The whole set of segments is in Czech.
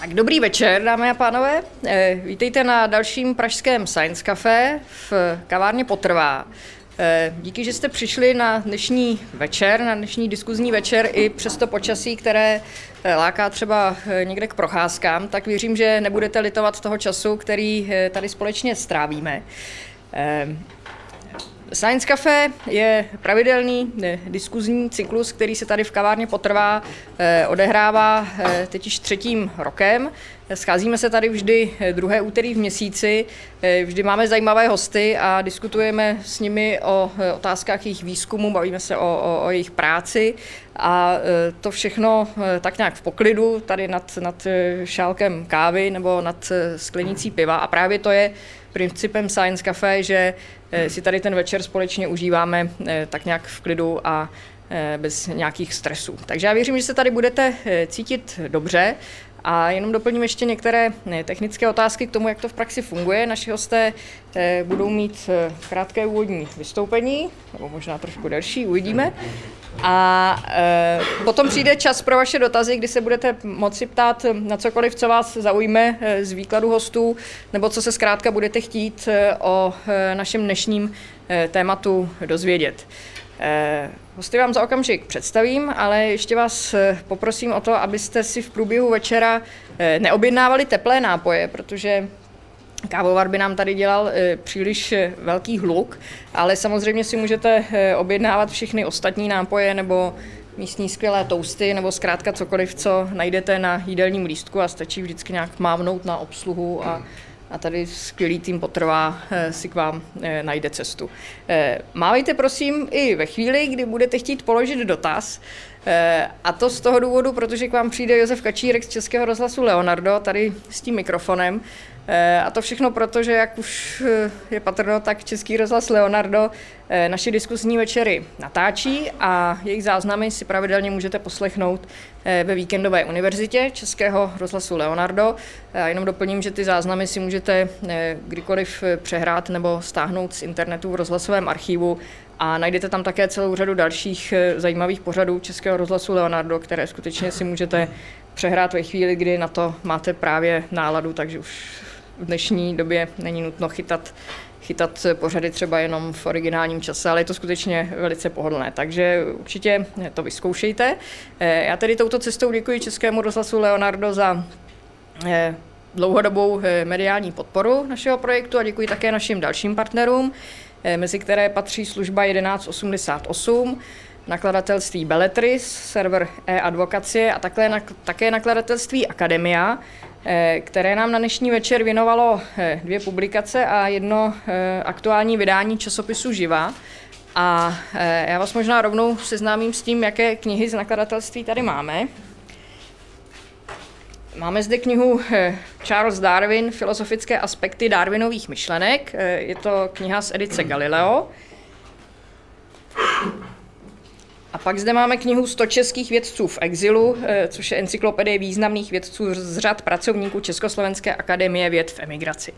Tak dobrý večer, dámy a pánové. Eh, vítejte na dalším pražském Science Café v kavárně Potrvá. Eh, díky, že jste přišli na dnešní večer, na dnešní diskuzní večer i přes to počasí, které eh, láká třeba někde k procházkám, tak věřím, že nebudete litovat toho času, který tady společně strávíme. Science Café je pravidelný diskuzní cyklus, který se tady v kavárně potrvá, eh, odehrává eh, teď již třetím rokem. Scházíme se tady vždy eh, druhé úterý v měsíci, vždy máme zajímavé hosty a diskutujeme s nimi o otázkách jejich výzkumu, bavíme se o, o, o jejich práci. A to všechno tak nějak v poklidu, tady nad, nad šálkem kávy nebo nad sklenicí piva. A právě to je principem Science Cafe, že eh, si tady ten večer společně užíváme eh, tak nějak v klidu a eh, bez nějakých stresů. Takže já věřím, že se tady budete cítit dobře a jenom doplním ještě některé technické otázky k tomu, jak to v praxi funguje. Naši hosté budou mít krátké úvodní vystoupení, nebo možná trošku delší, uvidíme. A e, potom přijde čas pro vaše dotazy, kdy se budete moci ptát na cokoliv, co vás zaujme e, z výkladu hostů, nebo co se zkrátka budete chtít e, o e, našem dnešním tématu dozvědět. Hosty vám za okamžik představím, ale ještě vás poprosím o to, abyste si v průběhu večera neobjednávali teplé nápoje, protože Kávovar by nám tady dělal e, příliš e, velký hluk, ale samozřejmě si můžete e, objednávat všechny ostatní nápoje nebo místní skvělé tousty nebo zkrátka cokoliv, co najdete na jídelním lístku a stačí vždycky nějak mávnout na obsluhu a, a tady skvělý tým potrvá si k vám najde cestu. Mávejte prosím i ve chvíli, kdy budete chtít položit dotaz, a to z toho důvodu, protože k vám přijde Josef Kačírek z Českého rozhlasu Leonardo, tady s tím mikrofonem. Eh, a to všechno proto, že jak už eh, je patrno, tak Český rozhlas Leonardo eh, naše diskusní večery natáčí a jejich záznamy si pravidelně můžete poslechnout ve víkendové univerzitě Českého rozhlasu Leonardo. A jenom doplním, že ty záznamy si můžete kdykoliv přehrát nebo stáhnout z internetu v rozhlasovém archivu a najdete tam také celou řadu dalších zajímavých pořadů Českého rozhlasu Leonardo, které skutečně si můžete přehrát ve chvíli, kdy na to máte právě náladu, takže už v dnešní době není nutno chytat chytat pořady třeba jenom v originálním čase, ale je to skutečně velice pohodlné, takže určitě to vyzkoušejte. Eh, já tedy touto cestou děkuji Českému rozhlasu Leonardo za eh, dlouhodobou eh, mediální podporu našeho projektu a děkuji také našim dalším partnerům, mezi které patří služba 1188, nakladatelství Belletris, server e-advokacie a také, nakladatelství Akademia, které nám na dnešní večer věnovalo eh, dvě publikace a jedno eh, aktuální vydání časopisu Živa. A já vás možná rovnou seznámím s tím, jaké knihy z nakladatelství tady máme. Máme zde knihu Charles Darwin, Filozofické aspekty Darwinových myšlenek. Je to kniha z edice Galileo. A pak zde máme knihu 100 českých vědců v exilu, eh, což je encyklopedie významných vědců z řad pracovníků Československé akademie věd v emigraci.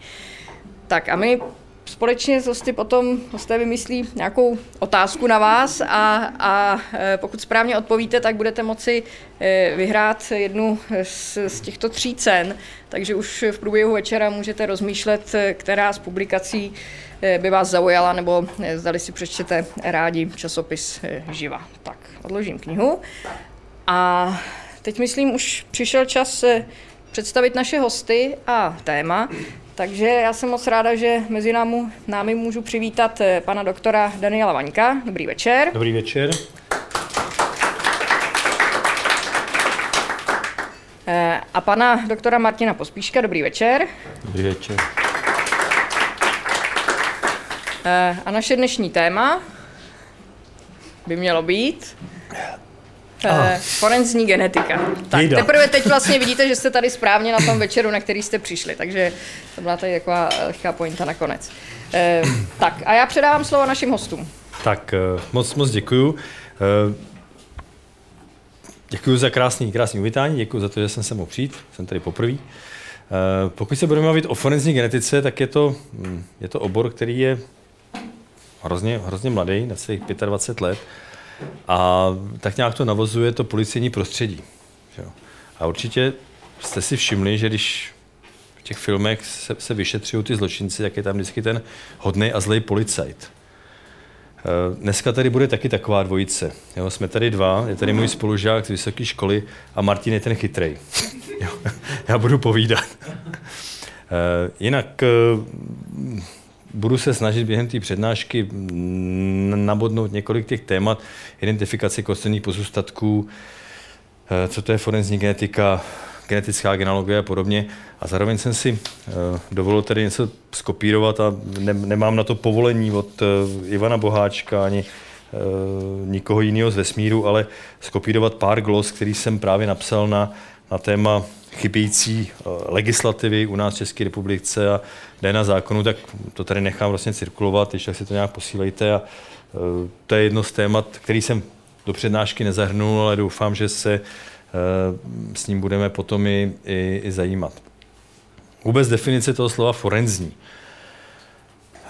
Tak a my společně s hosty potom hosté vymyslí nějakou otázku na vás a, a eh, pokud správně odpovíte, tak budete moci eh, vyhrát jednu z, z těchto tří cen. Takže už v průběhu večera můžete rozmýšlet, která z publikací by vás zaujala, nebo eh, zdali si přečtěte rádi časopis eh, Živa. Tak, odložím knihu. A teď myslím, už přišel čas představit naše hosty a téma. Takže já jsem moc ráda, že mezi námi, námi můžu přivítat pana doktora Daniela Vaňka. Dobrý večer. Dobrý večer. A pana doktora Martina Pospíška. Dobrý večer. Dobrý večer. Eh, a naše dnešní téma by mělo být oh. forenzní genetika. Tak Jejda. teprve teď vlastně vidíte, že jste tady správně na tom večeru, na který jste přišli, takže to byla tady taková lehká pointa nakonec. Eh, tak a já předávám slovo našim hostům. Tak moc, moc děkuju. Děkuji za krásný, krásný uvítání, děkuji za to, že jsem se mohl přijít, jsem tady poprvé. Pokud se budeme mluvit o forenzní genetice, tak je to, hm, je to obor, který je hrozně, hrozně mladý, na svých 25 let. A tak nějak to navozuje to policejní prostředí. Jo. A určitě jste si všimli, že když v těch filmech se, se vyšetřují ty zločinci, tak je tam vždycky ten hodný a zlej policajt. Eh, dneska tady bude taky taková dvojice. Jo, jsme tady dva, je tady můj spolužák z vysoké školy a Martin je ten chytrej. Jo, já budu povídat. Eh, jinak eh, budu se snažit během té přednášky nabodnout několik těch témat, identifikace kostelných pozůstatků, co to je forenzní genetika, genetická genealogie a podobně. A zároveň jsem si uh, dovolil tady něco skopírovat a ne, nemám na to povolení od uh, Ivana Boháčka ani nikoho jiného z vesmíru, ale skopírovat pár glos, který jsem právě napsal na, na téma chybějící legislativy u nás v České republice a na zákonu, tak to tady nechám vlastně cirkulovat, když tak si to nějak posílejte. A, uh, to je jedno z témat, který jsem do přednášky nezahrnul, ale doufám, že se Eh, s ním budeme potom i, i, i zajímat. Vůbec definice toho slova forenzní.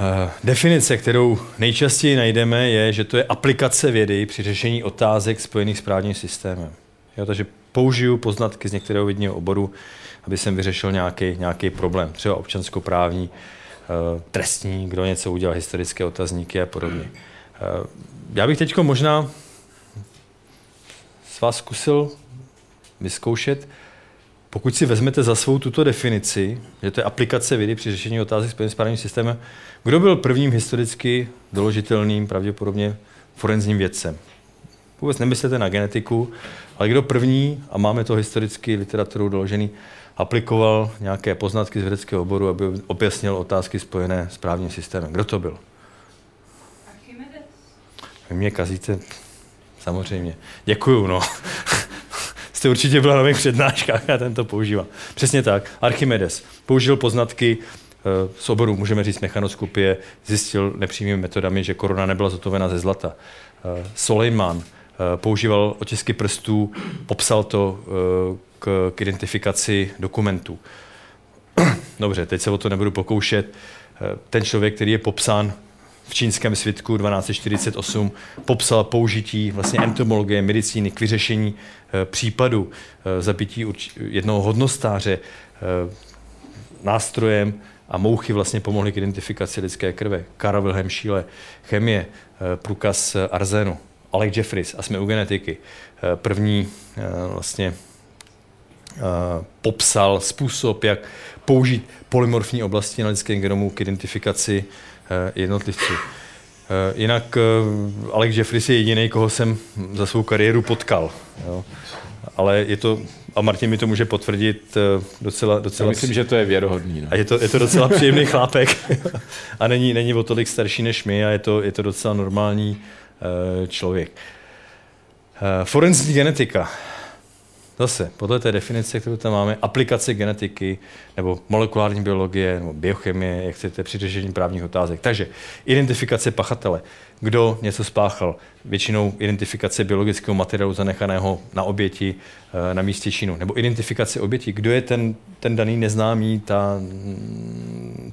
Eh, definice, kterou nejčastěji najdeme, je, že to je aplikace vědy při řešení otázek spojených s právním systémem. Jo, takže použiju poznatky z některého vědního oboru, aby jsem vyřešil nějaký, nějaký problém, třeba občanskoprávní, eh, trestní, kdo něco udělal, historické otazníky a podobně. Já bych teď možná s vás zkusil vyzkoušet. Pokud si vezmete za svou tuto definici, že to je aplikace vědy při řešení otázek spojených s právním systémem, kdo byl prvním historicky doložitelným, pravděpodobně forenzním vědcem? Vůbec nemyslete na genetiku, ale kdo první, a máme to historicky literaturou doložený, aplikoval nějaké poznatky z vědeckého oboru, aby objasnil otázky spojené s právním systémem. Kdo to byl? Archimedes. Vy mě kazíte, samozřejmě. Děkuju, no jste určitě byla na mých přednáškách, já tento používám. Přesně tak. Archimedes použil poznatky eh, z oboru, můžeme říct mechanoskopie, zjistil nepřímými metodami, že korona nebyla zotovena ze zlata. Eh, Soleiman eh, používal otisky prstů, popsal to k, k identifikaci dokumentů. Dobře, teď se o to nebudu pokoušet. Ten člověk, který je popsán v čínském svitku 1248 popsal použití vlastně entomologie, medicíny k vyřešení e, případu e, zabití jednoho hodnostáře nástrojem a mouchy vlastně pomohly k identifikaci lidské krve. Karl Wilhelm Schiele, chemie, průkaz arzénu. Alec Jeffries a jsme u genetiky. První vlastně popsal způsob, jak použít polymorfní oblasti na lidském genomu k identifikaci Eh, jednotlivců. Eh, jinak eh, Alex Jeffries je jediný, koho jsem za svou kariéru potkal. Jo. Ale je to, a Martin mi to může potvrdit, docela... docela Já myslím, že to je věrohodný. No. A je to, je to docela příjemný chlápek. a není, není o tolik starší než my a je to, je to docela normální člověk. Forenzní genetika. Zase, podle té definice, kterou tam máme, aplikace genetiky nebo molekulární biologie nebo biochemie, jak chcete, při řešení právních otázek. Takže identifikace pachatele. Kdo něco spáchal? Většinou identifikace biologického materiálu zanechaného na oběti eh, na místě činu. Nebo identifikace oběti. Kdo je ten, ten daný neznámý, ta,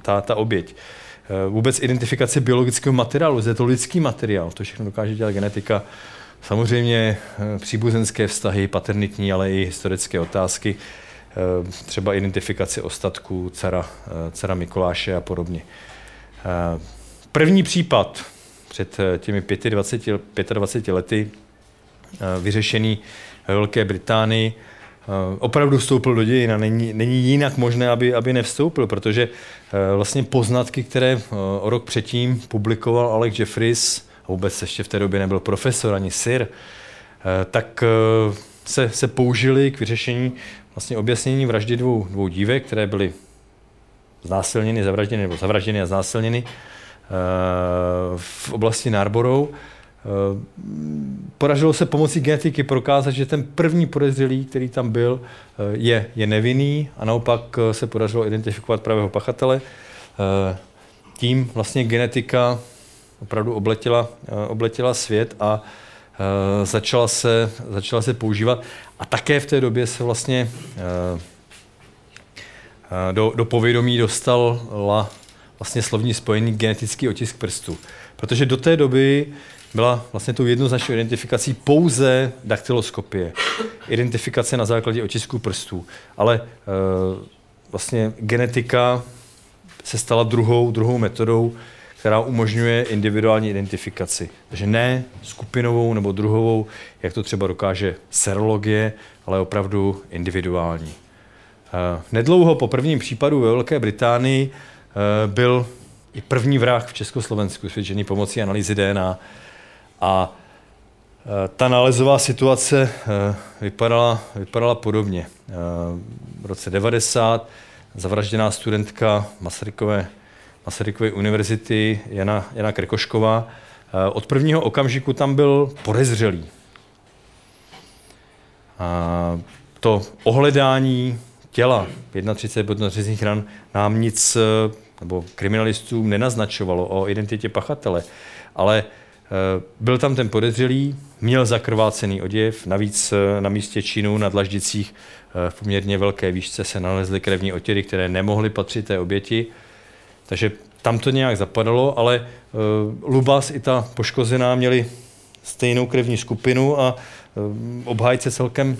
ta, ta oběť? Eh, vůbec identifikace biologického materiálu. Je to lidský materiál. To všechno dokáže dělat genetika. Samozřejmě eh, příbuzenské vztahy, paternitní, ale i historické otázky, eh, třeba identifikace ostatků cara, eh, cara Mikuláše a podobně. První případ před těmi 25, 25 lety vyřešený ve Velké Británii, opravdu vstoupil do dějin a není, není jinak možné, aby, aby nevstoupil, protože vlastně poznatky, které o rok předtím publikoval Alex Jeffries, vůbec ještě v té době nebyl profesor ani sir, eh, tak eh, se, se použili k vyřešení vlastně objasnění vraždy dvou, dvou dívek, které byly znásilněny, zavražděny nebo zavražděny a znásilněny eh, v oblasti Narborou. Podařilo se pomocí genetiky prokázat, že ten první podezřelý, který tam byl, je, je nevinný a naopak se podařilo identifikovat pravého pachatele. Tím vlastně genetika opravdu obletěla, eh, obletěla svět a uh, začala, se, začala se používat. A také v té době se vlastně uh, do, do povědomí dostala vlastně slovní spojení genetický otisk prstu. Protože do té doby byla vlastně tou jednoznačnou identifikací pouze daktyloskopie. Identifikace na základě otisků prstů. Ale vlastně genetika se stala druhou, druhou metodou, která umožňuje individuální identifikaci. Takže ne skupinovou nebo druhovou, jak to třeba dokáže serologie, ale opravdu individuální. Eh, nedlouho po prvním případu ve Velké Británii eh, byl i první vrah v Československu svědčený pomocí analýzy DNA. A eh, ta nálezová situace vypadala, vypadala podobně. V roce 90 zavražděná studentka Masarykové, Masarykové univerzity Jana, Jana Krkošková. Od prvního okamžiku tam byl podezřelý. A to ohledání těla 31 podnořezných ran nám nic, eh, nebo kriminalistům nenaznačovalo o identitě pachatele, ale eh, byl tam ten podezřelý, měl zakrvácený oděv, navíc eh, na místě činu na dlaždicích v poměrně velké výšce se nalezly krevní otěry, které nemohly patřit té oběti. Takže tam to nějak zapadalo, ale Lubas i ta poškozená měli stejnou krevní skupinu a obhájce celkem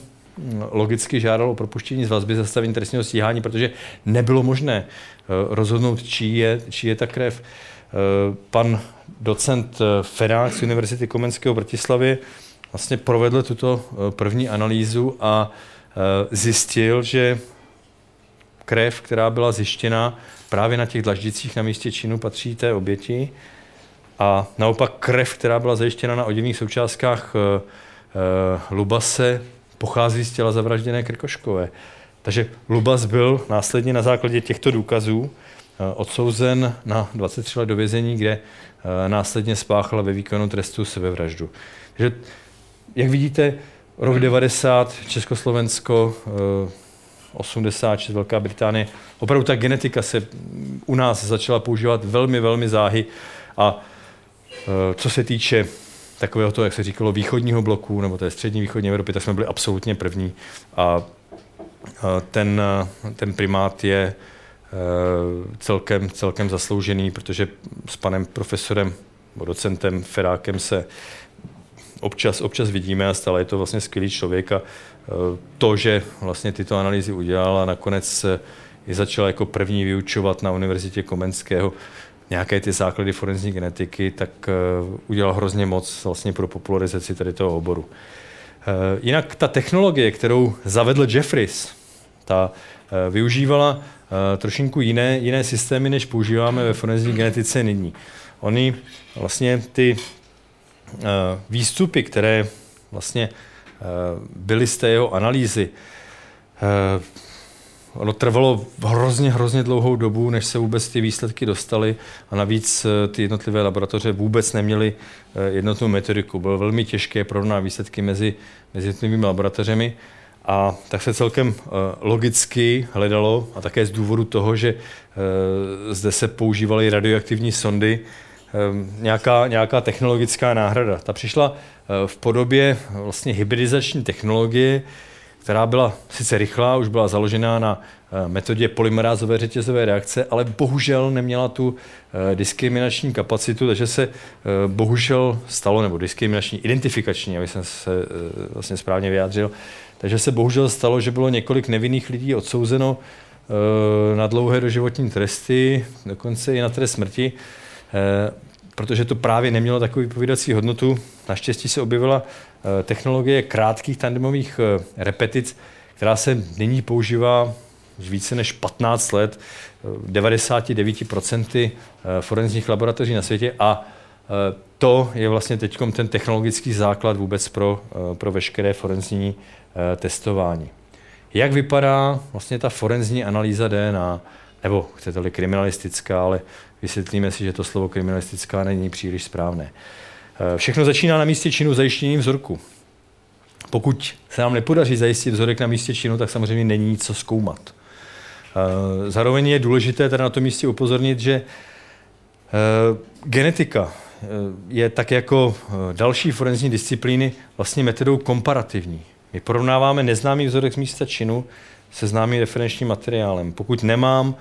logicky žádalo o propuštění z vazby zastavení trestního stíhání, protože nebylo možné eh, rozhodnout, čí je, čí je ta krev. Eh, pan docent eh, Ferák z Univerzity Komenského v Bratislavě vlastně provedl tuto první analýzu a zjistil, že krev, která byla zjištěna právě na těch dlaždicích na místě činu, patří té oběti. A naopak krev, která byla zajištěna na oděvních součástkách Lubase, pochází z těla zavražděné Krkoškové. Takže Lubas byl následně na základě těchto důkazů eh, odsouzen na 23 let do vězení, kde následně spáchal ve výkonu trestu sebevraždu. Takže, jak vidíte, rok 90, Československo, 86, eh, Velká Británie, opravdu ta genetika se u nás začala používat velmi, velmi záhy a co se týče takového toho, jak se říkalo, východního bloku, nebo té střední východní Evropy, tak jsme byli absolutně první. A ten, ten primát je e, celkem, celkem zasloužený, protože s panem profesorem, docentem Ferákem se občas, občas vidíme a stále je to vlastně skvělý člověk a e, to, že vlastně tyto analýzy udělal a nakonec je začal jako první vyučovat na Univerzitě Komenského, nějaké ty základy forenzní genetiky, tak uh, udělal hrozně moc vlastně pro popularizaci tady toho oboru. Uh, jinak ta technologie, kterou zavedl Jeffries, ta uh, využívala trošinku jiné, jiné systémy, než používáme ve forenzní genetice nyní. Oni vlastně ty výstupy, které vlastně byly z té jeho analýzy, ono trvalo hrozně, hrozně dlouhou dobu, než se vůbec ty výsledky dostaly a navíc eh, ty jednotlivé laboratoře vůbec neměly eh, jednotnou metodiku. Bylo velmi těžké porovnat výsledky mezi, mezi jednotlivými laboratořemi a tak se celkem eh, logicky hledalo a také z důvodu toho, že zde se používaly radioaktivní sondy, nějaká, nějaká technologická náhrada. Ta přišla v podobě vlastně hybridizační technologie, která byla sice rychlá, už byla založená na eh, metodě polymerázové řetězové reakce, ale bohužel neměla tu eh, diskriminační kapacitu, takže se eh, bohužel stalo, nebo diskriminační, identifikační, aby jsem se vlastně správně vyjádřil, takže se bohužel stalo, že bylo několik nevinných lidí odsouzeno na dlouhé doživotní tresty, dokonce i na trest smrti protože to právě nemělo takovou vypovídací hodnotu. Naštěstí se objevila eh, technologie krátkých tandemových eh, repetic, která se nyní používá už více než 15 let 99% eh, forenzních laboratoří na světě a to je vlastně teď ten technologický základ vůbec pro, pro veškeré forenzní testování. Jak vypadá vlastně ta forenzní analýza DNA, nebo chcete-li kriminalistická, ale vysvětlíme si, že to slovo kriminalistická není příliš správné. Eh, všechno začíná na místě činu zajištěním vzorku. Pokud se nám nepodaří zajistit vzorek na místě činu, tak samozřejmě není co zkoumat. Eh, zároveň je důležité tady na tom místě upozornit, že eh, genetika je tak jako další forenzní disciplíny vlastně metodou komparativní. My porovnáváme neznámý vzorek z místa činu se známým referenčním materiálem. Pokud nemám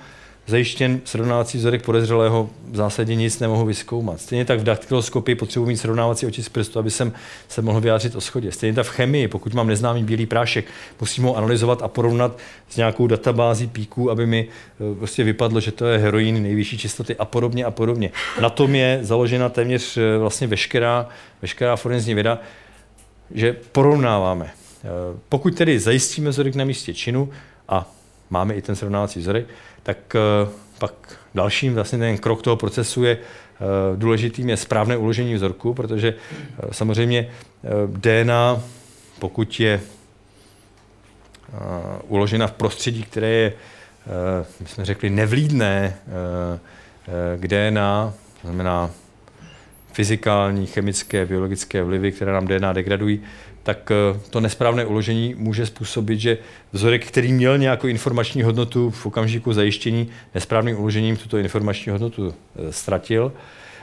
zajištěn srovnávací vzorek podezřelého, v zásadě nic nemohu vyzkoumat. Stejně tak v daktyloskopii potřebuji mít srovnávací oči z prstu, aby jsem se mohl vyjádřit o schodě. Stejně tak v chemii, pokud mám neznámý bílý prášek, musím ho analyzovat a porovnat s nějakou databází píků, aby mi eh, prostě vypadlo, že to je heroin nejvyšší čistoty a podobně a podobně. Na tom je založena téměř eh, vlastně veškerá, veškerá forenzní věda, že porovnáváme. Eh, pokud tedy zajistíme vzorek na místě činu a máme i ten srovnávací vzorek, tak eh, pak dalším vlastně ten krok toho procesu je eh, důležitým je správné uložení vzorku, protože samozřejmě DNA, pokud je uložena v prostředí, které je, my jsme řekli, nevlídné k DNA, to znamená fyzikální, chemické, biologické vlivy, které nám DNA degradují, tak eh, to nesprávné uložení může způsobit, že vzorek, který měl nějakou informační hodnotu v okamžiku zajištění, nesprávným uložením tuto informační hodnotu eh, ztratil.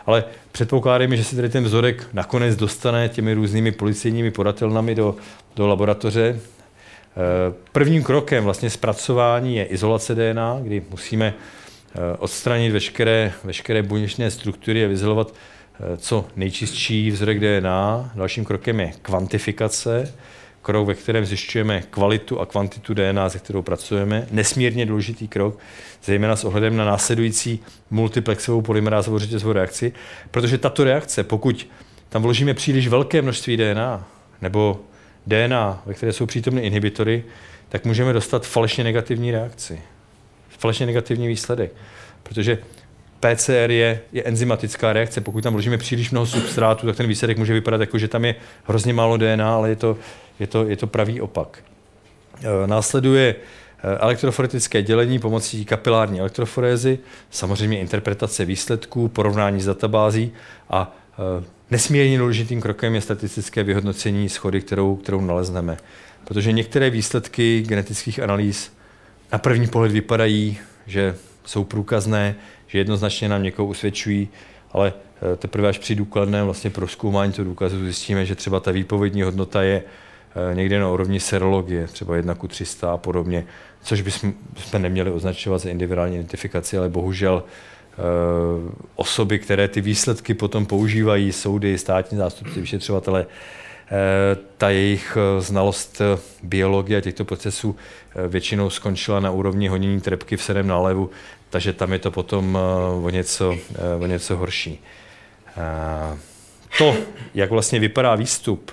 Ale předpokládáme, že se tedy ten vzorek nakonec dostane těmi různými policejními podatelnami do, do laboratoře. Eh, prvním krokem vlastně zpracování je izolace DNA, kdy musíme odstranit veškeré, veškeré buněčné struktury a vyzolovat Eh, co nejčistší vzorek DNA. Dalším krokem je kvantifikace, krok, ve kterém zjišťujeme kvalitu a kvantitu DNA, se kterou pracujeme. Nesmírně důležitý krok, zejména s ohledem na následující multiplexovou polymerázovou řetězovou reakci, protože tato reakce, pokud tam vložíme příliš velké množství DNA, nebo DNA, ve které jsou přítomny inhibitory, tak můžeme dostat falešně negativní reakci. Falešně negativní výsledek. Protože PCR je, je enzymatická reakce. Pokud tam vložíme příliš mnoho substrátu, tak ten výsledek může vypadat jako, že tam je hrozně málo DNA, ale je to, je to, je to pravý opak. E, následuje e, elektroforetické dělení pomocí kapilární elektroforézy, samozřejmě interpretace výsledků, porovnání s databází a e, nesmírně důležitým krokem je statistické vyhodnocení schody, kterou, kterou nalezneme. Protože některé výsledky genetických analýz na první pohled vypadají, že jsou průkazné, že jednoznačně nám někoho usvědčují, ale eh, teprve až při důkladném vlastně proskoumání toho důkazu zjistíme, že třeba ta výpovědní hodnota je eh, někde na úrovni serologie, třeba 1 ku 300 a podobně, což bychom neměli označovat za individuální identifikaci, ale bohužel eh, osoby, které ty výsledky potom používají, soudy, státní zástupci, vyšetřovatele, ta jejich znalost biologie a těchto procesů většinou skončila na úrovni honění trepky v sedm nálevu, takže tam je to potom eh, o něco, eh, o něco horší. Eh, to, jak vlastně vypadá výstup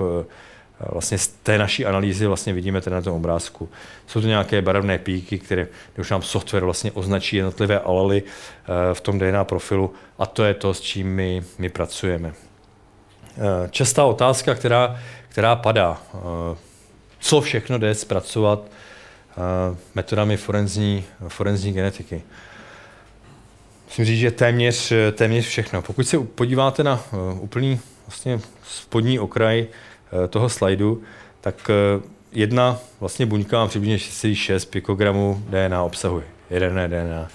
vlastně z té naší analýzy vlastně vidíme tady na tom obrázku. Jsou to nějaké barevné píky, které už nám software vlastně označí jednotlivé alely v tom DNA profilu a to je to, s čím my, my pracujeme. Častá otázka, která, která padá, co všechno jde zpracovat metodami forenzní, forenzní genetiky. Musím říct, že téměř, téměř všechno. Pokud se podíváte na uh, úplný vlastně spodní okraj uh, toho slajdu, tak uh, jedna vlastně buňka má přibližně 6,6 pikogramů DNA obsahuje, jedené DNA.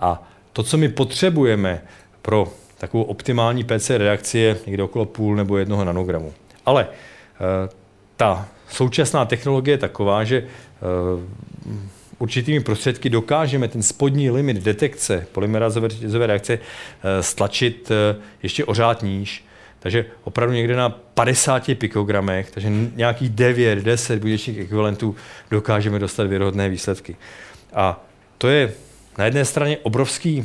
A to, co my potřebujeme pro takovou optimální PC reakci je někde okolo půl nebo jednoho nanogramu. Ale ta současná technologie je taková, že určitými prostředky dokážeme ten spodní limit detekce polymerázové reakce eh, stlačit eh, ještě ořád níž. Takže opravdu někde na 50 pikogramech, takže nějakých 9, 10 buněčných ekvivalentů dokážeme dostat věrohodné výsledky. A to je na jedné straně obrovský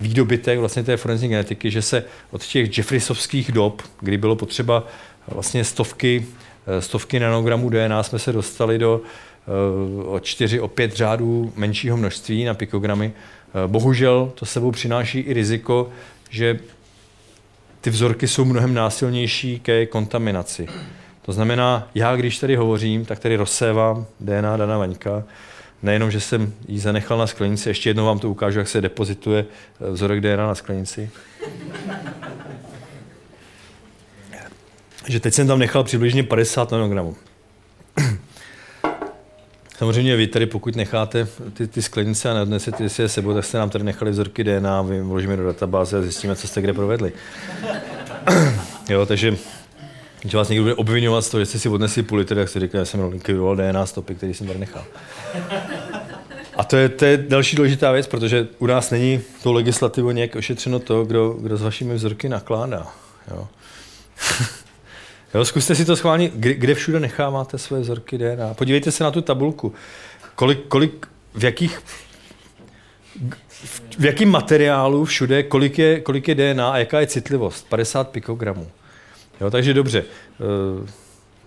výdobytek vlastně té forenzní genetiky, že se od těch Jeffreysovských dob, kdy bylo potřeba vlastně stovky, eh, stovky nanogramů DNA, jsme se dostali do o 4, o 5 řádů menšího množství na pikogramy. Eh, bohužel to sebou přináší i riziko, že ty vzorky jsou mnohem násilnější ke kontaminaci. To znamená, já když tady hovořím, tak tady rozsévám DNA Dana Vaňka, nejenom, že jsem ji zanechal na sklenici, ještě jednou vám to ukážu, jak se depozituje eh, vzorek DNA na sklenici. že teď jsem tam nechal přibližně 50 nanogramů. Samozřejmě vy tady, pokud necháte ty, ty sklenice a neodnesete si je sebou, tak jste nám tady nechali vzorky DNA, vložíme do databáze a zjistíme, co jste kde provedli. jo, takže když vás někdo bude obvinovat z toho, že jste si odnesli půl litr, tak si říká, že jsem likvidoval DNA stopy, který jsem tady nechal. A to je, to je další důležitá věc, protože u nás není to legislativou nějak ošetřeno to, kdo, kdo s vašimi vzorky nakládá. Jo. jo, zkuste si to schválně, kde, kde všude necháváte své vzorky DNA. Podívejte se na tu tabulku. Kolik, kolik, v jakých v jakém materiálu všude, kolik je, kolik je DNA a jaká je citlivost? 50 pikogramů. Jo, takže dobře. Uh,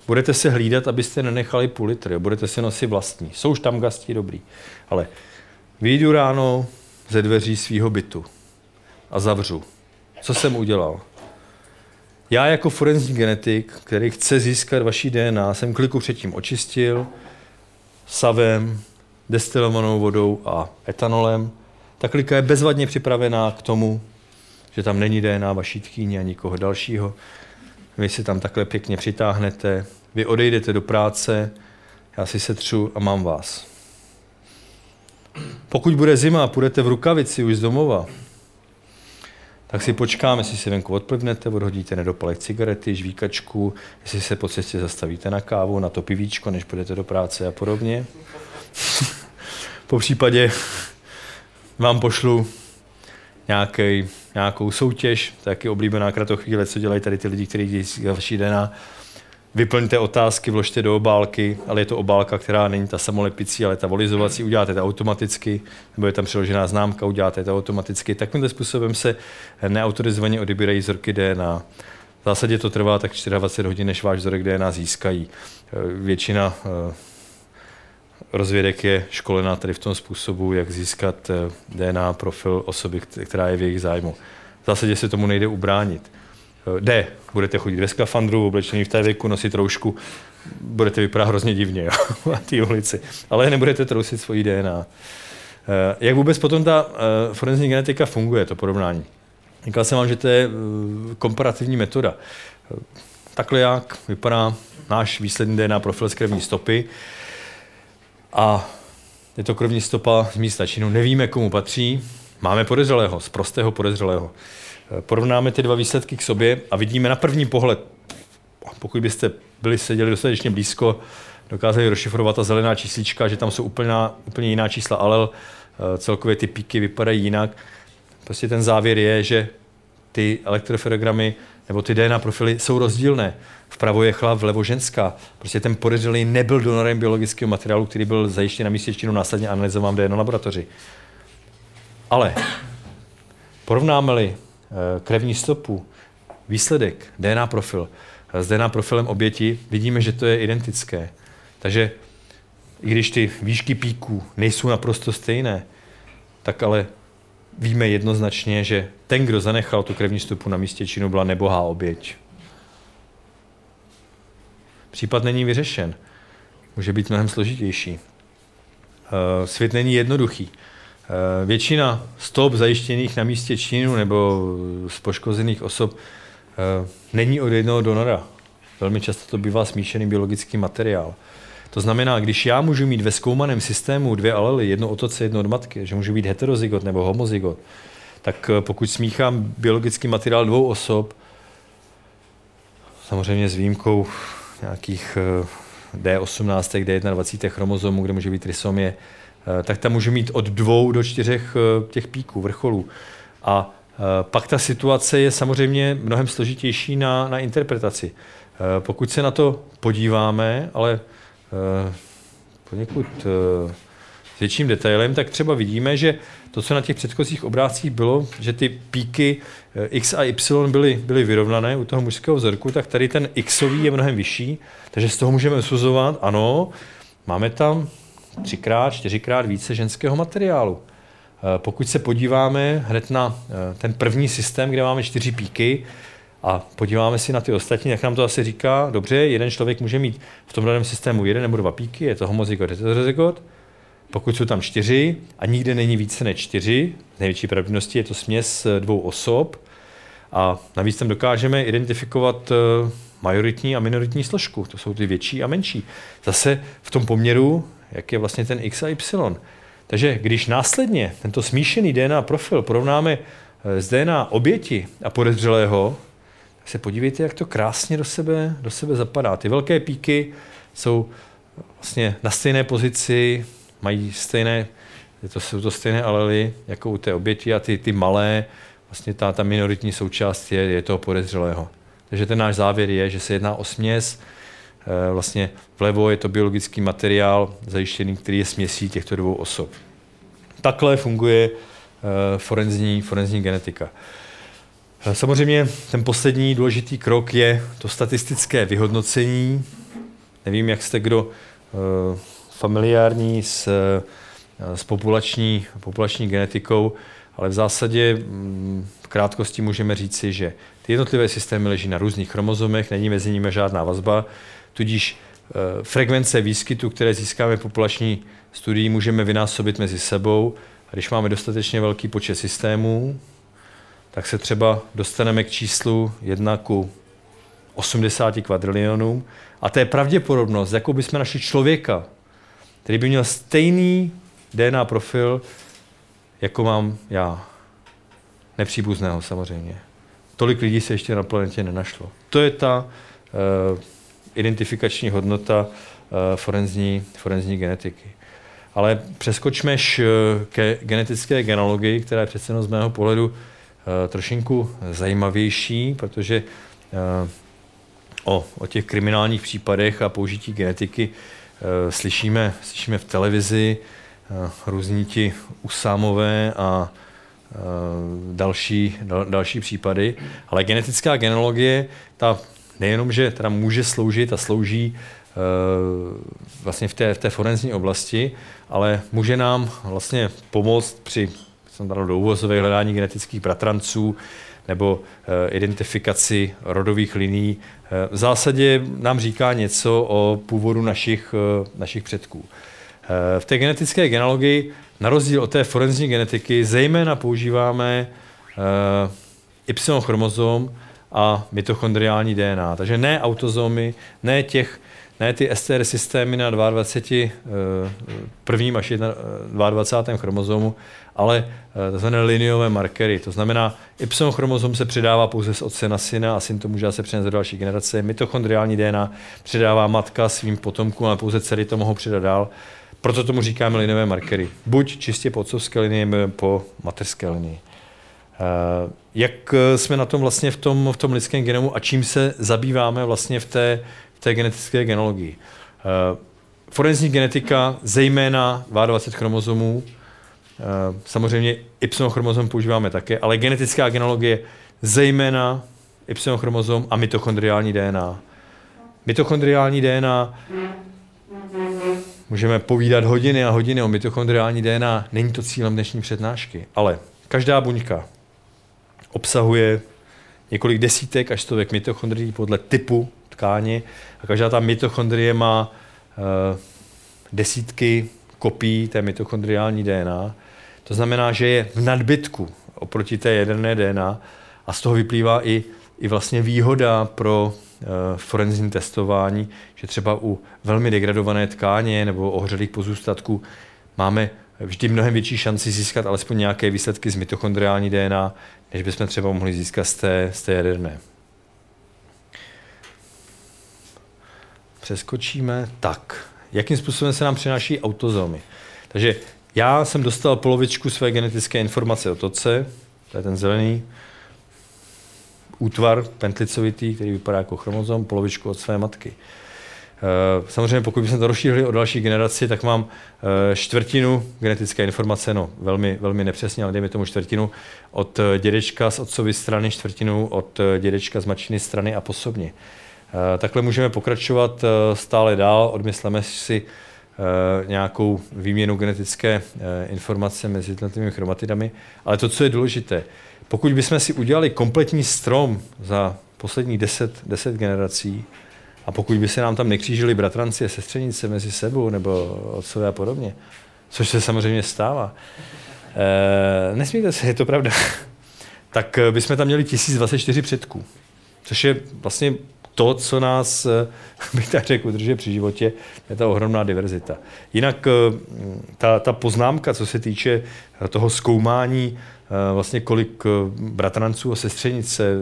budete se hlídat, abyste nenechali půl litr, budete si nosit vlastní. Jsou už tam gasti dobrý. Ale vyjdu ráno ze dveří svého bytu a zavřu. Co jsem udělal? Já jako forenzní genetik, který chce získat vaší DNA, jsem kliku předtím očistil savem, destilovanou vodou a etanolem. Ta klika je bezvadně připravená k tomu, že tam není DNA vaší tkýně a nikoho dalšího. Vy si tam takhle pěkně přitáhnete, vy odejdete do práce, já si setřu a mám vás. Pokud bude zima a půjdete v rukavici už z domova, tak si počkáme, jestli si venku odplivnete, odhodíte nedopalek cigarety, žvíkačku, jestli se po cestě zastavíte na kávu, na to pivíčko, než půjdete do práce a podobně. po případě vám pošlu nějaký, nějakou soutěž, taky oblíbená kratochvíle, co dělají tady ty lidi, kteří dělají vaší DNA. Vyplňte otázky, vložte do obálky, ale je to obálka, která není ta samolepicí, ale ta volizovací, uděláte to automaticky, nebo je tam přiložená známka, uděláte to automaticky. Takovýmhle způsobem se neautorizovaně odebírají vzorky DNA. V zásadě to trvá tak 24 hodin, než váš vzorek DNA získají. Většina eh, rozvědek je školená tady v tom způsobu, jak získat eh, DNA profil osoby, která je v jejich zájmu. V zásadě se tomu nejde ubránit. Eh, jde, budete chodit ve skafandru, oblečený v té věku, nosit roušku, budete vypadat hrozně divně jo, na té ulici, ale nebudete trousit svoji DNA. Eh, jak vůbec potom ta forenzní genetika funguje, to porovnání? Říkal jsem vám, že to je komparativní metoda. Takhle jak vypadá náš výsledný DNA profil z krevní stopy a je to krevní stopa z místa činu. Nevíme, komu patří. Máme podezřelého, z prostého podezřelého. Porovnáme ty dva výsledky k sobě a vidíme na první pohled, pokud byste byli seděli dostatečně blízko, dokázali rozšifrovat ta zelená číslička, že tam jsou úplně, úplně jiná čísla alel, celkově ty píky vypadají jinak. Prostě ten závěr je, že ty elektroferogramy nebo ty DNA profily jsou rozdílné. Vpravo je chlap, vlevo ženská. Prostě ten podezřelý nebyl donorem biologického materiálu, který byl zajištěn na místě činu následně analyzován v DNA laboratoři. Ale porovnáme-li eh, krevní stopu, výsledek, DNA profil, s DNA profilem oběti, vidíme, že to je identické. Takže i když ty výšky píků nejsou naprosto stejné, tak ale víme jednoznačně, že ten, kdo zanechal tu krevní stopu na místě činu, byla nebohá oběť. Případ není vyřešen. Může být mnohem složitější. Eh, svět není jednoduchý. Eh, většina stop zajištěných na místě činu nebo z poškozených osob eh, není od jednoho donora. Velmi často to bývá smíšený biologický materiál. To znamená, když já můžu mít ve zkoumaném systému dvě alely, jedno otoce, jedno od matky, že můžu být heterozygot nebo homozygot, tak pokud smíchám biologický materiál dvou osob, samozřejmě s výjimkou nějakých D18, D21 chromozomů, kde může být trisomie, eh, tak tam může mít od dvou do čtyřech eh, těch píků, vrcholů. A eh, pak ta situace je samozřejmě mnohem složitější na, na interpretaci. Pokud se na to podíváme, ale poněkud s větším detailem, tak třeba vidíme, že to, co na těch předchozích obrázcích bylo, že ty píky eh, X a Y byly, byly vyrovnané u toho mužského vzorku, tak tady ten Xový je mnohem vyšší, takže z toho můžeme usuzovat, ano, máme tam třikrát, čtyřikrát více ženského materiálu. Eh, pokud se podíváme hned na eh, ten první systém, kde máme čtyři píky, a podíváme si na ty ostatní, jak nám to asi říká, dobře, jeden člověk může mít v tom daném systému jeden nebo dva píky, je to homozygot, heterozygot, pokud jsou tam čtyři a nikde není více než čtyři, největší pravděpodobností je to směs eh, dvou osob a navíc tam dokážeme identifikovat majoritní a minoritní složku. To jsou ty větší a menší. Zase v tom poměru, jak je vlastně ten X a Y. Takže když následně tento smíšený DNA profil porovnáme eh, s DNA oběti a podezřelého, tak se podívejte, jak to krásně do sebe, do sebe zapadá. Ty velké píky jsou vlastně na stejné pozici, mají stejné to, jsou to stejné alely jako u té oběti a ty, ty malé, vlastně ta, ta minoritní součást je, je toho podezřelého. Takže ten náš závěr je, že se jedná o směs, eh, vlastně vlevo je to biologický materiál zajištěný, který je směsí těchto dvou osob. Takhle funguje eh, forenzní, forenzní genetika. Eh, samozřejmě ten poslední důležitý krok je to statistické vyhodnocení. Nevím, jak jste kdo familiární s, s populační, populační genetikou, ale v zásadě mm, v krátkosti můžeme říci, že ty jednotlivé systémy leží na různých chromozomech, není mezi nimi žádná vazba, tudíž eh, frekvence výskytu, které získáme populační studií, můžeme vynásobit mezi sebou. A když máme dostatečně velký počet systémů, tak se třeba dostaneme k číslu 1 ku 80 kvadrilionům. A to je pravděpodobnost, jakou bychom našli člověka, který by měl stejný DNA profil, jako mám já. Nepříbuzného samozřejmě. Tolik lidí se ještě na planetě nenašlo. To je ta uh, identifikační hodnota uh, forenzní, forenzní genetiky. Ale přeskočme uh, ke genetické genealogii, která je přece z mého pohledu uh, trošinku zajímavější, protože o, o těch kriminálních případech a použití genetiky slyšíme, slyšíme v televizi, různí ti usámové a Eh, další, další případy. Ale genetická genealogie, ta nejenom, že teda může sloužit a slouží eh, vlastně v té, v té forenzní oblasti, ale může nám vlastně pomoct při jsem úvozové hledání genetických bratranců nebo eh, identifikaci rodových liní. V zásadě nám říká něco o původu našich, našich předků. V té genetické genealogii na rozdíl od té forenzní genetiky zejména používáme uh, Y chromozom a mitochondriální DNA. Takže ne autozomy, ne těch ne ty STR systémy na 22, uh, eh, prvním až 22. chromozomu, ale uh, tzv. liniové markery. To znamená, Y chromozom se předává pouze z otce na syna a syn to může se přenést do další generace. Mitochondriální DNA předává matka svým potomkům, ale pouze dcery to mohou předat dál. Proto tomu říkáme linové markery. Buď čistě po otcovské linii, nebo po mateřské linii. Eh, jak jsme na tom vlastně v tom, v tom lidském genomu a čím se zabýváme vlastně v té, v té genetické genologii? Eh, forenzní genetika, zejména 22 chromozomů, eh, samozřejmě Y chromozom používáme také, ale genetická genologie, zejména Y chromozom a mitochondriální DNA. Mitochondriální DNA Můžeme povídat hodiny a hodiny o mitochondriální DNA, není to cílem dnešní přednášky, ale každá buňka obsahuje několik desítek až stovek mitochondrií podle typu tkáně a každá ta mitochondrie má uh, desítky kopií té mitochondriální DNA. To znamená, že je v nadbytku oproti té jaderné DNA a z toho vyplývá i, i vlastně výhoda pro Eh, forenzní testování, že třeba u velmi degradované tkáně nebo ohřelých pozůstatků máme vždy mnohem větší šanci získat alespoň nějaké výsledky z mitochondriální DNA, než bychom třeba mohli získat z té, z té jaderné. Přeskočíme. Tak, jakým způsobem se nám přináší autozomy? Takže já jsem dostal polovičku své genetické informace od otce, to je ten zelený, útvar pentlicovitý, který vypadá jako chromozom, polovičku od své matky. Eh, samozřejmě pokud bychom to rozšířili o další generaci, tak mám eh, čtvrtinu genetické informace, no velmi, velmi nepřesně, ale dejme tomu čtvrtinu od eh, dědečka z otcovy strany, čtvrtinu od dědečka z matčiny strany a posobně. Takhle můžeme pokračovat stále dál, odmysleme si nějakou výměnu genetické informace mezi jednotlivými chromatidami, ale to, co je důležité, pokud bychom si udělali kompletní strom za posledních deset, deset generací a pokud by se nám tam nekřížili bratranci a sestřenice mezi sebou nebo otcové a podobně, což se samozřejmě stává, e, nesmíte se, je to pravda, tak eh, bychom tam měli 1024 předků, což je vlastně to, co nás, eh, bych tak řekl, udržuje při životě, je ta ohromná diverzita. Jinak ta, ta poznámka, co se týče toho zkoumání vlastně kolik bratranců a sestřenic se,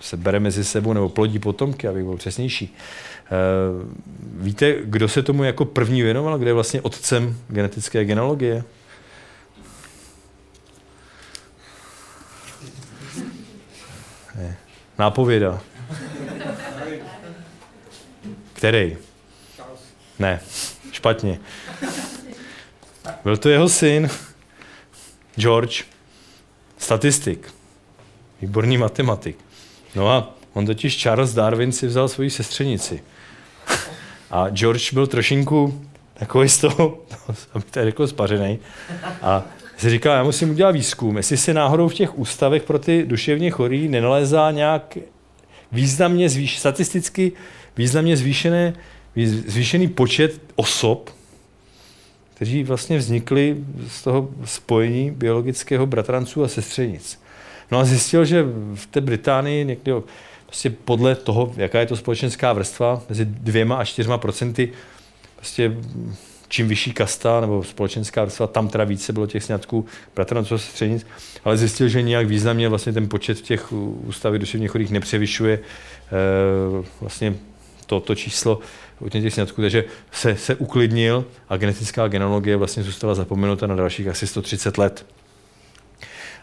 se bere mezi sebou nebo plodí potomky, abych byl přesnější. Víte, kdo se tomu jako první věnoval, kde je vlastně otcem genetické genealogie? Nápověda. Který? Ne, špatně. Byl to jeho syn, George, statistik, výborný matematik. No a on totiž Charles Darwin si vzal svoji sestřenici. A George byl trošinku takový z toho, aby to řekl spařený. A si říkal, já musím udělat výzkum, jestli se náhodou v těch ústavech pro ty duševně chorý nenalézá nějak významně zvýš, statisticky významně zvýšené, zvýšený počet osob, kteří vlastně vznikli z toho spojení biologického bratranců a sestřenic. No a zjistil, že v té Británii někdy prostě podle toho, jaká je to společenská vrstva, mezi dvěma a čtyřma procenty, prostě čím vyšší kasta nebo společenská vrstva, tam teda více bylo těch sňatků bratranců a sestřenic, ale zjistil, že nějak významně vlastně ten počet v těch ústavy duševně chorých nepřevyšuje e, vlastně to, to číslo u těch sňatků, takže se, se uklidnil a genetická genealogie vlastně zůstala zapomenuta na dalších asi 130 let.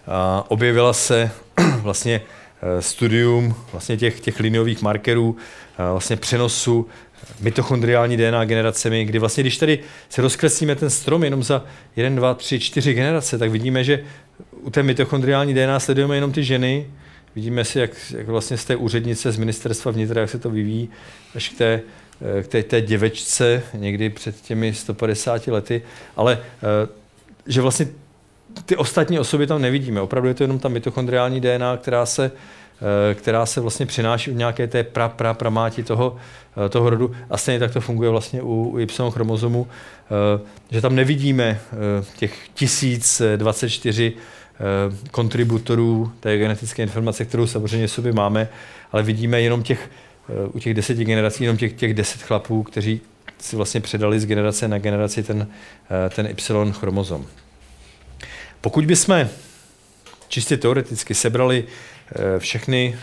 A objevila se vlastně eh, studium vlastně těch, těch liniových markerů, vlastně přenosu mitochondriální DNA generacemi, kdy vlastně, když tady se rozkreslíme ten strom jenom za 1, 2, 3, 4 generace, tak vidíme, že u té mitochondriální DNA sledujeme jenom ty ženy, vidíme si, jak, jak vlastně z té úřednice z ministerstva vnitra, jak se to vyvíjí, až k té, k té, té děvečce někdy před těmi 150 lety, ale eh, že vlastně ty ostatní osoby tam nevidíme. Opravdu je to jenom ta mitochondriální DNA, která se, eh, která se vlastně přináší v nějaké té pra, pra, pramáti toho, toho rodu. A stejně tak to funguje vlastně u, u Y chromozomu, že tam nevidíme těch 1024 kontributorů té genetické informace, kterou samozřejmě sobě máme, ale vidíme jenom těch, u těch deseti generací, jenom těch, těch deset chlapů, kteří si vlastně předali z generace na generaci ten, ten Y chromozom. Pokud bychom čistě teoreticky sebrali eh, všechny,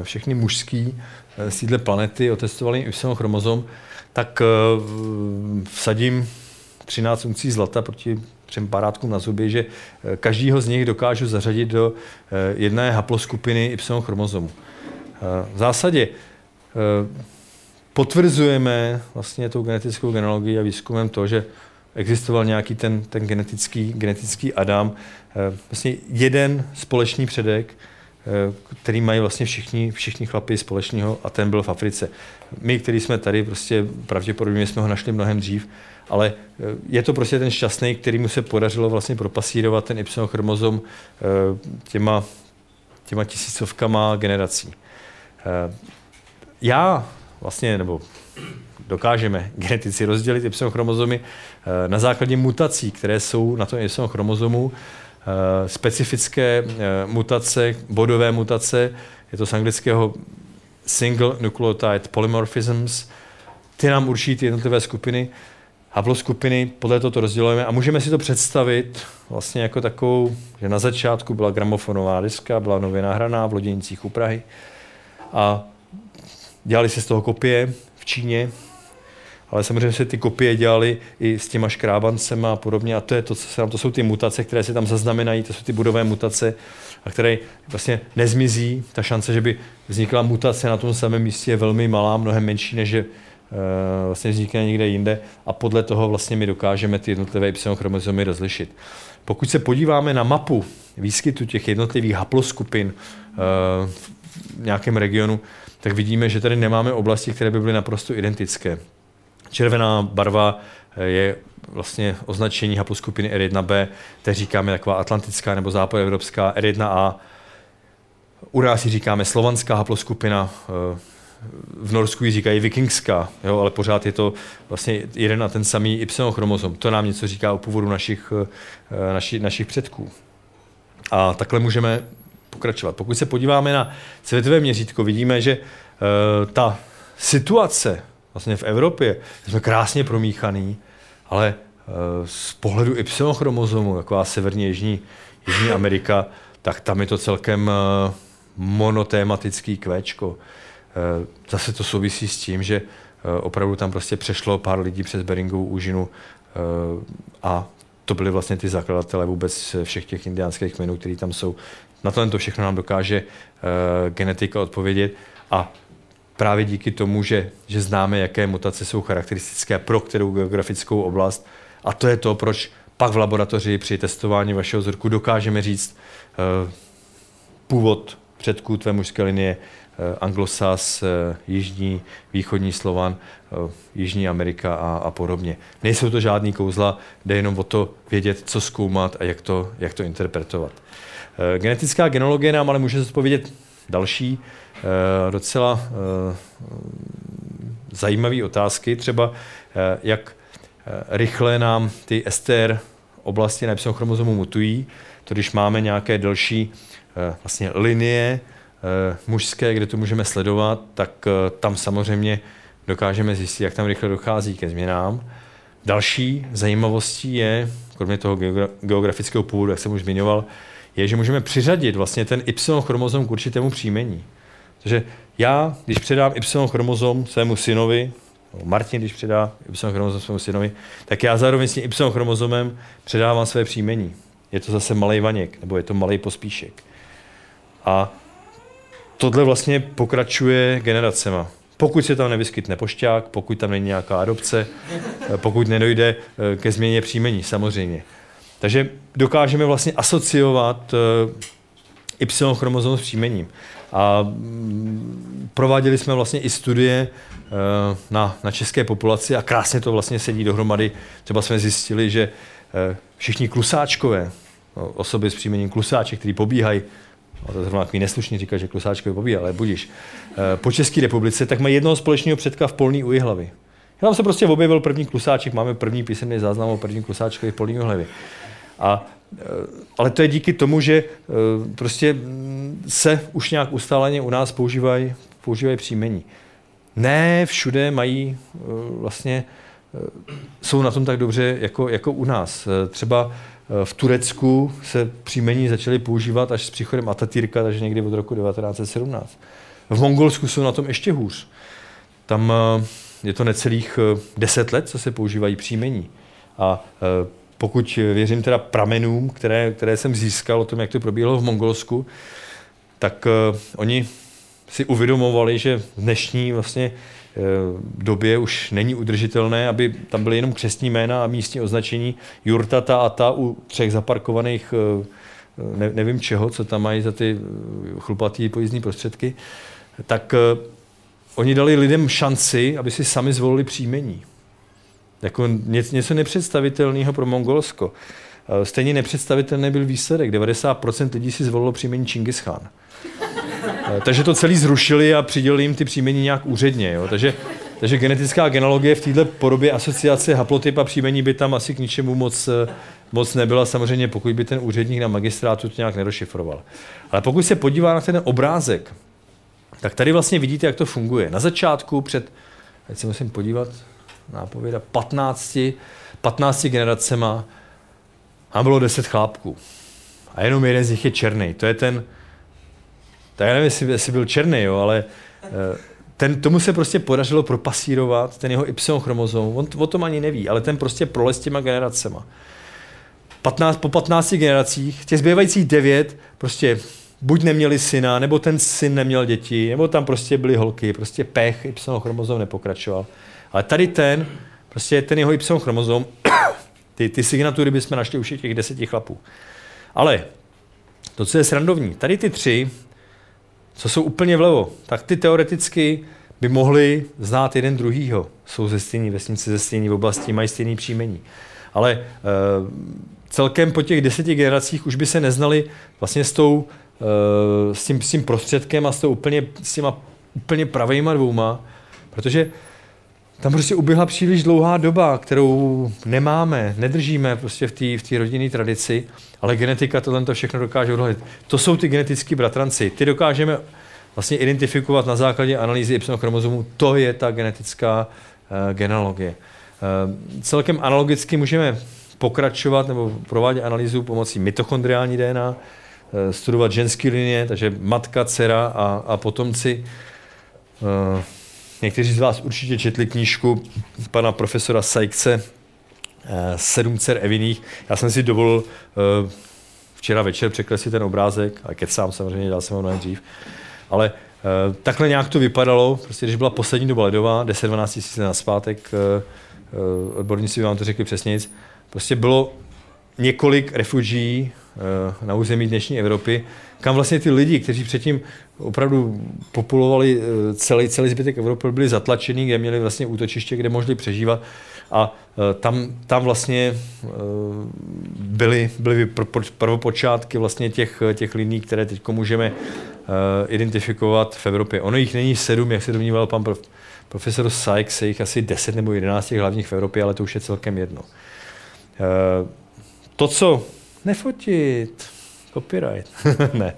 eh, všechny mužský eh, z této planety, otestovali Y chromozom, tak vsadím 13 uncí zlata proti třem parátkům na zuby, že každýho z nich dokážu zařadit do jedné haploskupiny Y chromozomu. V zásadě potvrzujeme vlastně tou genetickou genealogii a výzkumem to, že existoval nějaký ten, ten genetický, genetický Adam, eh, vlastně jeden společný předek, eh, který mají vlastně všichni, všichni chlapi společného a ten byl v Africe. My, který jsme tady, prostě pravděpodobně jsme ho našli mnohem dřív, ale eh, je to prostě ten šťastný, který mu se podařilo vlastně propasírovat ten Y chromozom těma, těma tisícovkama generací. Já vlastně, nebo dokážeme genetici rozdělit Y chromozomy eh, na základě mutací, které jsou na tom Y chromozomu, eh, specifické eh, mutace, bodové mutace, je to z anglického single nucleotide polymorphisms, ty nám určí ty jednotlivé skupiny, haploskupiny, podle toho to rozdělujeme a můžeme si to představit vlastně jako takovou, že na začátku byla gramofonová diska, byla nově nahraná v Loděnicích u Prahy a dělali se z toho kopie v Číně, ale samozřejmě se ty kopie dělaly i s těma škrábancema a podobně a to je to, co se tam, to jsou ty mutace, které se tam zaznamenají, to jsou ty budové mutace, a které vlastně nezmizí. Ta šance, že by vznikla mutace na tom samém místě je velmi malá, mnohem menší, než že uh, vlastně vznikne někde jinde a podle toho vlastně my dokážeme ty jednotlivé Y chromozomy rozlišit. Pokud se podíváme na mapu výskytu těch jednotlivých haploskupin uh, v nějakém regionu, tak vidíme, že tady nemáme oblasti, které by byly naprosto identické. Červená barva eh, je vlastně označení haploskupiny R1b, teď říkáme taková atlantická nebo západoevropská R1a. U nás ji říkáme slovanská haploskupina, eh, v Norsku ji říkají vikingská, jo, ale pořád je to vlastně jeden a ten samý Y chromozom. To nám něco říká o původu našich, eh, naši, našich předků. A takhle můžeme pokračovat. Pokud se podíváme na světové měřítko, vidíme, že uh, ta situace vlastně v Evropě jsme krásně promíchaný, ale eh, z pohledu Y chromozomu, taková severní jižní, Jižní Amerika, tak tam je to celkem monotématický kvéčko. Zase to souvisí s tím, že opravdu tam prostě přešlo pár lidí přes Beringovou úžinu a to byly vlastně ty zakladatelé vůbec všech těch indiánských kmenů, které tam jsou. Na tohle to všechno nám dokáže uh, genetika odpovědět a právě díky tomu, že, že známe, jaké mutace jsou charakteristické pro kterou geografickou oblast, a to je to, proč pak v laboratoři při testování vašeho vzorku dokážeme říct uh, původ předků tvé mužské linie, uh, anglosas, uh, jižní, východní Slovan, Jižní Amerika a, a podobně. Nejsou to žádný kouzla, jde jenom o to vědět, co zkoumat a jak to, jak to interpretovat. Uh, genetická genologie nám ale může zodpovědět další uh, docela uh, zajímavé otázky, třeba jak rychle nám ty STR oblasti na chromozomu mutují, to když máme nějaké delší vlastně linie mužské, kde to můžeme sledovat, tak tam samozřejmě dokážeme zjistit, jak tam rychle dochází ke změnám. Další zajímavostí je, kromě toho geografického původu, jak jsem už zmiňoval, je, že můžeme přiřadit vlastně ten Y chromozom k určitému příjmení. Takže já, když předám Y chromozom svému synovi, Martin, když předá Y chromozom svému synovi, tak já zároveň s tím Y chromozomem předávám své příjmení. Je to zase malý Vaněk, nebo je to malý Pospíšek. A tohle vlastně pokračuje generacema. Pokud se tam nevyskytne pošťák, pokud tam není nějaká adopce, pokud nedojde eh, ke změně příjmení, samozřejmě. Takže dokážeme vlastně asociovat eh, Y chromozom s příjmením. A mm, prováděli jsme vlastně i studie eh, na, na české populaci a krásně to vlastně sedí dohromady. Třeba jsme zjistili, že eh, všichni klusáčkové, osoby s příjmením klusáček, který pobíhají, a to zrovna takový neslušný říká, že klusáčkové pobíhají, ale budíš, po České republice, tak mají jednoho společného předka v polní u hlavy. Tam se prostě objevil první klusáček, máme první písemný záznam o prvním klusáčkovi v polní hlavy. A, eh, ale to je díky tomu, že eh, prostě se už nějak ustáleně u nás používají, používají příjmení. Ne všude mají eh, vlastně, jsou na tom tak dobře jako, jako u nás. Třeba v Turecku se příjmení začaly používat až s příchodem Atatürka, takže někdy od roku 1917. V Mongolsku jsou na tom ještě hůř. Tam je to necelých deset let, co se používají příjmení. A pokud věřím teda pramenům, které, které jsem získal o tom, jak to probíhalo v Mongolsku, tak uh, oni si uvědomovali, že v dnešní vlastně uh, době už není udržitelné, aby tam byly jenom křestní jména a místní označení Jurtata a ta u třech zaparkovaných uh, ne, nevím čeho, co tam mají za ty chlupatý pojízdní prostředky, tak uh, oni dali lidem šanci, aby si sami zvolili příjmení. Jako něco nepředstavitelného pro Mongolsko. Eh, stejně nepředstavitelný byl výsledek. 90% lidí si zvolilo příjmení Čingis Khan. Eh, takže to celý zrušili a přidělili jim ty příjmení nějak úředně. Jo? Takže, takže genetická genealogie v této podobě asociace haplotyp a příjmení by tam asi k ničemu moc, eh, moc nebyla. Samozřejmě, pokud by ten úředník na magistrátu to nějak nerošifroval. Ale pokud se podívá na ten obrázek, tak tady vlastně vidíte, jak to funguje. Na začátku před, teď se musím podívat, nápověda 15, 15 generacema a bylo 10 chlápků. A jenom jeden z nich je černý. To je ten, tak já nevím, jestli, jestli byl černý, jo, ale eh, ten, tomu se prostě podařilo propasírovat ten jeho Y chromozom. On o tom ani neví, ale ten prostě prolez těma generacema. 15, po 15 generacích, těch zbývajících 9 prostě buď neměli syna, nebo ten syn neměl děti, nebo tam prostě byly holky, prostě pech, Y chromozom nepokračoval. Ale tady ten, prostě ten jeho Y chromozom, ty, ty signatury bychom našli už těch deseti chlapů. Ale to, co je srandovní, tady ty tři, co jsou úplně vlevo, tak ty teoreticky by mohli znát jeden druhýho. Jsou ze stejné vesnice, ze stejné oblasti, mají stejný příjmení. Ale e, celkem po těch deseti generacích už by se neznali vlastně s, tou, e, s, tím, s tím prostředkem a s, tou úplně, s těma úplně pravejma dvouma, protože tam prostě uběhla příliš dlouhá doba, kterou nemáme, nedržíme prostě v té v rodinné tradici, ale genetika tohle to všechno dokáže odhalit. To jsou ty genetický bratranci. Ty dokážeme vlastně identifikovat na základě analýzy Y chromozomu. To je ta genetická uh, genealogie. Uh, celkem analogicky můžeme pokračovat nebo provádět analýzu pomocí mitochondriální DNA, eh, studovat ženské linie, takže matka, dcera a, a potomci. Eh, někteří z vás určitě četli knížku pana profesora Sajkce Sedm dcer Eviných. Já jsem si dovolil včera večer překreslit ten obrázek, ale kecám samozřejmě, dal jsem ho mnohem dřív. Ale Uh, takhle nějak to vypadalo, prostě když byla poslední doba ledová, 10-12 tisíc na zpátek, odborníci vám to řekli přesně nic, prostě bylo několik refugií na území dnešní Evropy, kam vlastně ty lidi, kteří předtím opravdu populovali celý, celý zbytek Evropy, byli zatlačení, kde měli vlastně útočiště, kde mohli přežívat a tam, tam vlastně byly, byly prvopočátky vlastně těch, těch liní, které teď můžeme Eh, identifikovat v Evropě. Ono jich není sedm, jak se domníval pan prof, profesor Sykes, je jich asi 10 nebo 11 těch hlavních v Evropě, ale to už je celkem jedno. Eh, to, co nefotit, copyright, ne.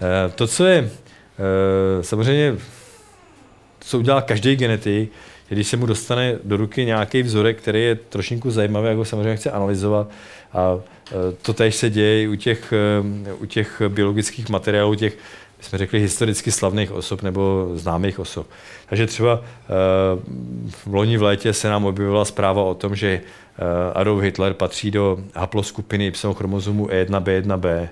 Eh, to, co je samozřejmě, co udělá každý genetik, když se mu dostane do ruky nějaký vzorek, který je trošinku zajímavý, jako samozřejmě chce analyzovat. A to tež se děje u těch, u těch biologických materiálů, těch my jsme řekli historicky slavných osob nebo známých osob. Takže třeba eh, v loni v létě se nám objevila zpráva o tom, že eh, Adolf Hitler patří do haploskupiny Y chromozomu E1B1B.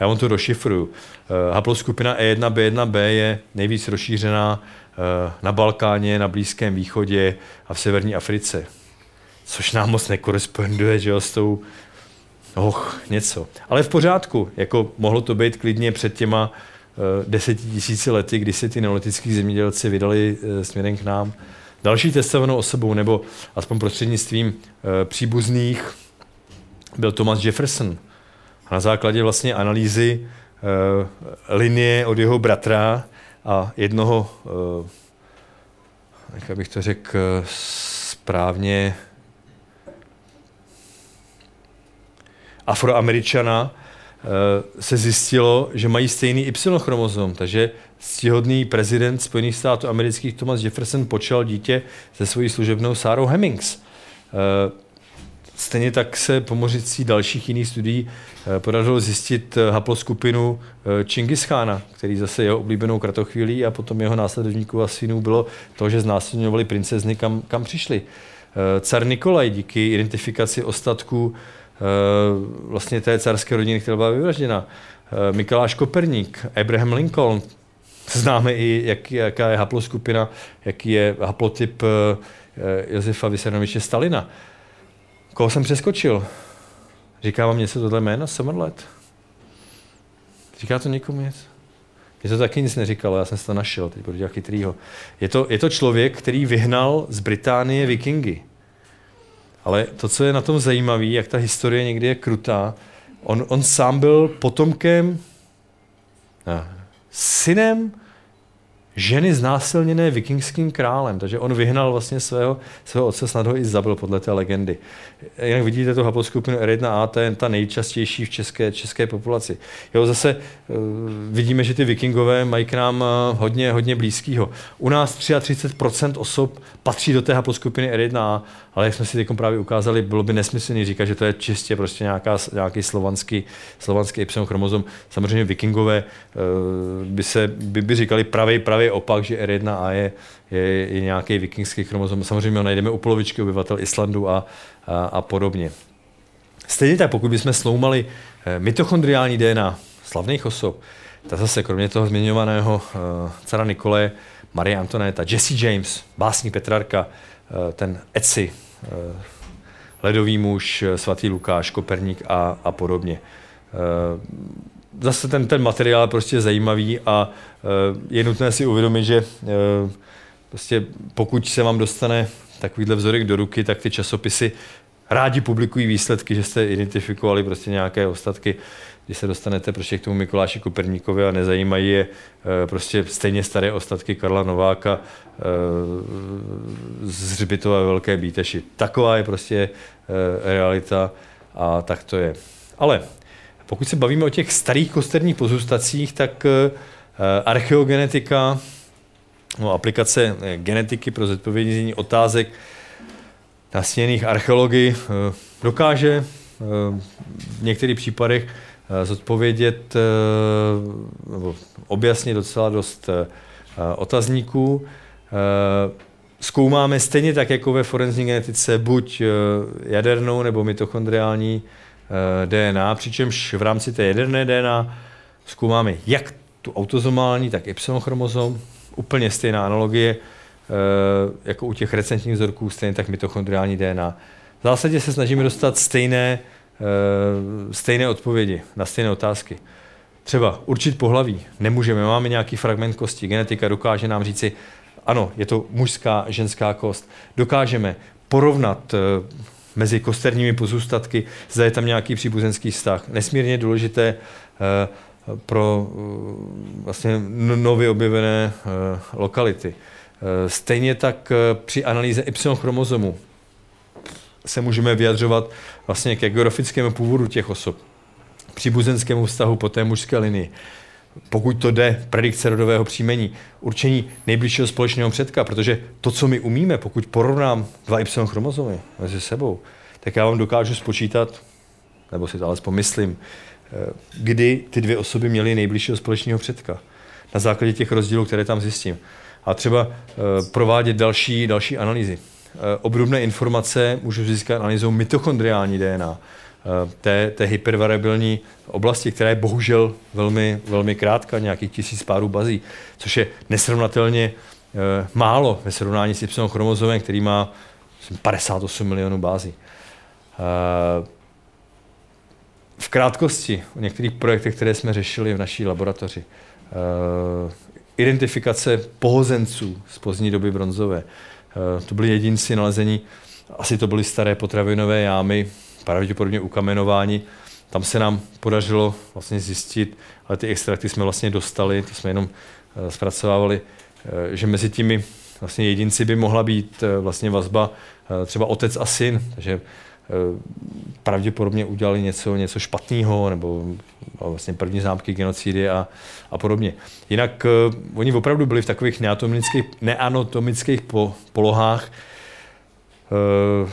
Já vám to rozšifruju. Eh, haploskupina E1B1B je nejvíc rozšířená na Balkáně, na Blízkém východě a v severní Africe. Což nám moc nekoresponduje že jo, s tou Och, něco. Ale v pořádku, jako mohlo to být klidně před těma desetitisíci lety, kdy se ty neolitický zemědělci vydali eh, směrem k nám. Další testovanou osobou, nebo aspoň prostřednictvím eh, příbuzných, byl Thomas Jefferson. A na základě vlastně analýzy linie od jeho bratra a jednoho, jak bych to řekl správně, afroameričana, Eh, se zjistilo, že mají stejný Y chromozom, takže ctihodný prezident Spojených států amerických Thomas Jefferson počal dítě se svojí služebnou Sarou Hemmings. Eh, stejně tak se pomocí dalších jiných studií eh, podařilo zjistit haploskupinu Čingischána, který zase jeho oblíbenou kratochvílí a potom jeho následovníků a synů bylo to, že znásilňovali princezny, kam, kam přišli. Car Nikolaj díky identifikaci ostatků Eh, vlastně té carské rodiny, která byla vyvražděna. Eh, Mikuláš Koperník, Abraham Lincoln, známe i, jak, jaká je haploskupina, jaký je haplotyp eh, Josefa Vysarnoviče Stalina. Koho jsem přeskočil? Říká vám něco tohle jméno? Summerlet? Říká to někomu nic? Mě to taky nic neříkalo, já jsem se to našel, teď budu dělat chytrýho. Je to, je to člověk, který vyhnal z Británie vikingy. Ale to, co je na tom zajímavé, jak ta historie někdy je krutá, on, on sám byl potomkem, ne, synem ženy znásilněné vikingským králem, takže on vyhnal vlastně svého, svého otce, snad ho i zabil podle té legendy. Jak vidíte tu haploskupinu R1A, to je ta nejčastější v české, české populaci. Jo, zase uh, vidíme, že ty vikingové mají k nám uh, hodně, hodně blízkýho. U nás 33% osob patří do té haploskupiny R1A, ale jak jsme si teď právě ukázali, bylo by nesmyslný říkat, že to je čistě prostě nějaká, nějaký slovanský, slovanský Y chromozom. Samozřejmě vikingové uh, by se by, by říkali pravý, pravý opak, že R1A je, je, je nějaký vikingský chromozom. Samozřejmě ho najdeme u polovičky obyvatel Islandu a, a, a podobně. Stejně tak, pokud bychom sloumali eh, mitochondriální DNA slavných osob, tak zase kromě toho zmiňovaného uh, cara Nikole, Marie Antoneta, Jesse James, básník Petrarka, uh, ten Etsy, ledový muž, svatý Lukáš, Koperník a, a podobně. Uh, zase ten, ten materiál je prostě zajímavý a je nutné si uvědomit, že prostě pokud se vám dostane takovýhle vzorek do ruky, tak ty časopisy rádi publikují výsledky, že jste identifikovali prostě nějaké ostatky, když se dostanete prostě k tomu Mikuláši Koperníkovi a nezajímají je uh, prostě stejně staré ostatky Karla Nováka uh, z Hřbitova Velké Bíteši. Taková je prostě realita a tak to je. Ale pokud se bavíme o těch starých kosterních pozůstacích, tak eh, archeogenetika, no, aplikace eh, genetiky pro zodpovědění otázek nastěněných archeology dokáže v některých případech zodpovědět nebo objasnit docela dost otazníků. Zkoumáme stejně tak jako ve forenzní genetice buď jadernou nebo mitochondriální DNA, přičemž v rámci té jaderné DNA zkoumáme jak tu autozomální, tak Y chromozom, úplně stejná analogie, jako u těch recentních vzorků, stejně tak mitochondriální DNA. V zásadě se snažíme dostat stejné, stejné odpovědi na stejné otázky. Třeba určit pohlaví nemůžeme, máme nějaký fragment kosti, genetika dokáže nám říci, ano, je to mužská, ženská kost. Dokážeme porovnat mezi kosterními pozůstatky, zda je tam nějaký příbuzenský vztah. Nesmírně důležité pro vlastně nově objevené lokality. Stejně tak při analýze Y chromozomu se můžeme vyjadřovat vlastně ke geografickému původu těch osob, příbuzenskému vztahu po té mužské linii. Pokud to jde, predikce rodového příjmení, určení nejbližšího společného předka, protože to, co my umíme, pokud porovnám dva Y chromozomy mezi sebou, tak já vám dokážu spočítat, nebo si to alespoň myslím, kdy ty dvě osoby měly nejbližšího společného předka. Na základě těch rozdílů, které tam zjistím. A třeba provádět další, další analýzy. Obdobné informace můžu získat analýzou mitochondriální DNA, té, té hypervariabilní oblasti, která je bohužel velmi, velmi krátká, nějakých tisíc párů bazí, což je nesrovnatelně málo ve srovnání s Y chromozomem, který má 58 milionů bází. V krátkosti o některých projektech, které jsme řešili v naší laboratoři. Identifikace pohozenců z pozdní doby bronzové. To byli jedinci nalezení, asi to byly staré potravinové jámy, pravděpodobně ukamenování. Tam se nám podařilo vlastně zjistit, ale ty extrakty jsme vlastně dostali, to jsme jenom zpracovávali, že mezi těmi vlastně jedinci by mohla být vlastně vazba třeba otec a syn, takže pravděpodobně udělali něco, něco špatného, nebo vlastně první známky genocidy a, a podobně. Jinak uh, oni opravdu byli v takových neanatomických, neanatomických po, polohách. Uh,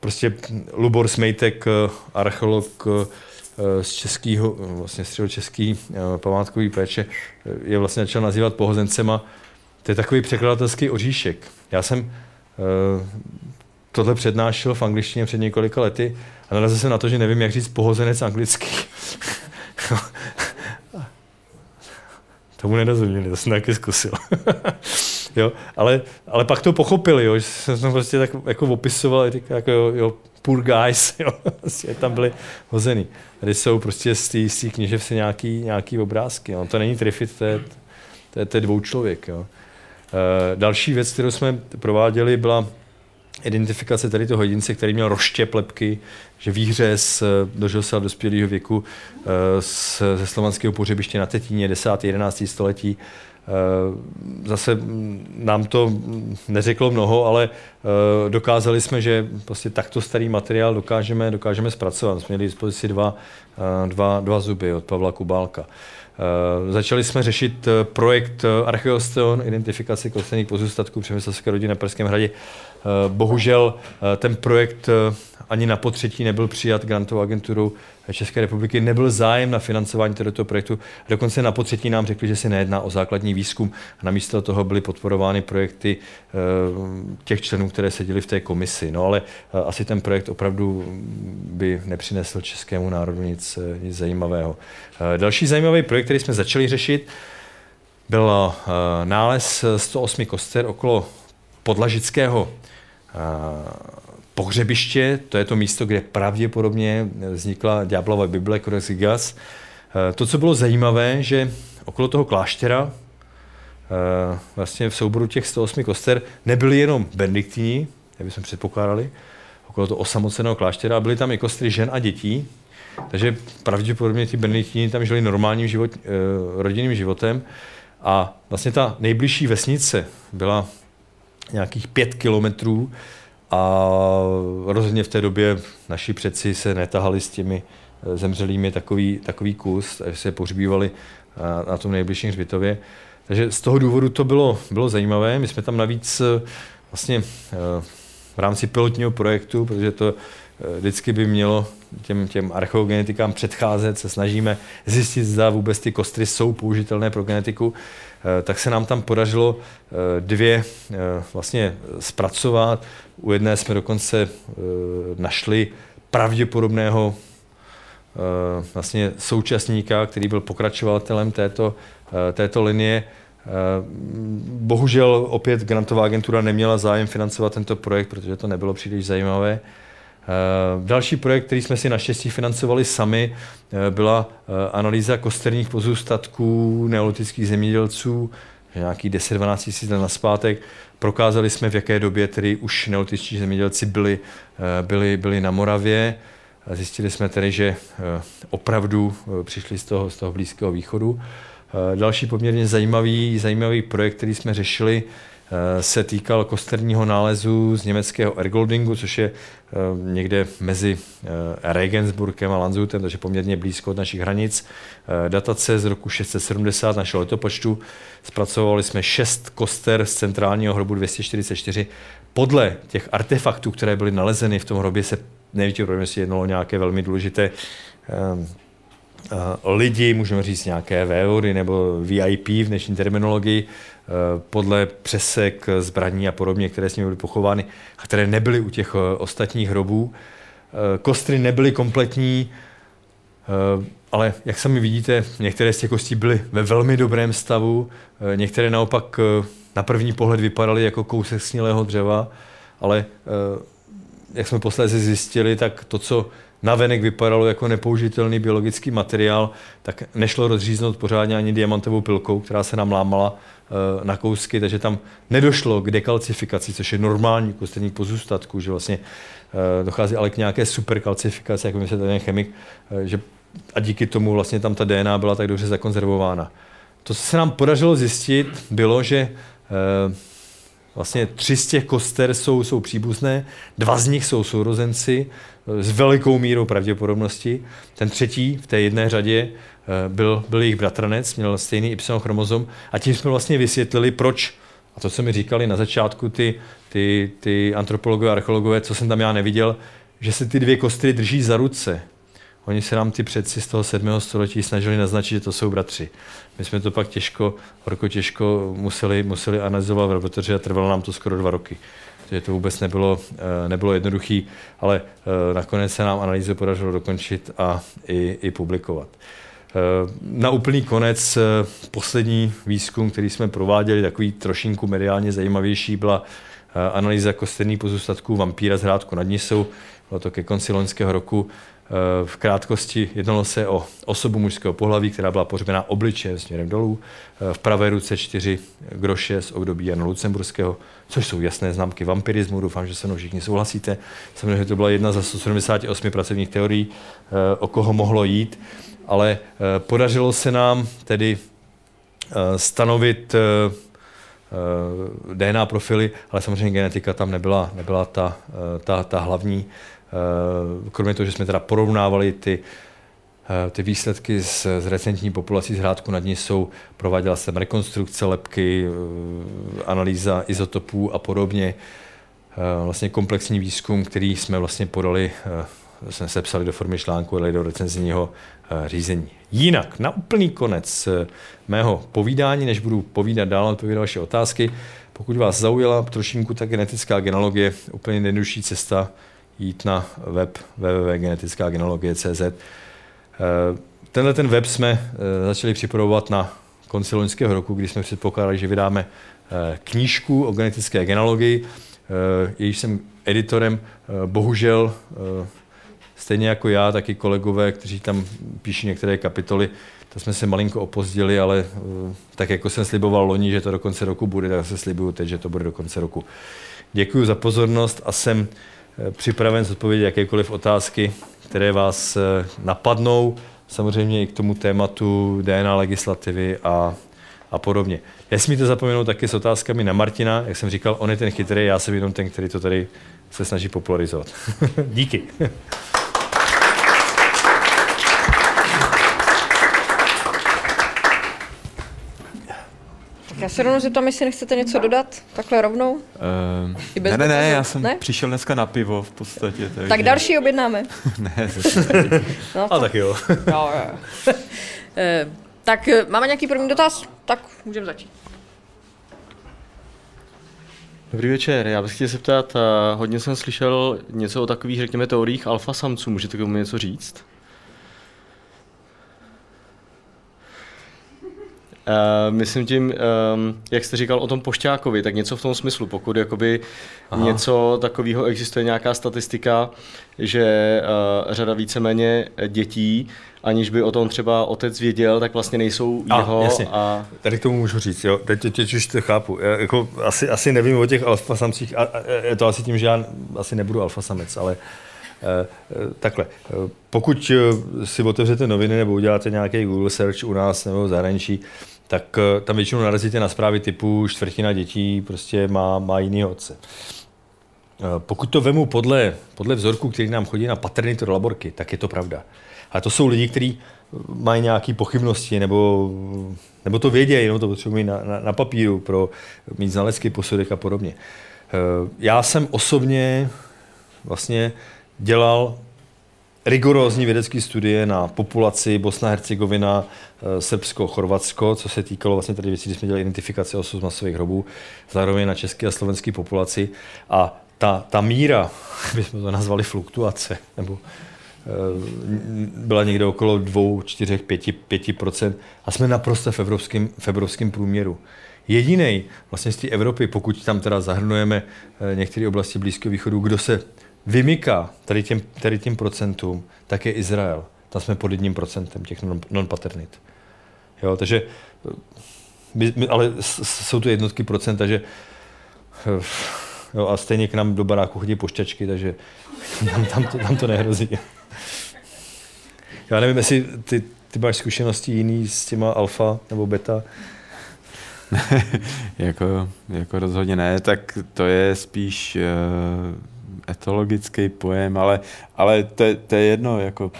prostě Lubor Smejtek, uh, archeolog uh, z českého, vlastně středočeský uh, památkový péče, je vlastně začal nazývat pohozencema. To je takový překladatelský oříšek. Já jsem tohle přednášel v angličtině před několika lety a narazil jsem na to, že nevím, jak říct pohozenec anglický. Tomu nerozuměli, to jsem taky zkusil. jo, ale, ale pak to pochopili, jo, že jsem to prostě tak jako opisoval, jako jo, jo, poor guys, jo, prostě tam byli hozený. Tady jsou prostě z té kniževce nějaký, nějaký obrázky, jo. to není trifit, to je, to je, to je dvou člověk. Jo. E, další věc, kterou jsme prováděli, byla identifikace tady toho jedince, který měl roštěp lepky, že výhřez dožil se dospělého věku ze slovanského pohřebiště na Tetíně 10. 11. století. Zase nám to neřeklo mnoho, ale dokázali jsme, že prostě takto starý materiál dokážeme, dokážeme zpracovat. Jsme měli dispozici dva, dva, dva zuby od Pavla Kubálka. Začali jsme řešit projekt Archeosteon, identifikaci kostených pozůstatků přemyslovské rodiny na Perském hradě. Bohužel ten projekt ani na potřetí nebyl přijat grantovou agenturou České republiky, nebyl zájem na financování tohoto projektu. Dokonce na potřetí nám řekli, že se nejedná o základní výzkum a namísto toho byly podporovány projekty těch členů, které seděli v té komisi. No ale asi ten projekt opravdu by nepřinesl českému národu nic, nic zajímavého. Další zajímavý projekt, který jsme začali řešit, byl nález 108 koster okolo podlažického pohřebiště, to je to místo, kde pravděpodobně vznikla Ďáblova Bible, Codex Gigas. To, co bylo zajímavé, že okolo toho kláštera, vlastně v souboru těch 108 koster, nebyli jenom benediktíni, jak bychom předpokládali, okolo toho osamoceného kláštera, byly tam i kostry žen a dětí, takže pravděpodobně ti benediktíni tam žili normálním život, rodinným životem. A vlastně ta nejbližší vesnice byla nějakých pět kilometrů a rozhodně v té době naši předci se netahali s těmi zemřelými takový, takový kus, takže se pohřbívali na, na tom nejbližším hřbitově. Takže z toho důvodu to bylo, bylo zajímavé. My jsme tam navíc vlastně v rámci pilotního projektu, protože to vždycky by mělo těm, těm archeogenetikám předcházet, se snažíme zjistit, zda vůbec ty kostry jsou použitelné pro genetiku, tak se nám tam podařilo dvě vlastně zpracovat. U jedné jsme dokonce našli pravděpodobného vlastně současníka, který byl pokračovatelem této, této linie. Bohužel opět grantová agentura neměla zájem financovat tento projekt, protože to nebylo příliš zajímavé. Další projekt, který jsme si naštěstí financovali sami, byla analýza kosterních pozůstatků neolitických zemědělců, nějakých 10-12 tisíc let naspátek. Prokázali jsme, v jaké době tedy už neolitičtí zemědělci byli, byli, byli na Moravě. Zjistili jsme tedy, že opravdu přišli z toho, z toho Blízkého východu. Další poměrně zajímavý, zajímavý projekt, který jsme řešili, se týkal kosterního nálezu z německého Ergoldingu, což je někde mezi Regensburgem a Landshutem, takže poměrně blízko od našich hranic. Datace z roku 670 našeho letopočtu. Zpracovali jsme šest koster z centrálního hrobu 244. Podle těch artefaktů, které byly nalezeny v tom hrobě, se nevíte, jestli jednalo nějaké velmi důležité lidi, můžeme říct nějaké vévody nebo VIP v dnešní terminologii, podle přesek zbraní a podobně, které s nimi byly pochovány a které nebyly u těch ostatních hrobů. Kostry nebyly kompletní, ale jak sami vidíte, některé z těch kostí byly ve velmi dobrém stavu, některé naopak na první pohled vypadaly jako kousek snělého dřeva, ale jak jsme posledně zjistili, tak to, co navenek vypadalo jako nepoužitelný biologický materiál, tak nešlo rozříznout pořádně ani diamantovou pilkou, která se nám lámala na kousky, takže tam nedošlo k dekalcifikaci, což je normální kosterní pozůstatku, že vlastně dochází ale k nějaké superkalcifikaci, jako myslí ten chemik, že a díky tomu vlastně tam ta DNA byla tak dobře zakonzervována. To, co se nám podařilo zjistit, bylo, že vlastně tři z těch koster jsou, jsou příbuzné, dva z nich jsou sourozenci s velikou mírou pravděpodobnosti. Ten třetí v té jedné řadě byl, byl jejich bratranec, měl stejný Y chromozom a tím jsme vlastně vysvětlili, proč a to, co mi říkali na začátku ty, ty, ty antropologové archeologové, co jsem tam já neviděl, že se ty dvě kostry drží za ruce. Oni se nám ty předci z toho 7. století snažili naznačit, že to jsou bratři. My jsme to pak těžko, horko těžko museli, museli analyzovat a trvalo nám to skoro dva roky. Takže to vůbec nebylo, nebylo jednoduché, ale nakonec se nám analýzu podařilo dokončit a i, i publikovat. Na úplný konec poslední výzkum, který jsme prováděli, takový trošinku mediálně zajímavější, byla analýza kosterných pozůstatků vampíra z Hrádku nad Nisou. Bylo to ke konci loňského roku. V krátkosti jednalo se o osobu mužského pohlaví, která byla pohřbená obličejem směrem dolů. V pravé ruce čtyři groše z období Jana Lucemburského, což jsou jasné známky vampirismu. Doufám, že se mnou všichni souhlasíte. Samozřejmě, to byla jedna ze 178 pracovních teorií, o koho mohlo jít, ale podařilo se nám tedy stanovit DNA profily, ale samozřejmě genetika tam nebyla, nebyla ta, ta, ta hlavní. Kromě toho, že jsme teda porovnávali ty, ty výsledky z, z recentní populací z Hrádku nad jsou, prováděla jsem rekonstrukce lepky, analýza izotopů a podobně. Vlastně komplexní výzkum, který jsme vlastně podali, jsme sepsali do formy článku, ale do recenzního řízení. Jinak, na úplný konec mého povídání, než budu povídat dál, odpovídat vaše otázky, pokud vás zaujala trošinku ta genetická genealogie, úplně nejjednodušší cesta, jít na web www.genetickagenealogie.cz. Tenhle ten web jsme začali připravovat na konci loňského roku, kdy jsme předpokládali, že vydáme knížku o genetické genealogii. Jejíž jsem editorem, bohužel stejně jako já, taky kolegové, kteří tam píší některé kapitoly, to jsme se malinko opozdili, ale tak jako jsem sliboval loni, že to do konce roku bude, tak se slibuju teď, že to bude do konce roku. Děkuji za pozornost a jsem připraven zodpovědět jakékoliv otázky, které vás napadnou, samozřejmě i k tomu tématu DNA legislativy a, a podobně. Nesmíte zapomenout taky s otázkami na Martina, jak jsem říkal, on je ten chytrý, já jsem jenom ten, který to tady se snaží popularizovat. Díky. Já se rovnou zeptám, jestli nechcete něco dodat, takhle rovnou. Uh, I bez ne, ne, ne, já jsem Ne? přišel dneska na pivo v podstatě. Takže... Tak další objednáme. ne, zase. No, A tak jo. jo, jo. Eh, tak eh, máme nějaký první dotaz? Tak můžeme začít. Dobrý večer, já bych chtěl zeptat, hodně jsem slyšel něco o takových, řekněme, teoriích alfa samců, můžete k tomu něco říct? Uh, myslím tím, um, jak jste říkal o tom Pošťákovi, tak něco v tom smyslu, pokud jakoby Aha. něco takového existuje, nějaká statistika, že uh, řada víceméně dětí, aniž by o tom třeba otec věděl, tak vlastně nejsou A, jeho jasně. a Tady k tomu můžu říct, jo. Teď, teď, teď už to chápu. Já, jako, asi, asi nevím o těch alfa samcích, a, a, je to asi tím, že já asi nebudu alfa samec, ale eh, takhle. Pokud si otevřete noviny nebo uděláte nějaký Google search u nás nebo v zahraničí, tak eh, tam většinou narazíte na zprávy typu čtvrtina dětí prostě má, má jiný otce. Eh, Pokud to vemu podle, podle vzorku, který nám chodí na paternitu do laborky, tak je to pravda. A to jsou lidi, kteří mají nějaké pochybnosti nebo, nebo to vědějí, jenom to potřebují na, na, na papíru pro mít znalecký posudek a podobně. Eh, Já jsem osobně vlastně dělal rigorózní vědecké studie na populaci Bosna, Hercegovina, eh, Srbsko, Chorvatsko, co se týkalo vlastně tady věcí, kdy jsme dělali identifikaci z masových hrobů, zároveň na české a slovenské populaci. A ta, ta míra, bychom to nazvali fluktuace, nebo eh, byla někde okolo 2, 4, 5, 5% a jsme naprosto v evropském, v evropském průměru. Jediný vlastně z té Evropy, pokud tam teda zahrnujeme eh, některé oblasti Blízkého východu, kdo se vymyká tady těm, tady těm procentům, tak je Izrael. Tam jsme pod jedním procentem těch non- non-paternit. Jo, takže, eh, my, my, ale jsou to jednotky procent, takže eh, jo, a stejně k nám do baráku chodí pošťačky, takže tam, tam, to, tam to nehrozí. Já nevím, jestli ty, ty máš zkušenosti jiný s těma alfa nebo beta. jako, jako rozhodně ne, tak to je spíš uh, etologický pojem, ale, ale to, je- to je jedno, jako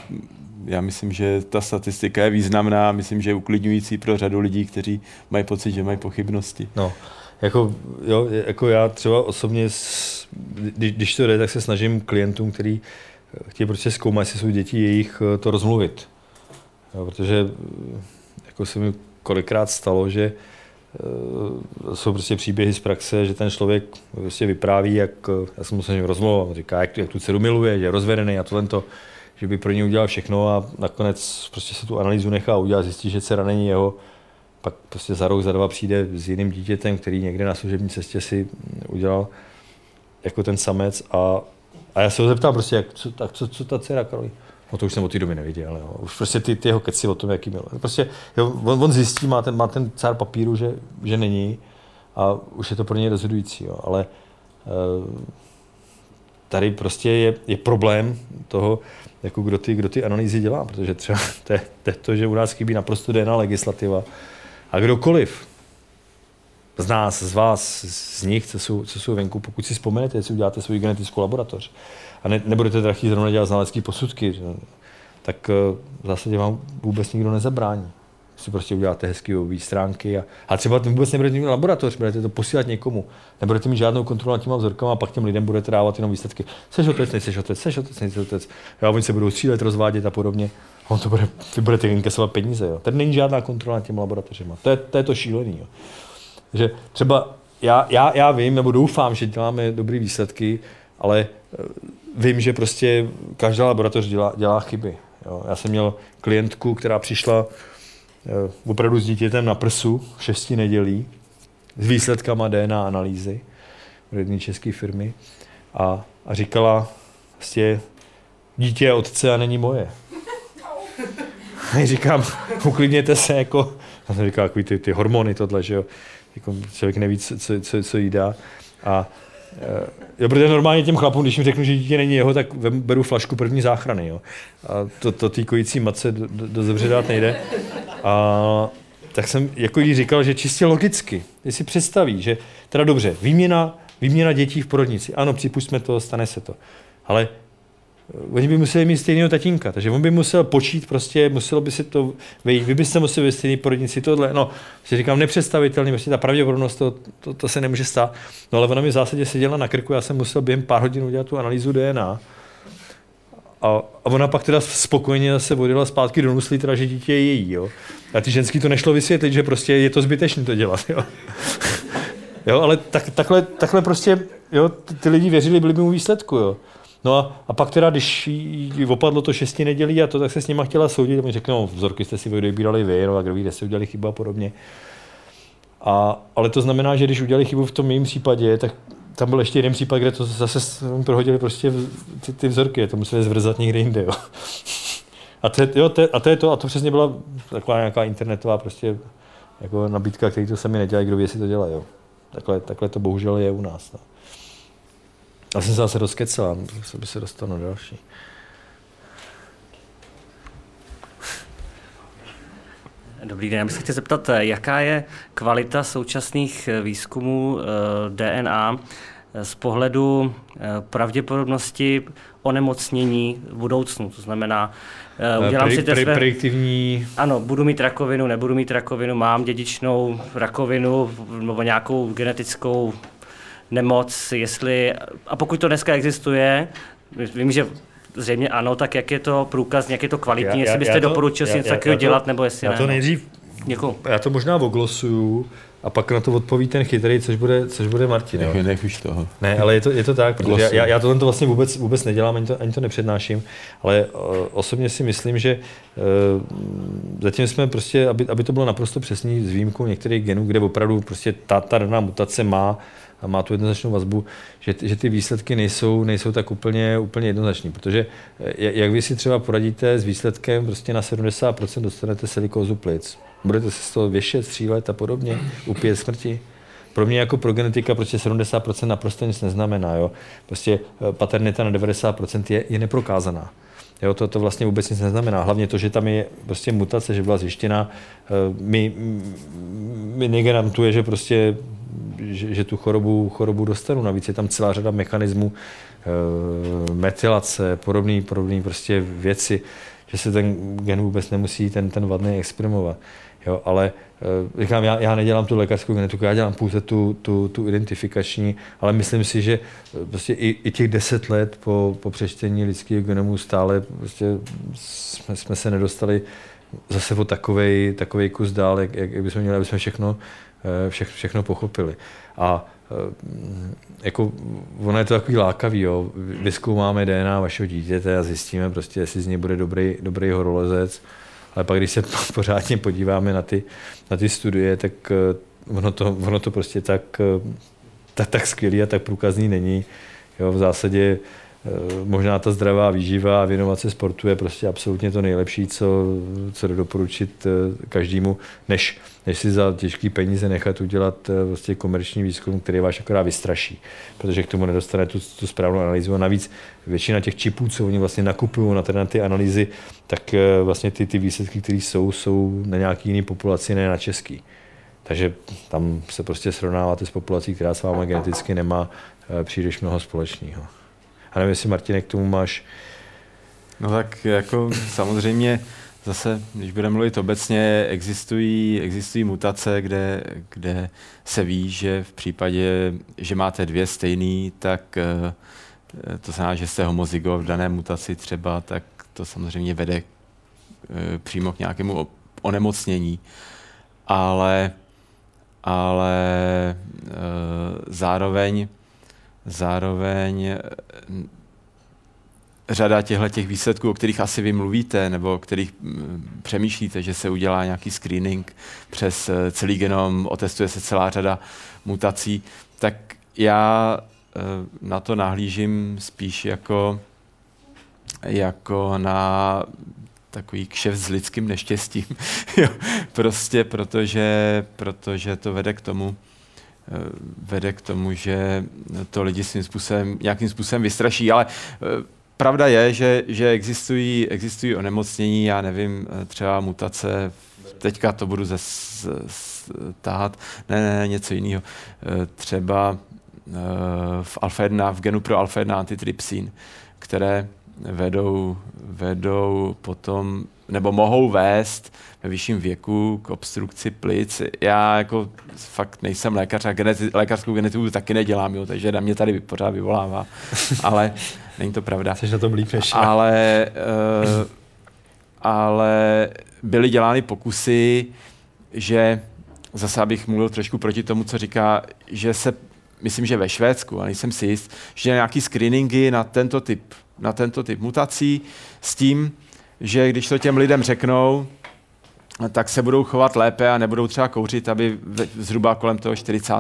já myslím, že ta statistika je významná, myslím, že je uklidňující pro řadu lidí, kteří mají pocit, že mají pochybnosti. No, jako, jo, jako já třeba osobně, když, když to jde, tak se snažím klientům, který chtějí prostě zkoumat, jestli jsou děti jejich, eh, to rozmluvit. Jo, protože eh, jako se mi kolikrát stalo, že eh, jsou prostě příběhy z praxe, že ten člověk prostě vypráví, jak, já jsem se rozmlouval, říká, jak, jak tu dceru miluje, že je rozvedený a tohle to, že by pro ně udělal všechno a nakonec prostě se tu analýzu nechá udělat, zjistí, že dcera není jeho, pak prostě za rok, za dva přijde s jiným dítětem, který někde na služební cestě si udělal jako ten samec a, a já se ho zeptám prostě, jak, co, tak co, co ta dcera Karolí? No to už jsem od té doby neviděl, jo. Už prostě ty, ty jeho keci o tom, jaký byl. Prostě jo, on, on, zjistí, má ten, má ten cár papíru, že, že není a už je to pro něj rozhodující, jo. ale uh, tady prostě je, je problém toho, jako kdo ty, kdo ty analýzy dělá, protože třeba to je, to, je to, že u nás chybí naprosto DNA legislativa a kdokoliv z nás, z vás, z nich, co jsou, co jsou venku, pokud si vzpomenete, jestli uděláte svou genetickou laboratoř a ne, nebudete chtít zrovna dělat znalecké posudky, že, tak eh, v zásadě vám vůbec nikdo nezabrání. Si prostě uděláte hezké stránky a, a třeba vůbec nebudete mít laboratoř, budete to posílat někomu. Nebudete mít žádnou kontrolu nad těma vzorkama a pak těm lidem budete dávat jenom výsledky. Seš otec, nejseš otec, seš otec, nejseš otec. Jo, oni se budou střílet, rozvádět a podobně. A on to bude, vy budete inkasovat peníze. Jo. Tady není žádná kontrola nad těmi laboratořima. To je to, je to šílený. Jo. že třeba já, já, já vím, nebo doufám, že děláme dobré výsledky, ale eh, vím, že prostě každá laboratoř dělá, dělá chyby. Jo. Já jsem měl klientku, která přišla eh, opravdu s dítětem na prsu v šesti nedělí s výsledkama DNA analýzy od jedné české firmy a, a říkala vlastně dítě je otce a není moje. A říkám, uklidněte se, jako, já jsem říkal, ty, ty hormony tohle, že jo, jako člověk neví, co, co, co, co jí dá. A eh, jo, protože normálně těm chlapům, když jim řeknu, že dítě není jeho, tak beru flašku první záchrany, jo. A to, to té kojící matce do, do, dobře dát nejde. A tak jsem jako jí říkal, že čistě logicky, si představí, že teda dobře, výměna, výměna dětí v porodnici, ano, připustíme to, stane se to. Ale oni by museli mít stejného tatínka, takže on by musel počít prostě, muselo by si to vejít, vy byste museli být stejný porodnici, tohle, no, si říkám, nepředstavitelný, prostě ta pravděpodobnost, to, to, to, se nemůže stát. No ale ona mi v zásadě seděla na krku, já jsem musel během pár hodin udělat tu analýzu DNA. A, a ona pak teda spokojeně zase odjela zpátky do nuslí, teda, že dítě je její. Jo. A ty ženský to nešlo vysvětlit, že prostě je to zbytečné to dělat. Jo. jo ale tak, takhle, takhle prostě jo, ty, ty lidi věřili, byli by mu výsledku. Jo. No a, a pak teda, když opadlo to šesti nedělí a to, tak se s nima chtěla soudit, mi řeknou, no, vzorky jste si vybírali vy, no a kdo ví, kde se udělali chyba a podobně. A, ale to znamená, že když udělali chybu v tom mém případě, tak tam byl ještě jeden případ, kde to zase prohodili prostě ty, ty vzorky, to museli zvrzat někde jinde. Jo. A to, je, jo, to, a to je to, a to přesně byla taková nějaká internetová prostě jako nabídka, který to sami nedělají, kdo ví, jestli to dělají. Jo. Takhle, takhle to bohužel je u nás. No. Já jsem se zase rozkecal, se by se dostal na další. Dobrý den, já bych se chtěl zeptat, jaká je kvalita současných výzkumů eh, DNA eh, z pohledu eh, pravděpodobnosti onemocnění v budoucnu. To znamená, udělám pre, si test... Pre, prediktivní... Ano, budu mít rakovinu, nebudu mít rakovinu, mám dědičnou rakovinu nebo nějakou genetickou nemoc, jestli, a pokud to dneska existuje, vím, že zřejmě ano, tak jak je to průkaz, jak je to kvalitní, já, jestli byste já to, doporučil si něco takového dělat, nebo jestli já ne. to no. nejdřív, Děkuju. já to možná oglosuju, a pak na to odpoví ten chytrý, což bude, což bude Martin. Nech, nech už toho. Ne, ale je to, je to tak, protože já, já tohle to vlastně vůbec, vůbec nedělám, ani to, ani to nepřednáším, ale uh, osobně si myslím, že uh, zatím jsme prostě, aby, aby to bylo naprosto přesný s výjimkou některých genů, kde opravdu prostě ta, ta daná mutace má a má tu jednoznačnou vazbu, že, že ty výsledky nejsou, nejsou tak úplně, úplně jednoznační, protože jak vy si třeba poradíte s výsledkem prostě na 70% dostanete silikózu plic, budete se z toho věšet, střílet a podobně, upět smrti. Pro mě jako pro genetika prostě 70% naprosto nic neznamená. Jo? Prostě paternita na 90% je, je neprokázaná. Jo, to, to vlastně vůbec nic neznamená. Hlavně to, že tam je prostě mutace, že byla zjištěna, mi, mi negarantuje, že prostě že, že tu chorobu, chorobu dostanu. Navíc je tam celá řada mechanismů, e, metylace, podobné podobný prostě věci, že se ten gen vůbec nemusí ten, ten vadný exprimovat. Jo, ale e, říkám, já, já nedělám tu lékařskou genetiku, já dělám pouze tu, tu, tu identifikační, ale myslím si, že prostě i, i těch deset let po, po přečtení lidských genomů stále prostě jsme, jsme se nedostali zase o takovej, takovej kus dál, jak, jak bychom měli, aby jsme všechno, Eh, vše, všechno pochopili. A eh, jako, ono je to takový lákavý, jo. Vyzkoumáme DNA vašeho dítěte a zjistíme prostě, jestli z něj bude dobrý, dobrý horolezec, ale pak, když se pořádně podíváme na ty, na ty studie, tak eh, ono to, ono to prostě tak, tak, tak skvělý a tak průkazný není. Jo, v zásadě možná ta zdravá výživa a věnovat se sportu je prostě absolutně to nejlepší, co, co doporučit každému, než než si za těžký peníze nechat udělat eh, vlastně komerční výzkum, který vás akorát vystraší, protože k tomu nedostane tu, tu správnou analýzu. A navíc většina těch čipů, co oni vlastně nakupují na, na ty analýzy, tak eh, vlastně ty, ty výsledky, které jsou, jsou na nějaký jiný populaci, ne na český. Takže tam se prostě srovnáváte s populací, která s vámi geneticky nemá eh, příliš mnoho společného. A nevím, jestli Martine, k tomu máš... No tak jako samozřejmě zase, když budeme mluvit obecně, existují, existují mutace, kde, kde se ví, že v případě, že máte dvě stejný, tak eh, to znamená, že jste homozygo v dané mutaci třeba, tak to samozřejmě vede eh, přímo k nějakému onemocnění. Ale, ale eh, zároveň, zároveň řada těchto těch výsledků, o kterých asi vy mluvíte, nebo o kterých mm, přemýšlíte, že se udělá nějaký screening přes eh, celý genom, otestuje se celá řada mutací, tak já eh, na to nahlížím spíš jako, jako na takový kšef s lidským neštěstím. prostě protože, protože to vede k tomu, eh, vede k tomu, že to lidi svým způsobem, nějakým způsobem vystraší, ale pravda je, že, že existují, existují onemocnění, já nevím, eh, třeba mutace, teďka to budu zase táhat, ne, ne, něco jiného. Eh, třeba eh, v alfa v genu pro alfa 1 antitrypsin, které vedou, vedou potom, nebo mohou vést ve vyšším věku k obstrukci plic. Já jako fakt nejsem lékař a geneti, lékařskou genetiku taky nedělám, jo, takže na mě tady pořád vyvolává, ale není to pravda. Jsi na tom líp než já. Ale, uh, ale byly dělány pokusy, že zase abych mluvil trošku proti tomu, co říká, že se, myslím, že ve Švédsku, a nejsem si jist, že nějaký screeningy na tento typ, na tento typ mutací s tím, že když to těm lidem řeknou, tak se budou chovat lépe a nebudou třeba kouřit, aby zhruba kolem toho 40.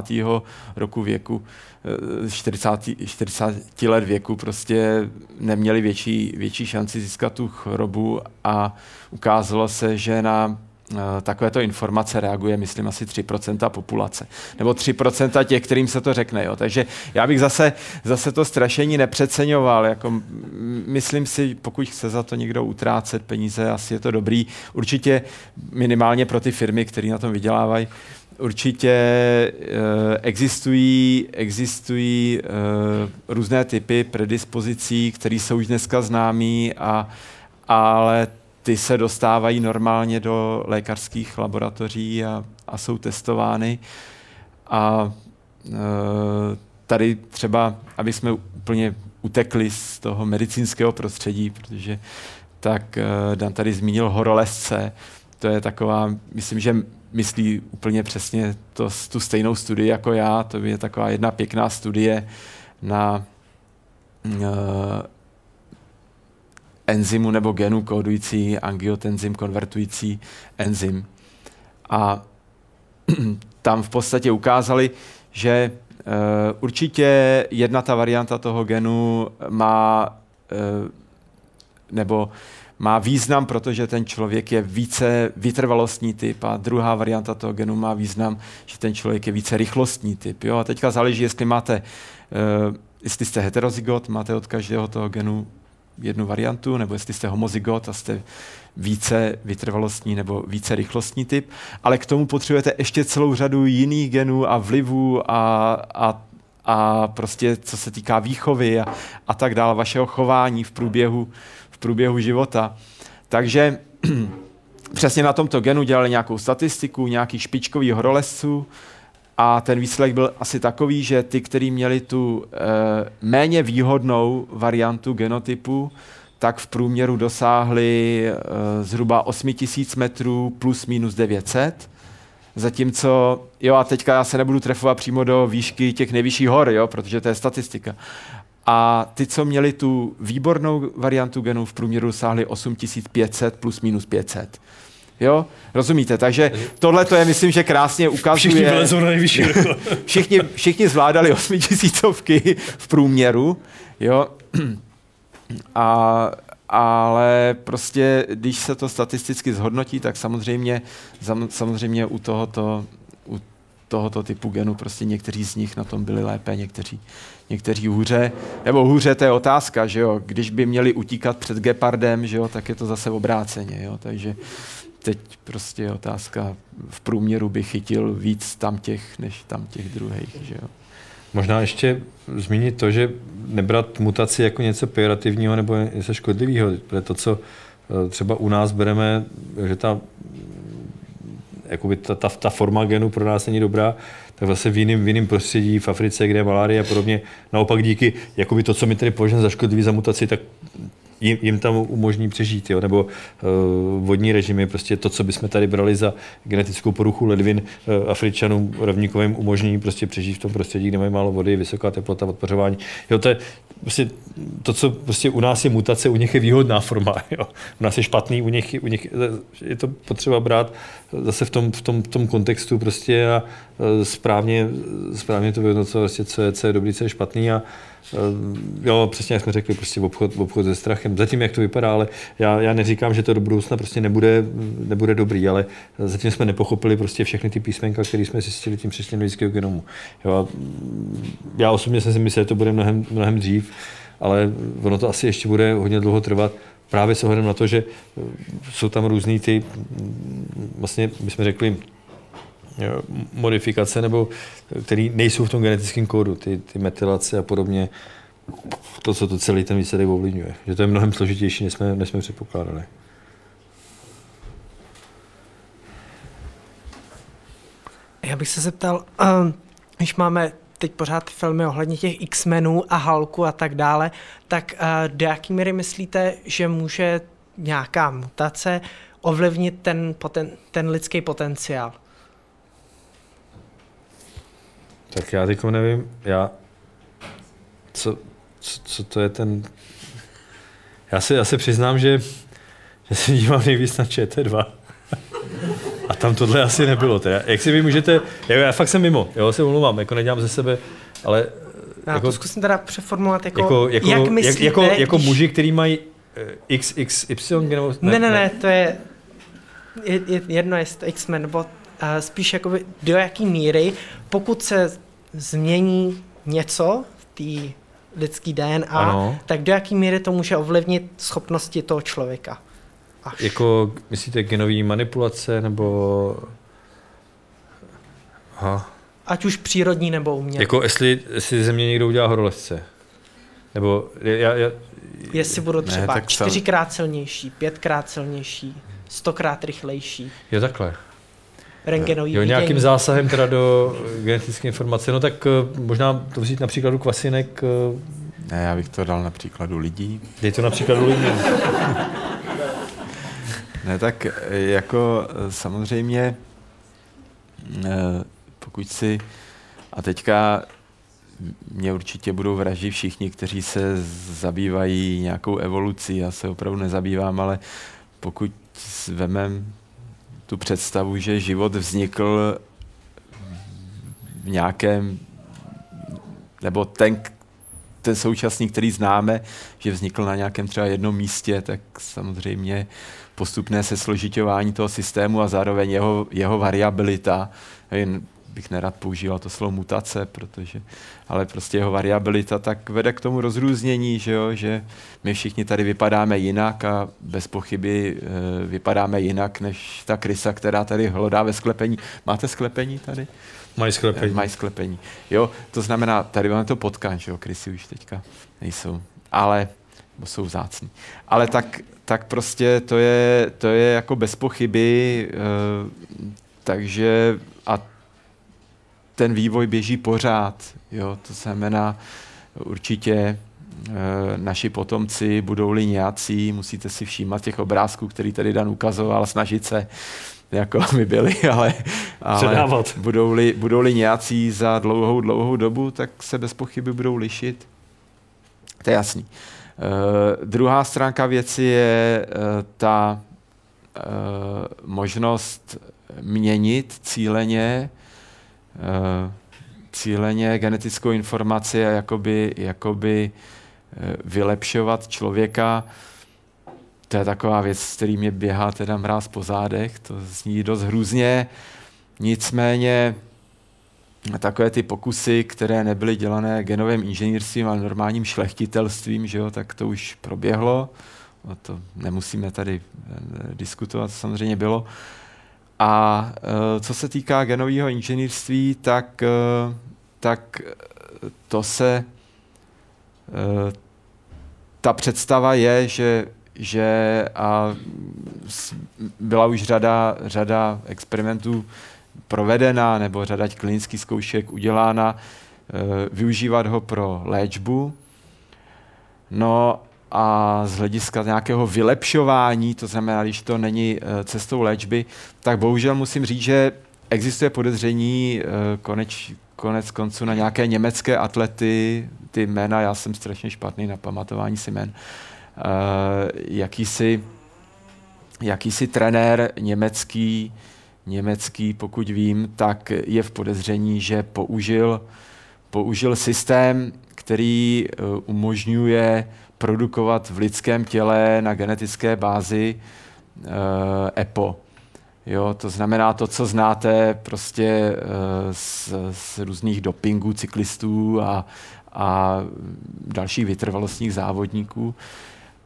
roku věku, 40, eh, 40 let věku prostě neměli větší, větší šanci získat tu chorobu a ukázalo se, že na takovéto informace reaguje, myslím, asi 3% populace. Nebo 3% těch, kterým se to řekne. Jo. Takže já bych zase, zase to strašení nepřeceňoval. Jako, myslím si, pokud chce za to někdo utrácet peníze, asi je to dobrý. Určitě minimálně pro ty firmy, které na tom vydělávají, určitě e, existují, existují e, různé typy predispozicí, které jsou už dneska známí, a, ale ty se dostávají normálně do lékařských laboratoří a, a jsou testovány. A e, tady třeba, aby jsme úplně utekli z toho medicínského prostředí, protože tak e, Dan tady zmínil horolezce, to je taková, myslím, že myslí úplně přesně to, tu stejnou studii jako já, to je taková jedna pěkná studie na e, enzymu nebo genu kódující angiotenzym konvertující enzym. A tam v podstatě ukázali, že uh, určitě jedna ta varianta toho genu má uh, nebo má význam, protože ten člověk je více vytrvalostní typ a druhá varianta toho genu má význam, že ten člověk je více rychlostní typ. Jo? A teďka záleží, jestli máte, uh, jestli jste heterozygot, máte od každého toho genu jednu variantu, nebo jestli jste homozygot a jste více vytrvalostní nebo více rychlostní typ, ale k tomu potřebujete ještě celou řadu jiných genů a vlivů a, a, a prostě co se týká výchovy a, a tak dále, vašeho chování v průběhu, v průběhu života. Takže přesně na tomto genu dělali nějakou statistiku, nějakých špičkových horolezců, a ten výsledek byl asi takový, že ty, kteří měli tu e, méně výhodnou variantu genotypu, tak v průměru dosáhli e, zhruba 8000 metrů plus minus 900. Zatímco, jo a teďka já se nebudu trefovat přímo do výšky těch nejvyšších hor, jo, protože to je statistika. A ty, co měli tu výbornou variantu genů, v průměru dosáhli 8500 plus minus 500. Jo, rozumíte? Takže tohle to je, myslím, že krásně ukazuje. Všichni vylezou na nejvyšší. všichni, všichni zvládali osmitisícovky v průměru, jo. A, ale prostě, když se to statisticky zhodnotí, tak samozřejmě, samozřejmě u tohoto, u tohoto typu genu prostě někteří z nich na tom byli lépe, někteří, někteří hůře. Nebo hůře, to je otázka, že jo. Když by měli utíkat před gepardem, že jo, tak je to zase obráceně, jo. Takže teď prostě je otázka, v průměru by chytil víc tam těch, než tam těch druhých. Že jo. Možná ještě zmínit to, že nebrat mutaci jako něco pejorativního nebo něco škodlivého. Protože to, co eh, třeba u nás bereme, že ta, jakoby ta, ta, ta forma genu pro nás není dobrá, tak zase v jiném, v jiném prostředí, v Africe, kde je malárie a podobně, naopak díky jakoby to, co my tady považujeme za škodlivý za mutaci, tak jim, jim tam umožní přežít, jo? nebo uh, vodní režimy, prostě to, co bychom tady brali za genetickou poruchu ledvin uh, Afričanům rovníkovým umožní prostě přežít v tom prostředí, kde mají málo vody, vysoká teplota, odpařování. Jo, to je prostě to, co prostě u nás je mutace, u nich je výhodná forma. Jo? U nás je špatný, u nich, u nich je to potřeba brát zase v tom, v tom, v tom kontextu prostě a správně, správně to vyhodnocovat, prostě, co, je, co je dobrý, co je špatný a Eh, jo, přesně jak jsme řekli, prostě obchod, obchod se strachem. Zatím, jak to vypadá, ale já, já neříkám, že to do budoucna prostě nebude, nebude dobrý, ale zatím jsme nepochopili prostě všechny ty písmenka, které jsme zjistili tím přesně lidského genomu. Jo, já osobně jsem si myslel, že to bude mnohem, mnohem dřív, ale ono to asi ještě bude hodně dlouho trvat právě s ohledem na to, že jsou tam různý ty, vlastně my jsme řekli, modifikace, nebo které nejsou v tom genetickém kódu, ty, ty metylace a podobně, to, co to celý ten výsledek ovlivňuje. Že to je mnohem složitější, než jsme, než jsme předpokládali. Já bych se zeptal, um, když máme teď pořád filmy ohledně těch X-menů a Hulku a tak dále, tak uh, do jaký míry myslíte, že může nějaká mutace ovlivnit ten, poten, ten lidský potenciál? Tak já teď nevím, já, co, co, co to je ten, já se, já se přiznám, že, že se dívám nejvíc na ČT2. A tam tohle asi nebylo. Teda. Jak si vy můžete, já, já fakt jsem mimo, jo, se omlouvám, jako nedělám ze sebe, ale já jako, to zkusím teda přeformulovat jako, jako, jako jak myslíte, jak, jako, jako když... muži, kteří mají eh, XXY, nebo... Ne, ne, ne, ne, to je, je, je jedno, jestli to X-Men, nebo uh, spíš jakoby do jaký míry, pokud se změní něco v té lidský DNA, ano. tak do jaký míry to může ovlivnit schopnosti toho člověka? Až. Jako, myslíte genový manipulace, nebo... Aha. Ať už přírodní nebo umělý. Jako jestli, jestli ze mě někdo udělá horolezce. Nebo já, já, Jestli budu třeba ne, čtyřikrát silnější, pětkrát silnější, stokrát rychlejší. Jo, takhle. Rengenový Jo, nějakým vidění. zásahem teda do genetické informace. No tak uh, možná to vzít na příkladu kvasinek. Uh, ne, já bych to dal na příkladu lidí. Dej to na příkladu lidí. Ne, tak eh, jako eh, samozřejmě, eh, pokud si, a teďka mě určitě budou vraždit všichni, kteří se zabývají nějakou evolucí, já se opravdu nezabývám, ale pokud vemem tu představu, že život vznikl v nějakém, nebo ten, ten současný, který známe, že vznikl na nějakém třeba jednom místě, tak samozřejmě postupné se složitování toho systému a zároveň jeho, jeho variabilita. Bych nerad používal to slovo mutace, protože, ale prostě jeho variabilita tak vede k tomu rozrůznění, že, jo, že my všichni tady vypadáme jinak a bez pochyby e, vypadáme jinak než ta krysa, která tady hlodá ve sklepení. Máte sklepení tady? Mají sklepení. Mají sklepení. Jo, to znamená, tady máme to potkan, že jo, krysy už teďka nejsou, ale bo jsou vzácní. Ale tak tak prostě to je, to je jako bez pochyby, uh, takže ten vývoj běží pořád, jo, to znamená určitě uh, naši potomci budou-li nějací, musíte si všímat těch obrázků, který tady Dan ukazoval, snažit se jako my byli, ale, ale budou-li, budou-li nějací za dlouhou, dlouhou dobu, tak se bez pochyby budou lišit. To je jasný. Uh, druhá stránka věci je uh, ta uh, možnost měnit cíleně, uh, cíleně genetickou informaci a jakoby, jakoby uh, vylepšovat člověka. To je taková věc, s který mě běhá teda mráz po zádech, to zní dost hrůzně. Nicméně takové ty pokusy, které nebyly dělané genovým inženýrstvím, ale normálním šlechtitelstvím, že jo, tak to už proběhlo. O to nemusíme tady eh, diskutovat, samozřejmě bylo. A e, co se týká genového inženýrství, tak, e, tak to se, ta představa je, že, že a byla už řada, řada experimentů provedena nebo řada klinických zkoušek udělána, eh, využívat ho pro léčbu. No a z hlediska nějakého vylepšování, to znamená, když to není eh, cestou léčby, tak bohužel musím říct, že existuje podezření eh, koneč, konec konců na nějaké německé atlety, ty jména, já jsem strašně špatný na pamatování si jmen, jakýsi, jakýsi trenér německý, německý, pokud vím, tak je v podezření, že použil, použil systém, který eh, umožňuje produkovat v lidském těle na genetické bázi EPO. Jo, to znamená to, co znáte prostě uh, z, z různých dopingů cyklistů a, a dalších vytrvalostních závodníků.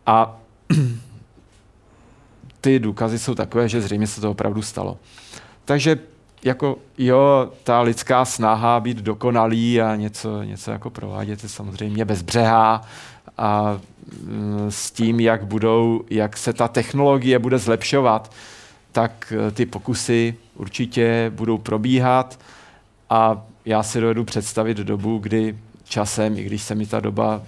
A ty důkazy jsou takové, že zřejmě se to opravdu stalo. Takže jako jo, ta lidská snaha být dokonalý a něco, něco jako provádět je samozřejmě bezbřehá a mm, s tím, jak, budou, jak se ta technologie bude zlepšovat, tak eh, ty pokusy určitě budou probíhat. A já si dovedu představit dobu, kdy časem, i když se mi ta doba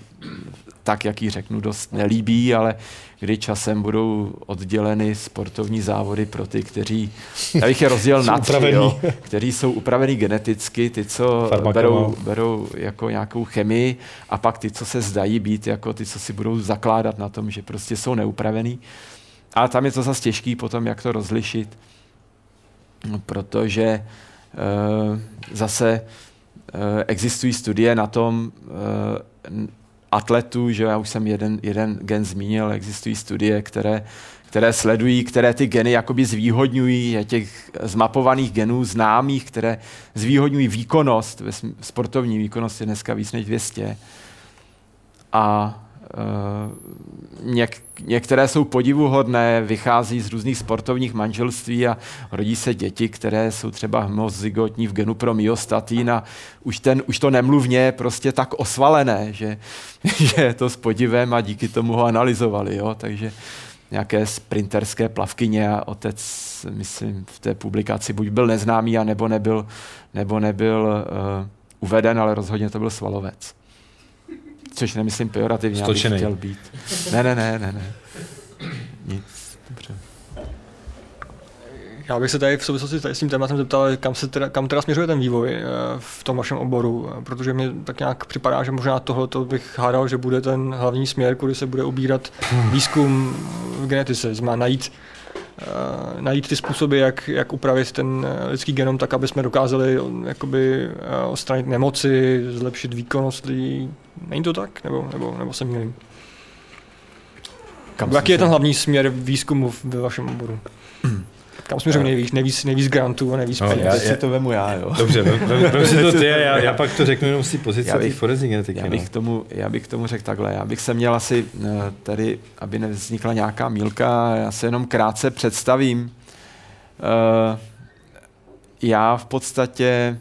tak, jak ji řeknu, dost nelíbí, ale kdy časem budou odděleny sportovní závody pro ty, kteří, já bych je rozdělil na tři, jo, kteří jsou upravení geneticky, ty, co berou, berou jako nějakou chemii a pak ty, co se zdají být jako ty, co si budou zakládat na tom, že prostě jsou neupravený. A tam je to zase těžký potom, jak to rozlišit, protože e, zase e, existují studie na tom, e, atletů, že já už jsem jeden, jeden gen zmínil, existují studie, které, které sledují, které ty geny jakoby zvýhodňují, je těch zmapovaných genů známých, které zvýhodňují výkonnost, sportovní výkonnost je dneska víc než 200. A něk, některé jsou podivuhodné, vychází z různých sportovních manželství a rodí se děti, které jsou třeba homozygotní v genu pro myostatin a už, ten, už to nemluvně je prostě tak osvalené, že, že je to s podivem a díky tomu ho analyzovali. Jo? Takže nějaké sprinterské plavkyně a otec, myslím, v té publikaci buď byl neznámý, a nebo nebyl, nebo nebyl uh, uveden, ale rozhodně to byl svalovec což nemyslím pejorativně, abych chtěl být. Ne, ne, ne, ne, ne. Nic, dobře. Já bych se tady v souvislosti s tím tématem zeptal, kam, se teda, kam teda směřuje ten vývoj eh, v tom vašem oboru, protože mi tak nějak připadá, že možná tohle bych hádal, že bude ten hlavní směr, kudy se bude ubírat výzkum v genetice, znamená najít Eh, najít ty způsoby, jak, jak upravit ten eh, lidský genom tak, aby jsme dokázali jakoby, eh, odstranit nemoci, zlepšit výkonnost lidí. Není to tak? Nebo, nebo, nebo se mýlím? Jaký je ten hlavní směr výzkumu ve vašem oboru? Kam směřujeme nejvíc, nejvíc, nejvíc grantů a nejvíc no, peněz? Já, si to vemu já, jo. Dobře, vem, vem, vem si to ty já, já pak to řeknu jenom z té pozice bych, forenzní genetiky. Já bych, no. tomu, já bych tomu řekl takhle, já bych se měl asi eh, tady, aby nevznikla nějaká mílka, já se jenom krátce představím. Uh, já v podstatě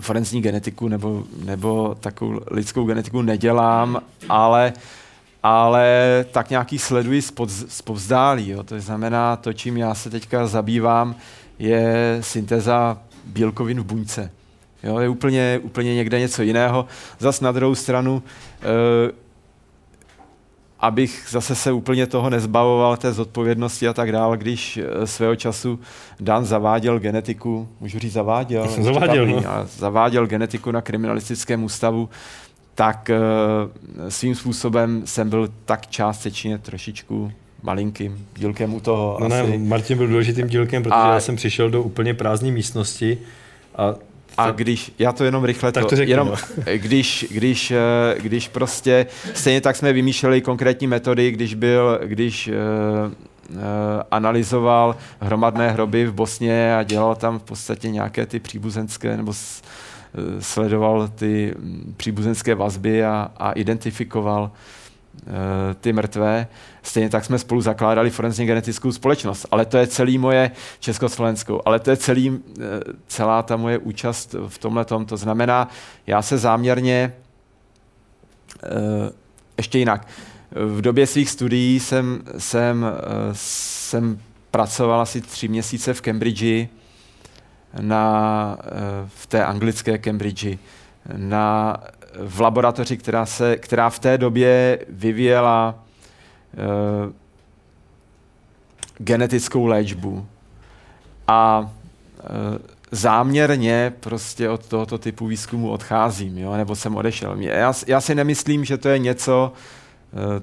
forenzní genetiku nebo, nebo takovou lidskou genetiku nedělám, ale uh, ale tak nějaký sleduji zpovzdálí. Jo. To znamená, to, čím já se teďka zabývám, je syntéza bílkovin v buňce. Jo, je úplně, úplně někde něco jiného. Zas na druhou stranu, e, abych zase se úplně toho nezbavoval, té zodpovědnosti a tak dále, když e, svého času Dan zaváděl genetiku, můžu říct zaváděl, zaváděl, no. zaváděl genetiku na kriminalistickém ústavu, tak uh, svým způsobem jsem byl tak částečně trošičku malinkým dílkem u toho. No asi. ne, Martin byl důležitým dílkem, protože a... já jsem přišel do úplně prázdné místnosti a a když, já to jenom rychle, tak to, to řeknu, jenom, no. když, když, eh, když prostě, stejně tak jsme vymýšleli konkrétní metody, když byl, když uh, uh, analyzoval hromadné hroby v Bosně a dělal tam v podstatě nějaké ty příbuzenské nebo Eh, sledoval ty příbuzenské vazby a, a identifikoval uh, ty mrtvé. Stejně tak jsme spolu zakládali forenzně genetickou společnost. Ale to je celý moje československou. Ale to je celý, uh, celá ta moje účast v tomhle tom. To znamená, já se záměrně ještě jinak. V době svých studií jsem, jsem, jsem pracoval asi tři měsíce v Cambridge na, eh, v té anglické Cambridge, na, v laboratoři, která, se, která v té době vyvíjela uh, genetickou léčbu. A uh, záměrně prostě od tohoto typu výzkumu odcházím, jo? nebo jsem odešel. Já, já si nemyslím, že to je něco, Eh,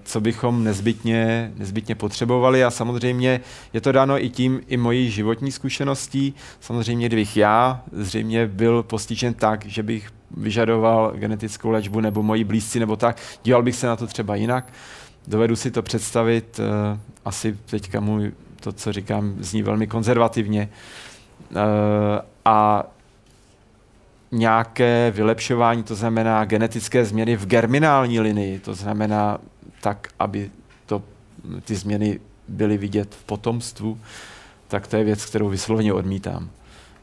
co bychom nezbytně, nezbytně potřebovali a samozřejmě je to dáno i tím, i mojí životní zkušeností. Samozřejmě, kdybych já zřejmě byl postižen tak, že bych vyžadoval genetickou léčbu nebo moji blízci nebo tak, díval bych se na to třeba jinak. Dovedu si to představit, uh, asi teďka můj, to, co říkám, zní velmi konzervativně. Uh, a nějaké vylepšování, to znamená genetické změny v germinální linii, to znamená tak, aby to, ty změny byly vidět v potomstvu, tak to je věc, kterou vysloveně odmítám.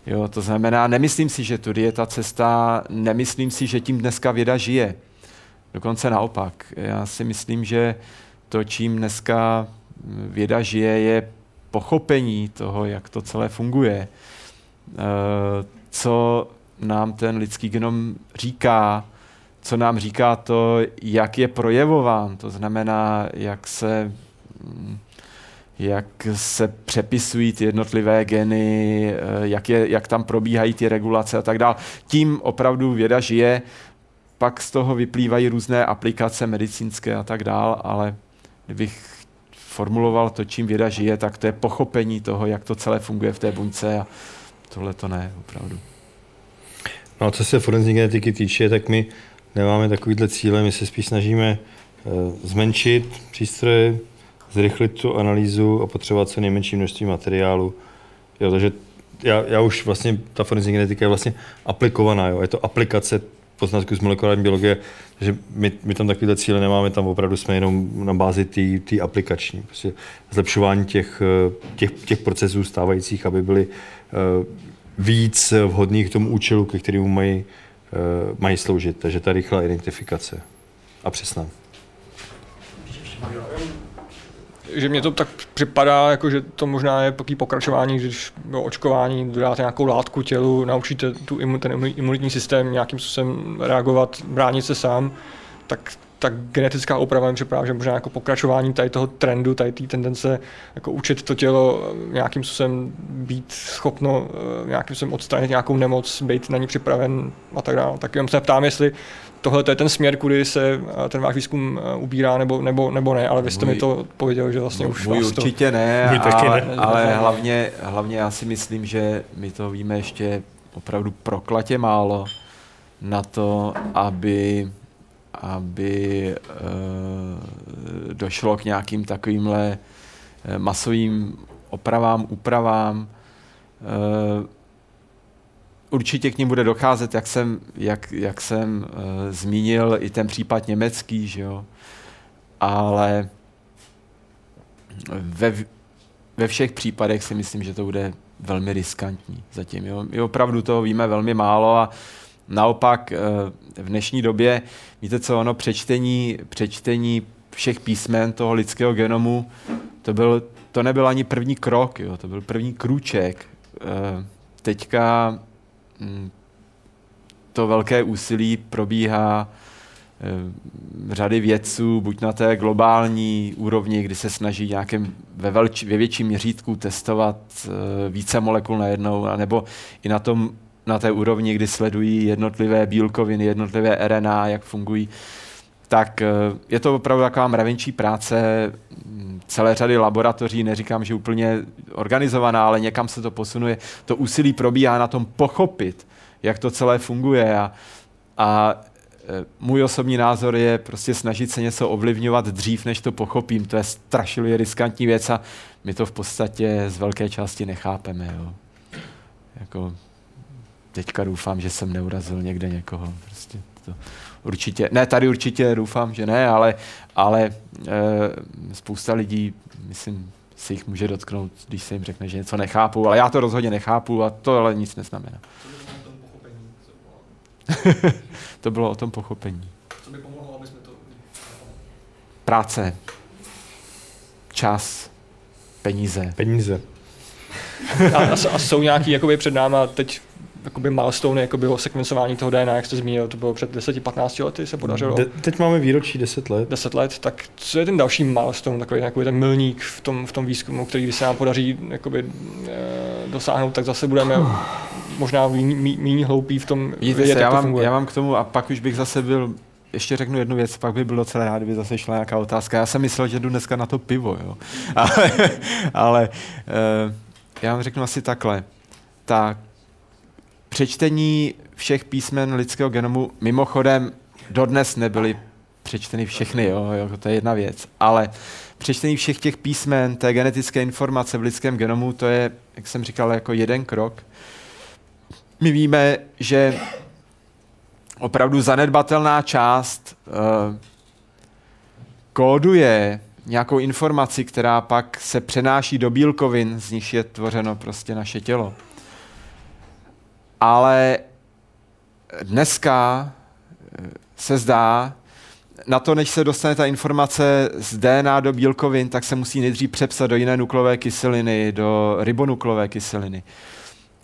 Jo, to znamená, nemyslím si, že tudy je ta cesta, nemyslím si, že tím dneska věda žije. Dokonce naopak. Já si myslím, že to, čím dneska věda žije, je pochopení toho, jak to celé funguje. Eh, co nám ten lidský genom říká, co nám říká to, jak je projevován, to znamená, jak se, jak se přepisují ty jednotlivé geny, eh, jak, je, jak tam probíhají ty regulace a tak dále. Tím opravdu věda žije, pak z toho vyplývají různé aplikace medicínské a tak dále, ale kdybych formuloval to, čím věda žije, tak to je pochopení toho, jak to celé funguje v té buňce a tohle to ne, opravdu. No a co se forenzní genetiky týče, tak my nemáme takovýhle cíle, my se spíš snažíme eh, zmenšit přístroje, zrychlit tu analýzu a potřebovat co nejmenší množství materiálu. Jo, takže já, já už vlastně, ta forenzní genetika je vlastně aplikovaná, jo. je to aplikace poznatků z molekulární biologie, takže my, my tam takovéhle cíle nemáme, tam opravdu jsme jenom na bázi té aplikační. Prostě zlepšování těch, eh, těch, těch procesů stávajících, aby byly uh, víc vhodných k tomu účelu, ke kterému mají, mají sloužit. Takže ta rychlá identifikace a přesná. že mě to tak připadá, jako že to možná je takové pokračování, když do očkování dodáte nějakou látku tělu, naučíte tu, ten imunitní systém nějakým způsobem reagovat, bránit se sám, tak tak genetická úprava mi připadá, že možná jako pokračování tady toho trendu, tady té tendence jako učit to tělo nějakým způsobem být schopno eh, nějakým způsobem odstranit nějakou nemoc, být na ní připraven a tak dále. Tak jenom se ptám, jestli tohle to je ten směr, kudy se eh, ten váš výzkum eh, ubírá, nebo, nebo, nebo ne, ale vy jste můj, mi to pověděl, že vlastně už můj určitě to... ne, můj taky ale, ne. ale hlavně, hlavně já si myslím, že my to víme ještě opravdu proklatě málo na to, aby aby uh, došlo k nějakým takovýmhle masovým opravám, úpravám. Uh, určitě k ním bude docházet, jak jsem, jak, jak jsem uh, zmínil, i ten případ německý, že jo. Ale ve, ve všech případech si myslím, že to bude velmi riskantní zatím. Jo. My opravdu toho víme velmi málo a naopak uh, v dnešní době, víte co, ono přečtení, přečtení všech písmen toho lidského genomu, to, byl, to nebyl ani první krok, jo, to byl první krůček. Uh, teďka Mm, to velké úsilí probíhá eh, řady vědců, buď na té globální úrovni, kdy se snaží nějakém ve, velč, ve větším měřítku testovat eh, více molekul najednou, nebo i na, tom, na té úrovni, kdy sledují jednotlivé bílkoviny, jednotlivé RNA, jak fungují, tak eh, je to opravdu taková mravenčí práce mm, celé řady laboratoří, neříkám, že úplně organizovaná, ale někam se to posunuje. To úsilí probíhá na tom pochopit, jak to celé funguje a, a eh, můj osobní názor je prostě snažit se něco ovlivňovat dřív, než to pochopím. To je strašilě riskantní věc a my to v podstatě z velké části nechápeme. Jo. Jako, teďka doufám, že jsem neurazil někde někoho. Prostě to, určitě, ne, tady určitě doufám, že ne, ale, ale e, spousta lidí, myslím, si jich může dotknout, když se jim řekne, že něco nechápu, ale já to rozhodně nechápu a to ale nic neznamená. to bylo o tom pochopení. Co by pomohlo, aby jsme to... Práce. Čas. Peníze. Peníze. a, a, a jsou nějaký jakoby před náma teď jakoby milestone jako bylo sekvencování toho DNA, jak jste zmínil, to bylo před 10-15 lety se podařilo. De- teď máme výročí 10 let. 10 let, tak co je ten další milestone, takový, takový ten milník v tom, v tom výzkumu, který se nám podaří jakoby, e, dosáhnout, tak zase budeme možná méně hloupí v tom Vidíte vědět, se, já, mám, já mám k tomu a pak už bych zase byl ještě řeknu jednu věc, pak by bylo docela rád, kdyby zase šla nějaká otázka. Já jsem myslel, že jdu dneska na to pivo, jo. ale, ale uh, já vám řeknu asi takhle. Tak přečtení všech písmen lidského genomu, mimochodem dodnes nebyly přečteny všechny, jo, jo, to je jedna věc, ale přečtení všech těch písmen, té genetické informace v lidském genomu, to je, jak jsem říkal, jako jeden krok. My víme, že opravdu zanedbatelná část uh, kóduje nějakou informaci, která pak se přenáší do bílkovin, z nich je tvořeno prostě naše tělo. Ale dneska eh, se zdá, na to, než se dostane ta informace z DNA do bílkovin, tak se musí nejdřív přepsat do jiné nukleové kyseliny, do ribonuklové kyseliny.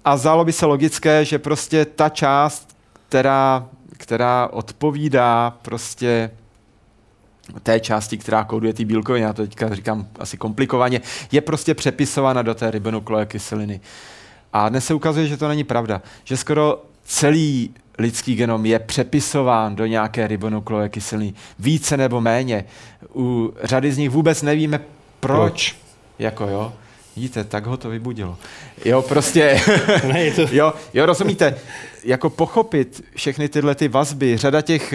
A zdálo by se logické, že prostě ta část, která, která odpovídá prostě té části, která kóduje ty bílkoviny, já to teďka říkám asi komplikovaně, je prostě přepisována do té ribonuklové kyseliny. A dnes se ukazuje, že to není pravda. Že skoro celý lidský genom je přepisován do nějaké ribonuklové kyseliny. Více nebo méně. U řady z nich vůbec nevíme, proč. proč? Jako jo. Vidíte, tak ho to vybudilo. Jo, prostě, ne, to... jo, jo, rozumíte, jako pochopit všechny tyhle ty vazby, řada těch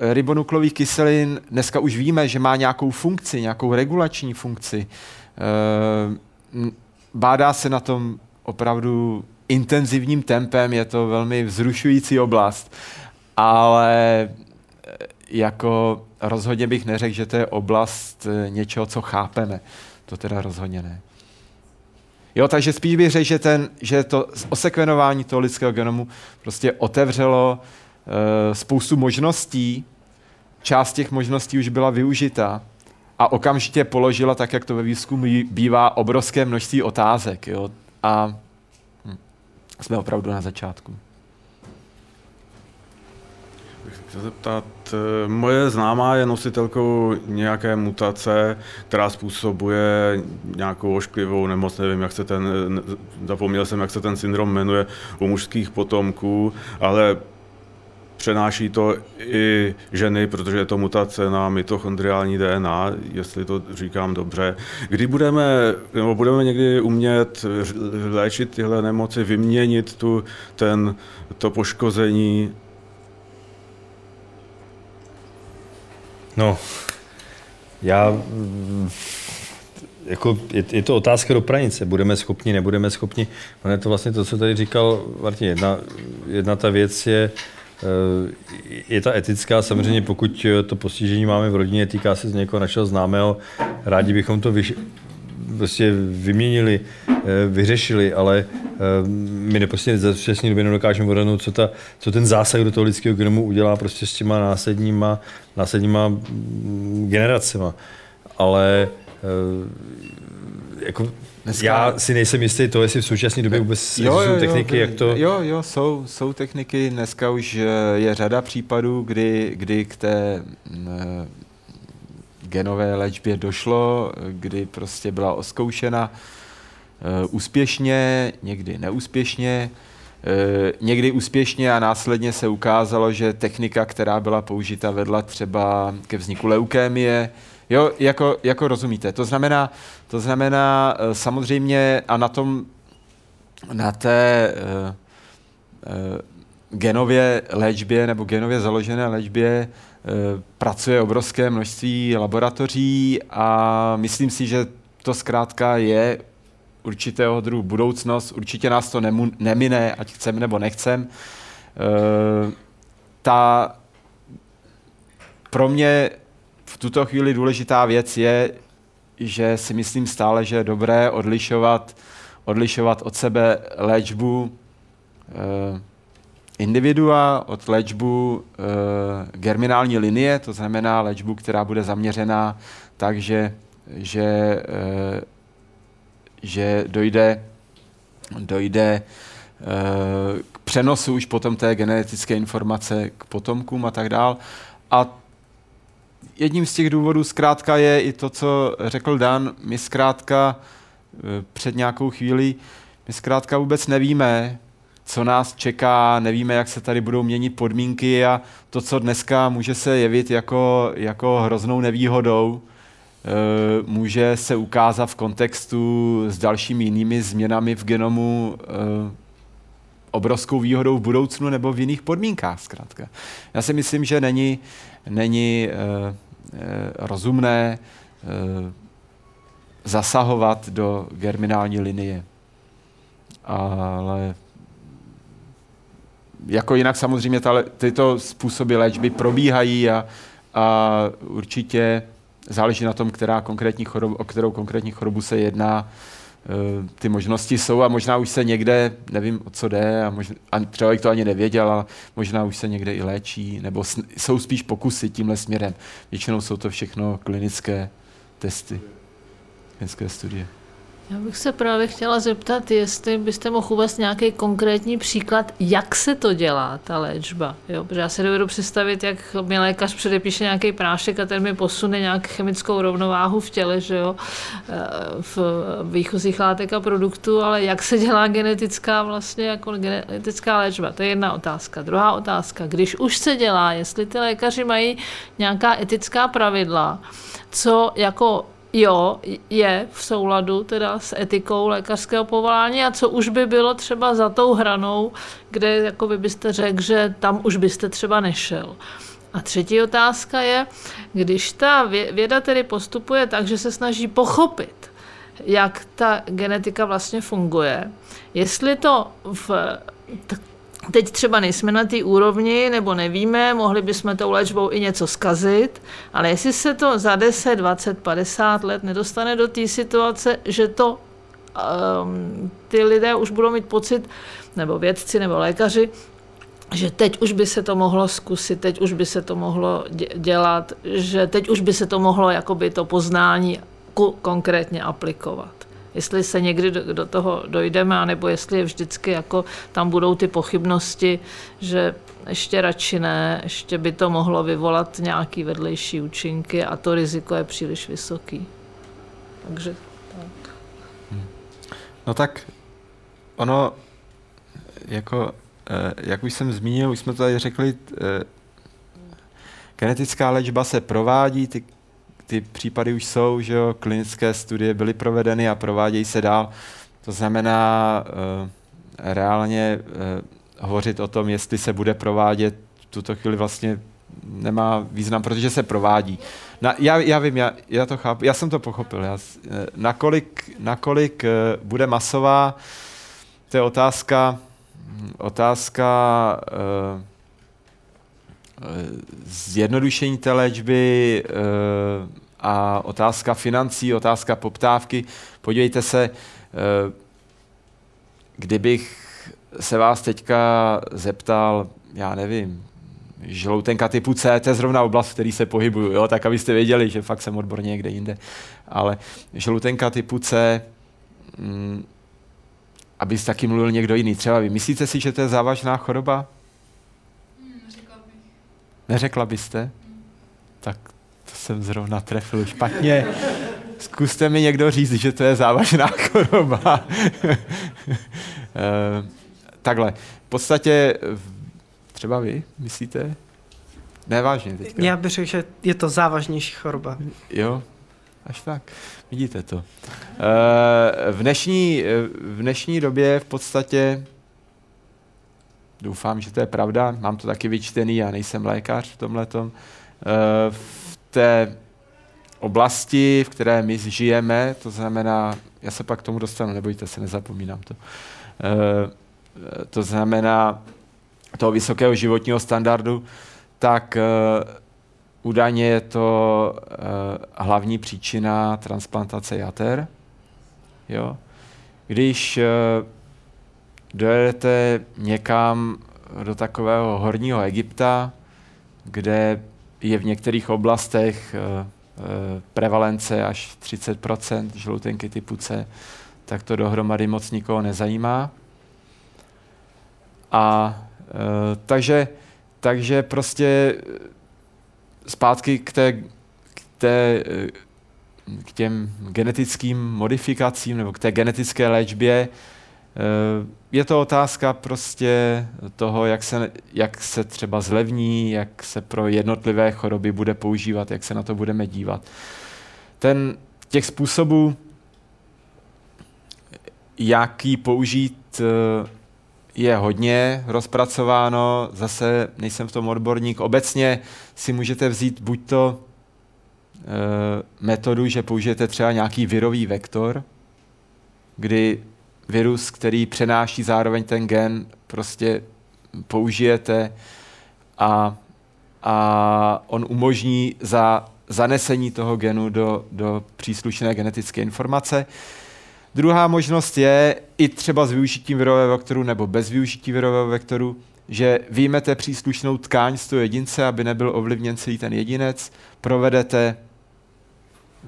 uh, ribonuklových kyselin, dneska už víme, že má nějakou funkci, nějakou regulační funkci. Uh, bádá se na tom opravdu intenzivním tempem, je to velmi vzrušující oblast, ale eh, jako rozhodně bych neřekl, že to je oblast eh, něčeho, co chápeme. To teda rozhodně ne. Jo, takže spíš bych řekl, že, ten, že to osekvenování toho lidského genomu prostě otevřelo uh, spoustu možností, část těch možností už byla využita a okamžitě položila, tak jak to ve výzkumu bývá, obrovské množství otázek. Jo? A jsme opravdu na začátku. chtěl zeptat, eh, moje známá je nositelkou nějaké mutace, která způsobuje nějakou ošklivou nemoc, nevím, jak se ten, zapomněl jsem, jak se ten syndrom jmenuje u mužských potomků, ale přenáší to i ženy, protože je to mutace na mitochondriální DNA, jestli to říkám dobře. Kdy budeme, nebo budeme někdy umět léčit tyhle nemoci, vyměnit tu, ten, to poškození? No, já jako je, je, to otázka do pranice. Budeme schopni, nebudeme schopni. Ono je to vlastně to, co tady říkal Martin. Jedna, jedna ta věc je, je ta etická, samozřejmě pokud to postižení máme v rodině, týká se z někoho našeho známého, rádi bychom to vyš, prostě vyměnili, eh, vyřešili, ale eh, my neprostě za současné době nedokážeme odhadnout, co, ta, co ten zásah do toho lidského genomu udělá prostě s těma následníma, následníma mm, generacema. Ale jako Dneska... Já si nejsem jistý to, jestli v současné době vůbec jo, jo, techniky, jo, jak to... Jo, jo, jsou, jsou techniky. Dneska už eh, je řada případů, kdy, kdy k té mm, eh, genové léčbě došlo, kdy prostě byla oskoušena uh, úspěšně, někdy neúspěšně, uh, někdy úspěšně a následně se ukázalo, že technika, která byla použita, vedla třeba ke vzniku leukémie, Jo, jako, jako rozumíte. To znamená, to znamená eh, samozřejmě a na tom, na té uh, uh, genově léčbě nebo genově založené léčbě uh, pracuje obrovské množství laboratoří a myslím si, že to zkrátka je určitého druhu budoucnost. Určitě nás to nemu, nemine, ať chceme nebo nechcem. Uh, ta pro mě v tuto chvíli důležitá věc je, že si myslím stále, že je dobré odlišovat, odlišovat od sebe léčbu eh, individua od léčbu eh, germinální linie, to znamená léčbu, která bude zaměřená tak, že, že, eh, že dojde, dojde eh, k přenosu už potom té genetické informace k potomkům a tak dál. A jedním z těch důvodů zkrátka je i to, co řekl Dan. My zkrátka e, před nějakou chvílí, my zkrátka vůbec nevíme, co nás čeká, nevíme, jak se tady budou měnit podmínky a to, co dneska může se jevit jako, jako hroznou nevýhodou, e, může se ukázat v kontextu s dalšími jinými změnami v genomu e, obrovskou výhodou v budoucnu nebo v jiných podmínkách zkrátka. Já si myslím, že není, není rozumné uh, zasahovat do germinální linie. Ale jako jinak samozřejmě ta, tyto způsoby léčby probíhají a, a určitě záleží na tom, která konkrétní chorob, o kterou konkrétní chorobu se jedná, ty možnosti jsou a možná už se někde, nevím o co jde a, možná, a třeba to ani nevěděl, a možná už se někde i léčí, nebo jsou spíš pokusy tímhle směrem. Většinou jsou to všechno klinické testy, klinické studie. Já bych se právě chtěla zeptat, jestli byste mohl uvést nějaký konkrétní příklad, jak se to dělá, ta léčba. Jo? Protože já si dovedu představit, jak mi lékař předepíše nějaký prášek a ten mi posune nějak chemickou rovnováhu v těle, že jo? Eh, v výchozích látek a produktů, ale jak se dělá genetická vlastně jako genetická léčba, to je jedna otázka. Druhá otázka, když už se dělá, jestli ty lékaři mají nějaká etická pravidla, co jako jo, je v souladu teda s etikou lékařského povolání a co už by bylo třeba za tou hranou, kde jako by byste řekl, že tam už byste třeba nešel. A třetí otázka je, když ta věda tedy postupuje tak, že se snaží pochopit, jak ta genetika vlastně funguje, jestli to v Teď třeba nejsme na té úrovni, nebo nevíme, mohli bychom tou léčbou i něco skazit, ale jestli se to za 10, 20, 50 let nedostane do té situace, že to um, ty lidé už budou mít pocit, nebo vědci, nebo lékaři, že teď už by se to mohlo zkusit, teď už by se to mohlo dělat, že teď už by se to mohlo jakoby to poznání konkrétně aplikovat jestli se někdy do, do toho dojdeme, anebo jestli je vždycky jako tam budou ty pochybnosti, že ještě radši ne, ještě by to mohlo vyvolat nějaký vedlejší účinky a to riziko je příliš vysoký. Takže tak. No tak ono, jako, eh, jak už jsem zmínil, už jsme tady řekli, eh, genetická léčba se provádí, ty ty případy už jsou, že jo, klinické studie byly provedeny a provádějí se dál. To znamená uh, reálně uh, hovořit o tom, jestli se bude provádět, v tuto chvíli vlastně nemá význam, protože se provádí. Na, já, já vím, já, já to chápu, já jsem to pochopil. Já, eh, nakolik, nakolik bude masová, to je otázka, otázka uh, zjednodušení té léčby eh, a otázka financí, otázka poptávky. Podívejte se, eh, kdybych se vás teďka zeptal, já nevím, žloutenka typu C, to je zrovna oblast, v který se pohybuju, jo? tak abyste věděli, že fakt jsem odborně někde jinde. Ale žloutenka typu C, mm, aby taky mluvil někdo jiný. Třeba vy myslíte si, že to je závažná choroba? Neřekla byste? Tak to jsem zrovna trefil špatně. Zkuste mi někdo říct, že to je závažná choroba. Eh, takhle. V podstatě třeba vy myslíte? Nevážně teďka. Já bych řekl, že je to závažnější choroba. Jo, až tak. Vidíte to. Eh, v dnešní, v dnešní době v podstatě Doufám, že to je pravda. Mám to taky vyčtený, já nejsem lékař v tomhletom. Eh, v té oblasti, v které my žijeme, to znamená, já se pak k tomu dostanu, nebojte se, nezapomínám to. Eh, to znamená toho vysokého životního standardu, tak eh, údajně je to hlavní příčina transplantace jater. Jo? Když dojedete někam do takového horního Egypta, kde je v některých oblastech eh, eh, prevalence až 30% žloutenky typu C, tak to dohromady moc nikoho nezajímá. A e, takže, takže prostě zpátky k, té, k, té, k těm genetickým modifikacím nebo k té genetické léčbě, Eh, je to otázka prostě toho, jak se, jak se třeba zlevní, jak se pro jednotlivé choroby bude používat, jak se na to budeme dívat. Ten, těch způsobů, jak ji použít, eh, je hodně rozpracováno, zase nejsem v tom odborník. Obecně si můžete vzít buď to eh, metodu, že použijete třeba nějaký virový vektor, kdy virus, který přenáší zároveň ten gen, prostě použijete a, a on umožní za zanesení toho genu do, do příslušné genetické informace. Druhá možnost je i třeba s využitím virového vektoru nebo bez využití virového vektoru, že vyjmete příslušnou tkáň z toho jedince, aby nebyl ovlivněn celý ten jedinec, provedete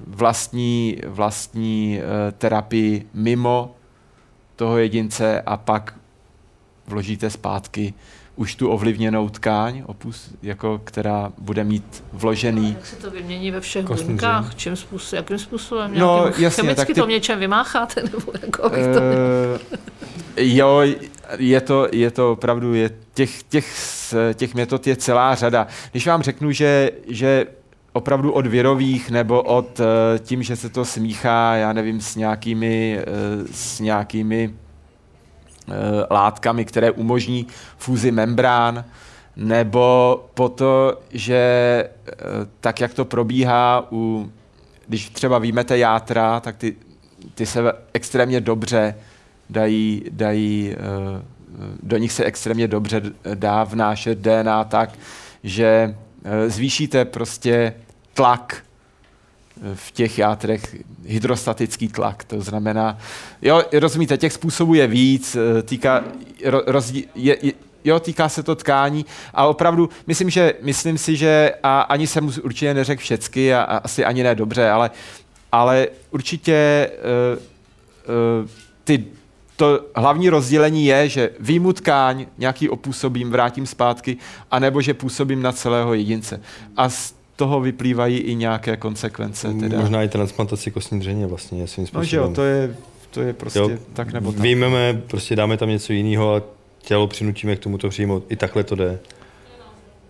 vlastní, vlastní e, terapii mimo toho jedince a pak vložíte zpátky už tu ovlivněnou tkáň, opus, jako, která bude mít vložený. Jak se to vymění ve všech Kostní buňkách? Čím způsob, jakým způsobem? No, Nějakým jasně, chemicky tak ty- to v něčem vymácháte? Nebo jako abych to... Eh, jo, je to, je to opravdu, je těch, těch, těch metod je celá řada. Když vám řeknu, že, že opravdu od virových nebo od eh, tím, že se to smíchá, já nevím, s nějakými, eh, s nějakými eh, látkami, které umožní fúzi membrán, nebo po to, že tak, jak to probíhá u, když třeba výjmete játra, tak ty, ty se extrémně dobře dají, dají do nich se extrémně dobře dá vnášet DNA tak, že zvýšíte prostě tlak eh, v těch játrech, hydrostatický tlak, to znamená, jo, rozumíte, těch způsobů je víc, eh, týká, ro, rozdí, je, je, jo, týká se to tkání a opravdu, myslím, že, myslím si, že a ani jsem určitě neřekl všecky a, a asi ani ne dobře, ale, ale určitě uh, uh, ty to hlavní rozdělení je, že výjmu tkáň, nějaký opůsobím, vrátím zpátky, anebo že působím na celého jedince. A z toho vyplývají i nějaké konsekvence. Teda. Možná i transplantaci kostní dřeně vlastně svým způsobem. No, že jo, to je, to je prostě Jo. tak nebo tak. Vyjmeme, prostě dáme tam něco jiného a tělo přinutíme k tomu to přijmout. I takhle to jde.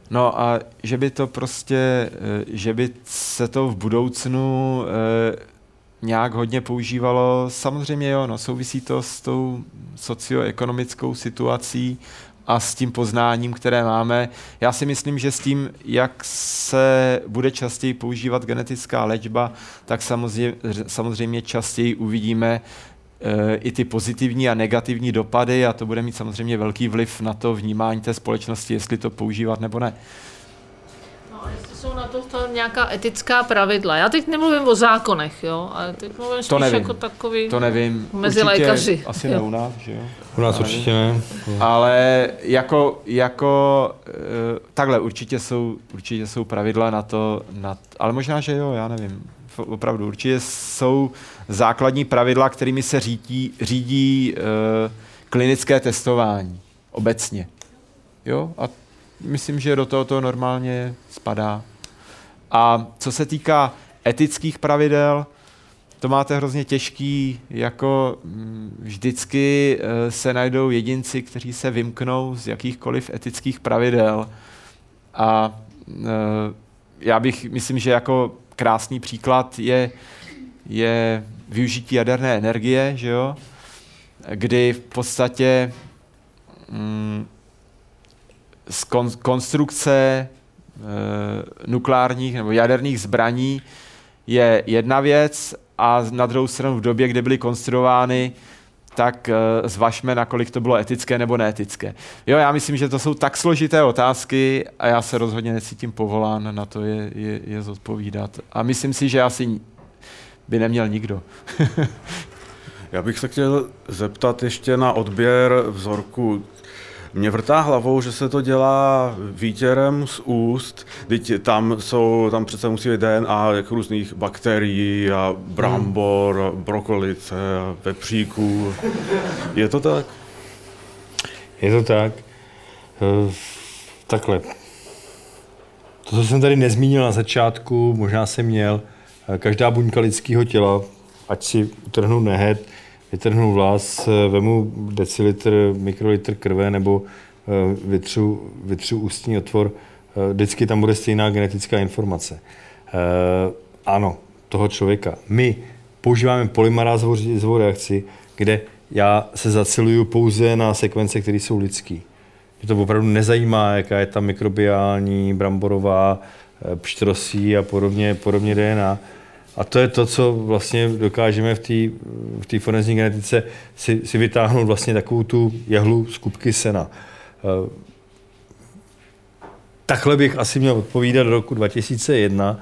No a že by to prostě, eh, že by se to v budoucnu eh, nějak hodně používalo, samozřejmě jo, no, souvisí to s tou socioekonomickou situací a s tím poznáním, které máme. Já si myslím, že s tím, jak se bude častěji používat genetická léčba, tak samozřejmě, samozřejmě častěji uvidíme eh, i ty pozitivní a negativní dopady a to bude mít samozřejmě velký vliv na to vnímání té společnosti, jestli to používat nebo ne. No, jestli jsou na to nějaká etická pravidla. Já teď nemluvím o zákonech, jo, ale teď mluvím spíš nevím. jako takový... To nevím. Mezi Určitě lékaři. Asi Jo. ne u nás, že jo? U nás Ale- určitě ne. Ale jako, jako eh, takhle určitě jsou, určitě jsou pravidla na to, na, ale možná, že jo, já nevím. F- Opravdu, určitě jsou základní pravidla, kterými se řídí, řídí uh, klinické testování obecně. Jo, a myslím, že do toho to normálně spadá. A co se týká etických pravidel, to máte hrozně těžký, jako mm, vždycky eh, se najdou jedinci, kteří se vymknou z jakýchkoliv etických pravidel. A eh, já bych, myslím, že jako krásný příklad je, je využití jaderné energie, že jo? kdy v podstatě mm, z kon, konstrukce nukleárních nebo jaderných zbraní je jedna věc a na druhou stranu v době, kdy byly konstruovány, tak e, zvažme, nakolik to bylo etické nebo neetické. Jo, já myslím, že to jsou tak složité otázky a já se rozhodně necítím povolán na to je, je, je zodpovídat. A myslím si, že asi by neměl nikdo. Já bych se chtěl zeptat ještě na odběr vzorku. Mě vrtá hlavou, že se to dělá výtěrem z úst, teď tam jsou, tam přece musí být DNA jak různých bakterií a brambor, a brokolice a vepříků. Je to tak? Je to tak. Eh, Takhle. To, co jsem tady nezmínil na začátku, možná jsem měl, eh, každá buňka lidského těla, ať si utrhnu nehet, vytrhnu vlas, eh, vemu decilitr, mikrolitr krve nebo eh, vytřu, vytřu ústní otvor, eh, vždycky tam bude stejná genetická informace. Ano, toho člověka. My používáme polymerázovou reakci, kde já se zaciluju pouze na sekvence, které jsou lidský. Mě to opravdu nezajímá, jaká je ta mikrobiální, bramborová, pštrosí a podobně, podobně DNA. A to je to, co vlastně dokážeme v té v forenzní genetice si, si vytáhnout vlastně takovou tu jehlu z kupky sena. Eh, Takhle bych asi měl odpovídat do roku 2001.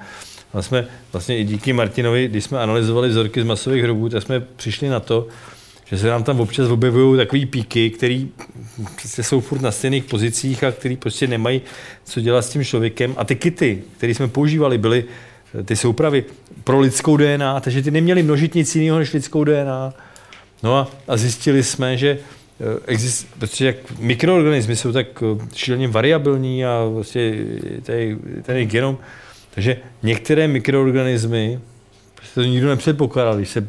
A jsme vlastně i díky Martinovi, když jsme analyzovali vzorky z masových hrobů, tak jsme přišli na to, že se nám tam občas objevují takové píky, které prostě jsou furt na stejných pozicích a které prostě nemají co dělat s tím člověkem. A ty kity, které jsme používali, byly ty soupravy pro lidskou DNA, takže ty neměly množit nic jiného než lidskou DNA. No a, a zjistili jsme, že eh, exist, protože jak mikroorganismy jsou tak eh, šíleně variabilní a vlastně tady, tady genom, takže některé mikroorganismy, to nikdo nepředpokládal, když se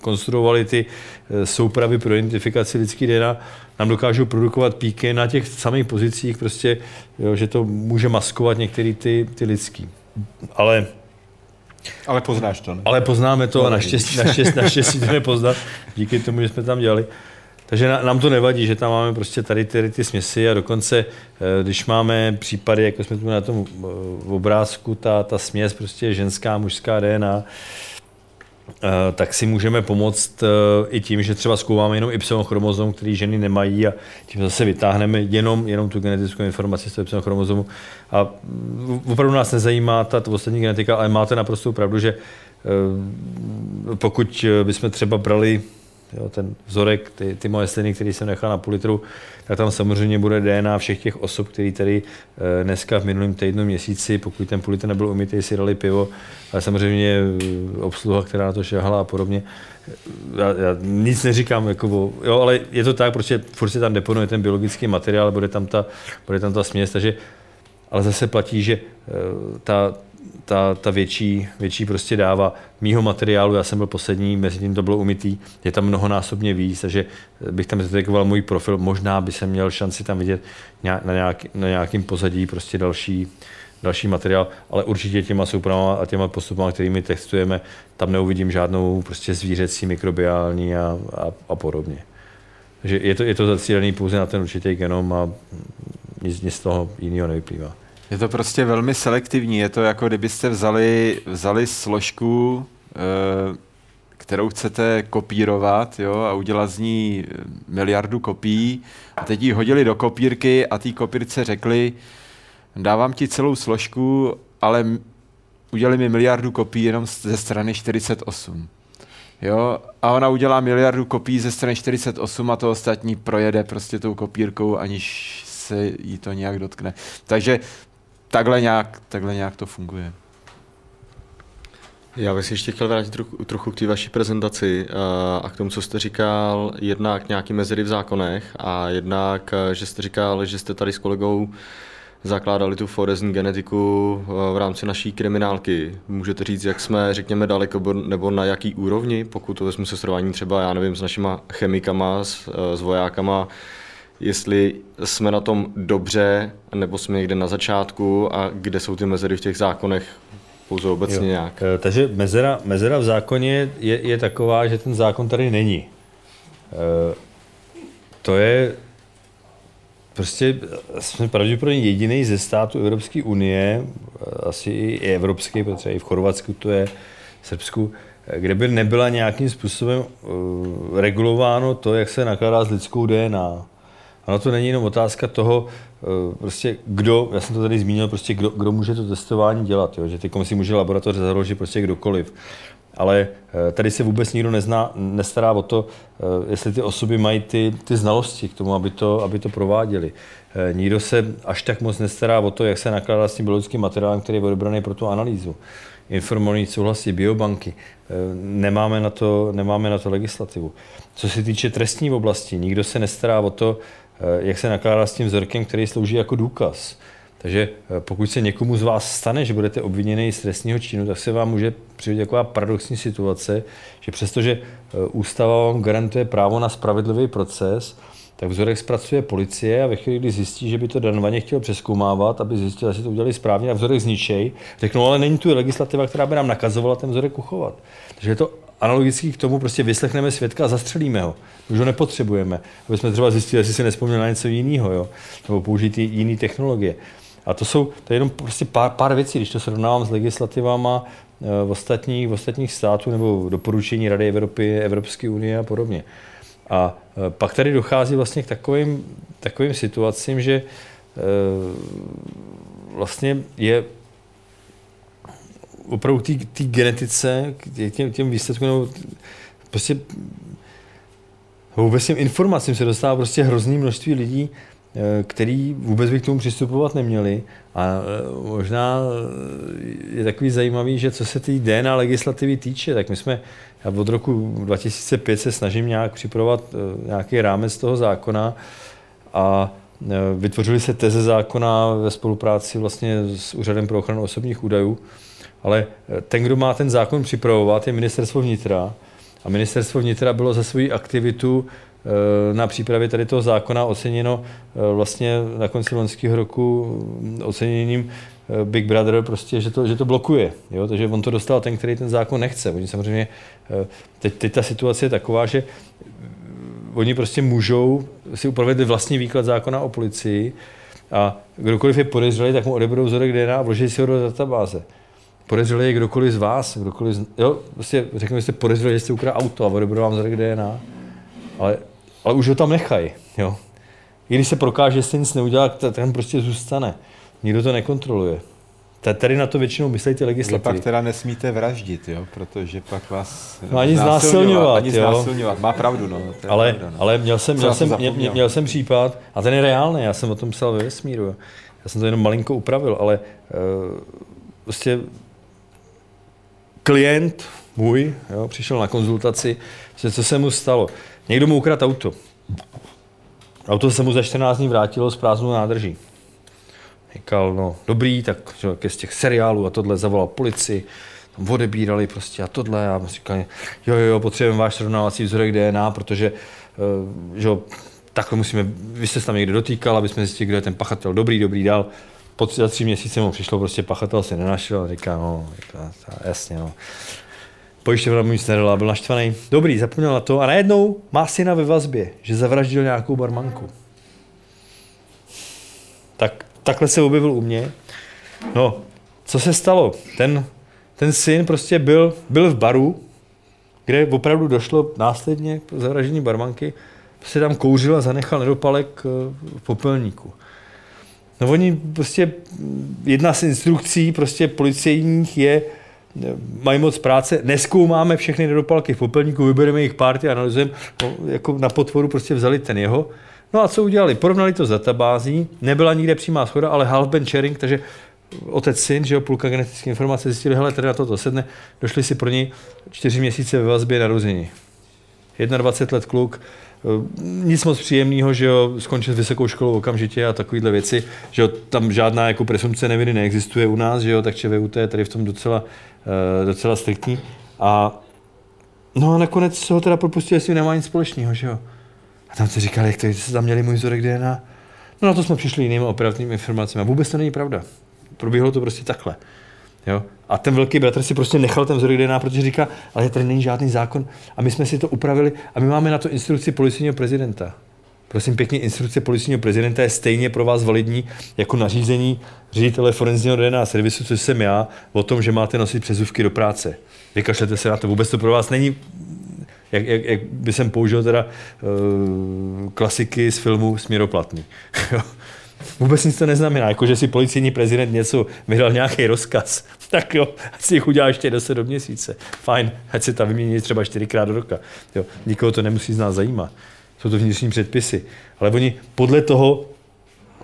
konstruovaly ty eh, soupravy pro identifikaci lidský DNA, nám dokážou produkovat píky na těch samých pozicích, prostě, jo, že to může maskovat některé ty, ty lidský. Ale ale poznáš to, ne? Ale poznáme to a naštěstí, naštěstí, naštěstí to nepoznat, díky tomu, že jsme tam dělali. Takže nám to nevadí, že tam máme prostě tady ty, ty směsi a dokonce, eh, když máme případy, jako jsme tu na tom eh, obrázku, ta, ta směs prostě ženská, mužská DNA, tak si můžeme pomoct eh, i tím, že třeba zkoumáme jenom Y chromozom, který ženy nemají a tím zase vytáhneme jenom, jenom tu genetickou informaci z toho Y chromozomu. A opravdu nás nezajímá ta ostatní genetika, ale máte naprosto pravdu, že eh, pokud bychom třeba brali jo, ten vzorek, ty, ty moje sliny, který jsem nechal na půl litru, tak tam samozřejmě bude DNA všech těch osob, který tady e, dneska v minulém týdnu měsíci, pokud ten půl litr nebyl umytý, si dali pivo, ale samozřejmě eh, obsluha, která na to šahala a podobně. Já, já nic neříkám, jako, jo, ale je to tak, protože furt se tam deponuje ten biologický materiál, bude tam ta, bude tam ta směs, takže ale zase platí, že eh, ta, ta, ta větší, větší prostě dáva mýho materiálu, já jsem byl poslední, mezi tím to bylo umytý, je tam mnohonásobně víc, takže bych tam zatekoval můj profil, možná by se měl šanci tam vidět na, nějak, na nějakým pozadí prostě další, další materiál, ale určitě těma soupravama a těma postupama, kterými testujeme, tam neuvidím žádnou prostě zvířecí, mikrobiální a, a, a podobně. Takže je to, je to zacílený pouze na ten určitý genom a nic, nic z toho jiného nevyplývá. Je to prostě velmi selektivní. Je to jako kdybyste vzali, vzali složku, eh, kterou chcete kopírovat jo, a udělat z ní miliardu kopií a teď ji hodili do kopírky a té kopírce řekli, dávám ti celou složku, ale udělali mi miliardu kopií jenom ze strany 48. Jo, a ona udělá miliardu kopií ze strany 48 a to ostatní projede prostě tou kopírkou, aniž se jí to nějak dotkne. Takže takhle nějak, takhle nějak to funguje. Já bych si ještě chtěl vrátit trochu, trochu k té vaší prezentaci a k tomu, co jste říkal, jednak nějaký mezery v zákonech a jednak, že jste říkal, že jste tady s kolegou zakládali tu forenzní genetiku v rámci naší kriminálky. Můžete říct, jak jsme, řekněme, daleko nebo na jaký úrovni, pokud to vezmu se srovnání třeba, já nevím, s našima chemikama, s, s vojákama, jestli jsme na tom dobře, nebo jsme někde na začátku a kde jsou ty mezery v těch zákonech pouze obecně jo. nějak. E, takže mezera, mezera v zákoně je, je taková, že ten zákon tady není. E, to je prostě, jsme pravděpodobně jediný ze států Evropské unie, asi i evropský, protože i v Chorvatsku to je, v Srbsku, kde by nebyla nějakým způsobem regulováno to, jak se nakládá s lidskou DNA. Ono to není jenom otázka toho, eh, prostě kdo, já jsem to tady zmínil, prostě kdo, kdo může to testování dělat, jo? že ty si může laboratoře založit prostě kdokoliv. Ale eh, tady se vůbec nikdo nezná, nestará o to, eh, jestli ty osoby mají ty, ty znalosti k tomu, aby to, aby to prováděli. Nikdo se až tak moc nestará o to, jak se nakládá s tím biologickým materiálem, který je odebraný pro tu analýzu. Informovaný souhlasí biobanky. Nemáme na, to, nemáme na to legislativu. Co se týče trestní oblasti, nikdo se nestará o to, jak se nakládá s tím vzorkem, který slouží jako důkaz. Takže eh, pokud se někomu z vás stane, že budete obviněný z trestního činu, tak se vám může přijít taková paradoxní situace, že přestože eh, ústava vám garantuje právo na spravedlivý proces, tak vzorek zpracuje policie a ve chvíli, kdy zjistí, že by to Danvaně chtěl přeskoumávat, aby zjistil, jestli to udělali správně a vzorek zničej, řeknou, ale není tu legislativa, která by nám nakazovala ten vzorek uchovat. Takže je to analogicky k tomu prostě vyslechneme svědka a zastřelíme ho. Už ho nepotřebujeme, aby jsme třeba zjistili, jestli si nespomněl na něco jiného, jo? nebo použít jiné technologie. A to jsou to je jenom prostě pár, pár věcí, když to srovnávám s legislativama eh, v ostatních, v ostatních států nebo doporučení Rady Evropy, Evropské unie a podobně. A eh, pak tady dochází vlastně k takovým, takovým situacím, že eh, vlastně je opravdu té genetice, k těm, těm výsledkům, nebo prostě vůbec těm informacím se dostává prostě hrozný množství lidí, eh, který vůbec by k tomu přistupovat neměli. A eh, možná je takový zajímavý, že co se té DNA legislativy týče, tak my jsme, od roku 2005 se snažím nějak připravovat eh, nějaký rámec toho zákona a vytvořili se teze zákona ve spolupráci vlastně s Úřadem pro ochranu osobních údajů, ale ten, kdo má ten zákon připravovat, je ministerstvo vnitra a ministerstvo vnitra bylo za svoji aktivitu eh, na přípravě tady toho zákona oceněno eh, vlastně na konci loňského roku mm, oceněním eh, Big Brother, prostě, že to, že to blokuje. Jo? Takže on to dostal ten, který ten zákon nechce. Oni samozřejmě, teď, teď ta situace je taková, že oni prostě můžou si upravit vlastní výklad zákona o policii a kdokoliv je podezřelý, tak mu odeberou vzorek DNA a vloží si ho do databáze podezřelý je kdokoliv z vás, kdokoliv, z, jo, prostě řekněme, že jste podezřelý, že jste ukradl auto a odebrali vám vzorek DNA, ale, ale už ho tam nechají, jo. I když se prokáže, že jste nic neudělal, tak ten prostě zůstane. Nikdo to nekontroluje. Tady na to většinou myslí ty legislativy. Vy pak teda nesmíte vraždit, jo? protože pak vás no, ani znásilňovat. Ani znásilňovat. Má pravdu, no. Ale, pravda, no. ale měl, jsem, měl, jsem, měl, měl jsem případ, a ten je reálný, já jsem o tom psal ve vesmíru. Já jsem to jenom malinko upravil, ale uh, prostě klient můj jo, přišel na konzultaci, že co se mu stalo. Někdo mu ukradl auto. Auto se mu za 14 dní vrátilo s prázdnou nádrží. Říkal, no dobrý, tak že, z těch seriálů a tohle zavolal policii, tam odebírali prostě a tohle a říkal, jo, jo, jo, potřebujeme váš srovnávací vzorek DNA, protože uh, že, takhle musíme, vy jste se tam někde dotýkal, aby jsme zjistili, kdo je ten pachatel, dobrý, dobrý, dál po tři, za tři měsíce mu přišlo, prostě pachatel se nenašel a říká, no, říká, jasně, no. Pojišťovna mu nic nedala, byl naštvaný. Dobrý, zapomněl na to a najednou má syna ve vazbě, že zavraždil nějakou barmanku. Tak takhle se objevil u mě. No, co se stalo? Ten, ten syn prostě byl, byl v baru, kde opravdu došlo následně k zavraždění barmanky, se tam kouřil a zanechal nedopalek eh, v popelníku. No oni prostě, jedna z instrukcí prostě policejních je, mají moc práce, neskoumáme všechny nedopalky v popelníku, vybereme jejich párty, analyzujeme, no, jako na potvoru prostě vzali ten jeho. No a co udělali? Porovnali to s databází, nebyla nikde přímá schoda, ale half bench sharing, takže otec syn, že jo, půlka genetické informace, zjistili, hele, tady na toto sedne, došli si pro něj čtyři měsíce ve vazbě narození. 21 let kluk, Eh, nic moc příjemného, že jo, skončit vysokou školu okamžitě a takovéhle věci, že jo, tam žádná jako presumce neviny neexistuje u nás, že jo, tak ČVUT je tady v tom docela, docela striktní. A no a nakonec se ho teda propustili, jestli nemá nic společného, že jo. A tam se říkali, jak to se tam měli můj vzorek DNA. No na to jsme přišli jinými operativními informacemi. A vůbec to není pravda. Proběhlo to prostě takhle. Jo? A ten velký bratr si prostě nechal ten vzorek DNA, protože říká, ale tady není žádný zákon a my jsme si to upravili a my máme na to instrukci policijního prezidenta. Prosím pěkně, instrukce policijního prezidenta je stejně pro vás validní jako nařízení ředitele forenzního DNA servisu, což jsem já, o tom, že máte nosit přezůvky do práce. Vykašlete se na to, vůbec to pro vás není jak, jak, jak by jsem použil teda uh, klasiky z filmu Směroplatný. Vůbec nic to neznamená, jako že si policijní prezident něco vydal nějaký rozkaz, tak jo, ať si jich udělá ještě 10 do měsíce. Fajn, ať se tam vymění třeba čtyřikrát do roka. Jo, nikoho to nemusí z nás zajímat. Jsou to vnitřní předpisy. Ale oni podle toho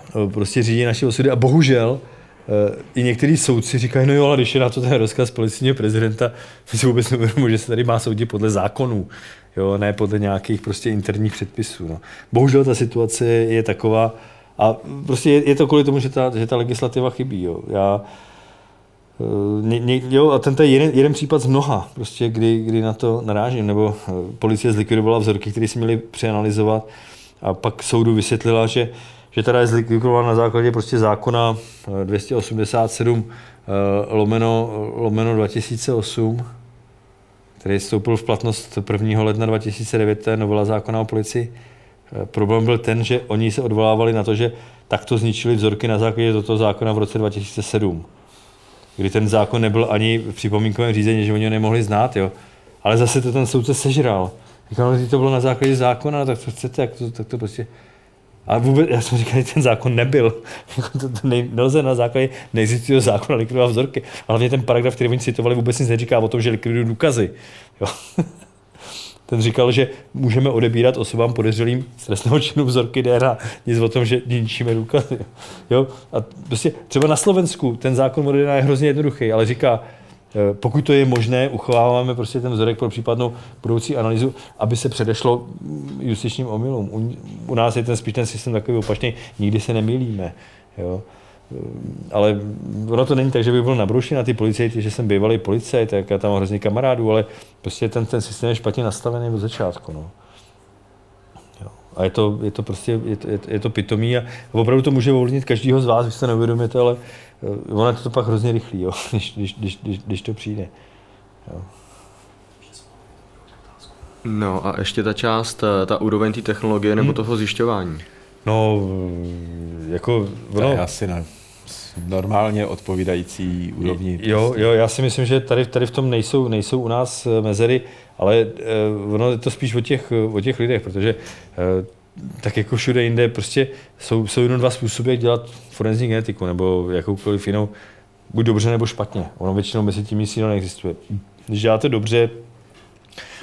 eh, prostě řídí naše osudy a bohužel eh, i některý soudci říkají, no jo, ale když je na to ten rozkaz policijního prezidenta, my si vůbec neuvědomuji, že se tady má soudit podle zákonů, jo, ne podle nějakých prostě interních předpisů. No. Bohužel ta situace je taková, a prostě je, je to kvůli tomu, že ta, že ta legislativa chybí. Jo. Já, ně, eh, ně, jo, a tento je jeden, jeden případ z mnoha, prostě, kdy, kdy na to narážím, nebo eh, policie zlikvidovala vzorky, které si měli přeanalizovat a pak soudu vysvětlila, že, že teda je zlikvidovala na základě prostě zákona 287 eh, lomeno, lomeno 2008, který vstoupil v platnost 1. ledna 2009, to je novela zákona o policii, problém byl ten, že oni se odvolávali na to, že takto zničili vzorky na základě tohoto zákona v roce 2007, kdy ten zákon nebyl ani v připomínkovém řízení, že oni ho nemohli znát, jo. Ale zase to ten soudce sežral. Říkal, že to bylo na základě zákona, tak co chcete, tak to, tak to prostě... A vůbec, já jsem říkal, že ten zákon nebyl. Jako to, to nej, nelze na základě neexistujícího zákona likvidovat vzorky. Ale hlavně ten paragraf, který oni citovali, vůbec nic neříká o tom, že likvidují důkazy. Jo. Ten říkal, že můžeme odebírat osobám podezřelým z trestného činu vzorky DNA. Nic o tom, že ničíme důkazy. Jo? A prostě třeba na Slovensku ten zákon o DNA je hrozně jednoduchý, ale říká, eh, pokud to je možné, uchováváme prostě ten vzorek pro případnou budoucí analýzu, aby se předešlo justičním omylům. U, u nás je ten spíš ten systém takový opačný, nikdy se nemýlíme. Jo? Ale ono to není tak, že by byl nabrušen na ty policajty, že jsem bývalý policajt, tak já tam mám hrozně kamarádů, ale prostě ten, ten systém je špatně nastavený od začátku. No. Jo. A je to, je to prostě, je to, je to pitomý a opravdu to může ovlivnit každýho z vás, vy se neuvědomíte, ale eh, ono je to pak hrozně rychlý, jo, když, když, když, když, když to přijde. Jo. No a ještě ta část, eh, ta úroveň té technologie nebo hmm. toho zjišťování. No, jako... No, asi ne normálně odpovídající úrovni. Jo, prostě. jo, já si myslím, že tady, tady v tom nejsou, nejsou u nás eh, mezery, ale uh, ono je to spíš o těch, o těch lidech, protože uh, tak jako všude jinde prostě jsou, jsou jenom dva způsoby, jak dělat forenzní genetiku nebo jakoukoliv jinou, buď dobře nebo špatně. Ono většinou mezi tím nic neexistuje. Když děláte dobře,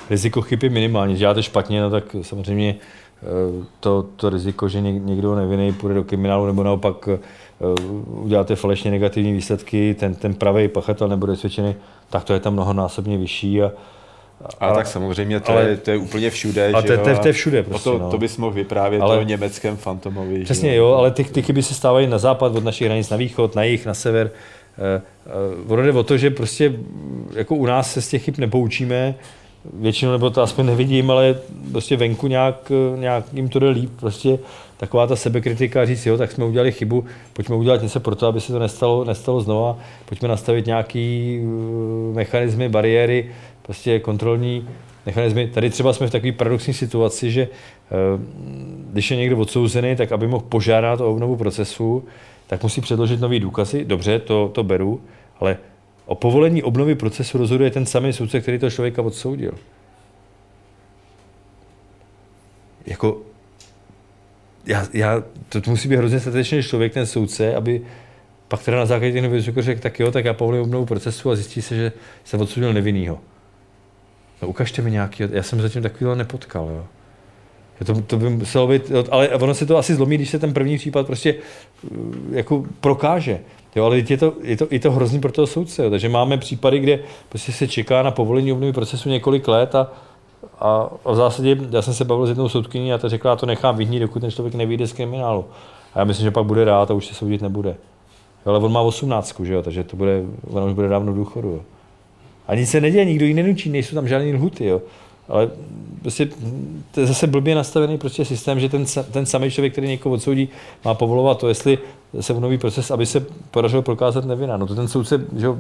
riziko chyb je minimální. Když děláte špatně, no tak samozřejmě to, to riziko, že někdo nevinný půjde do kriminálu nebo naopak Eh, uděláte falešně negativní výsledky, ten, ten pravý pachatel nebude svědčený, tak to je tam mnohonásobně vyšší. A, a, a tak samozřejmě to, ale, je, to je úplně všude. A to, to, to je všude prostě, to, no. to bys mohl vyprávět ale, o německém fantomovi. Přesně jo, ale ty, ty chyby se stávají na západ, od našich hranic na východ, na jih, na sever. Eh, eh, ono jde o to, že prostě jako u nás se z těch chyb nepoučíme, většinou, nebo to aspoň nevidím, ale prostě venku nějak, nějak jim to jde líp. Prostě taková ta sebekritika říct, jo, tak jsme udělali chybu, pojďme udělat něco pro to, aby se to nestalo, nestalo znova, pojďme nastavit nějaký uh, mechanismy, bariéry, prostě kontrolní mechanismy. Tady třeba jsme v takové paradoxní situaci, že uh, když je někdo odsouzený, tak aby mohl požádat o obnovu procesu, tak musí předložit nový důkazy. Dobře, to, to beru, ale o povolení obnovy procesu rozhoduje ten samý soudce, který to člověka odsoudil. Jako já, já, to, to musí být hrozně statečný člověk, ten soudce, aby pak teda na základě těch nových řekl, tak jo, tak já povolím obnovu procesu a zjistí se, že jsem odsudil nevinnýho. No ukažte mi nějaký, já jsem zatím takovýhle nepotkal, jo. To, to by muselo být, ale ono se to asi zlomí, když se ten první případ prostě uh, jako prokáže. Jo, ale je to, je, to, je to hrozný pro toho soudce. Jo. Takže máme případy, kde prostě se čeká na povolení obnovy procesu několik let a a v zásadě, já jsem se bavil s jednou soudkyní a ta řekla, já to nechám vyhnít, dokud ten člověk nevyjde z kriminálu. A já myslím, že pak bude rád a už se soudit nebude. Jo, ale on má 18, že jo, takže to bude, on už bude dávno důchodu. Jo. A nic se neděje, nikdo ji nenučí, nejsou tam žádné lhuty. Jo. Ale prostě to je zase blbě nastavený prostě systém, že ten, ten samý člověk, který někoho odsoudí, má povolovat to, jestli se v nový proces, aby se podařilo prokázat nevina. No to ten soudce, že Jo,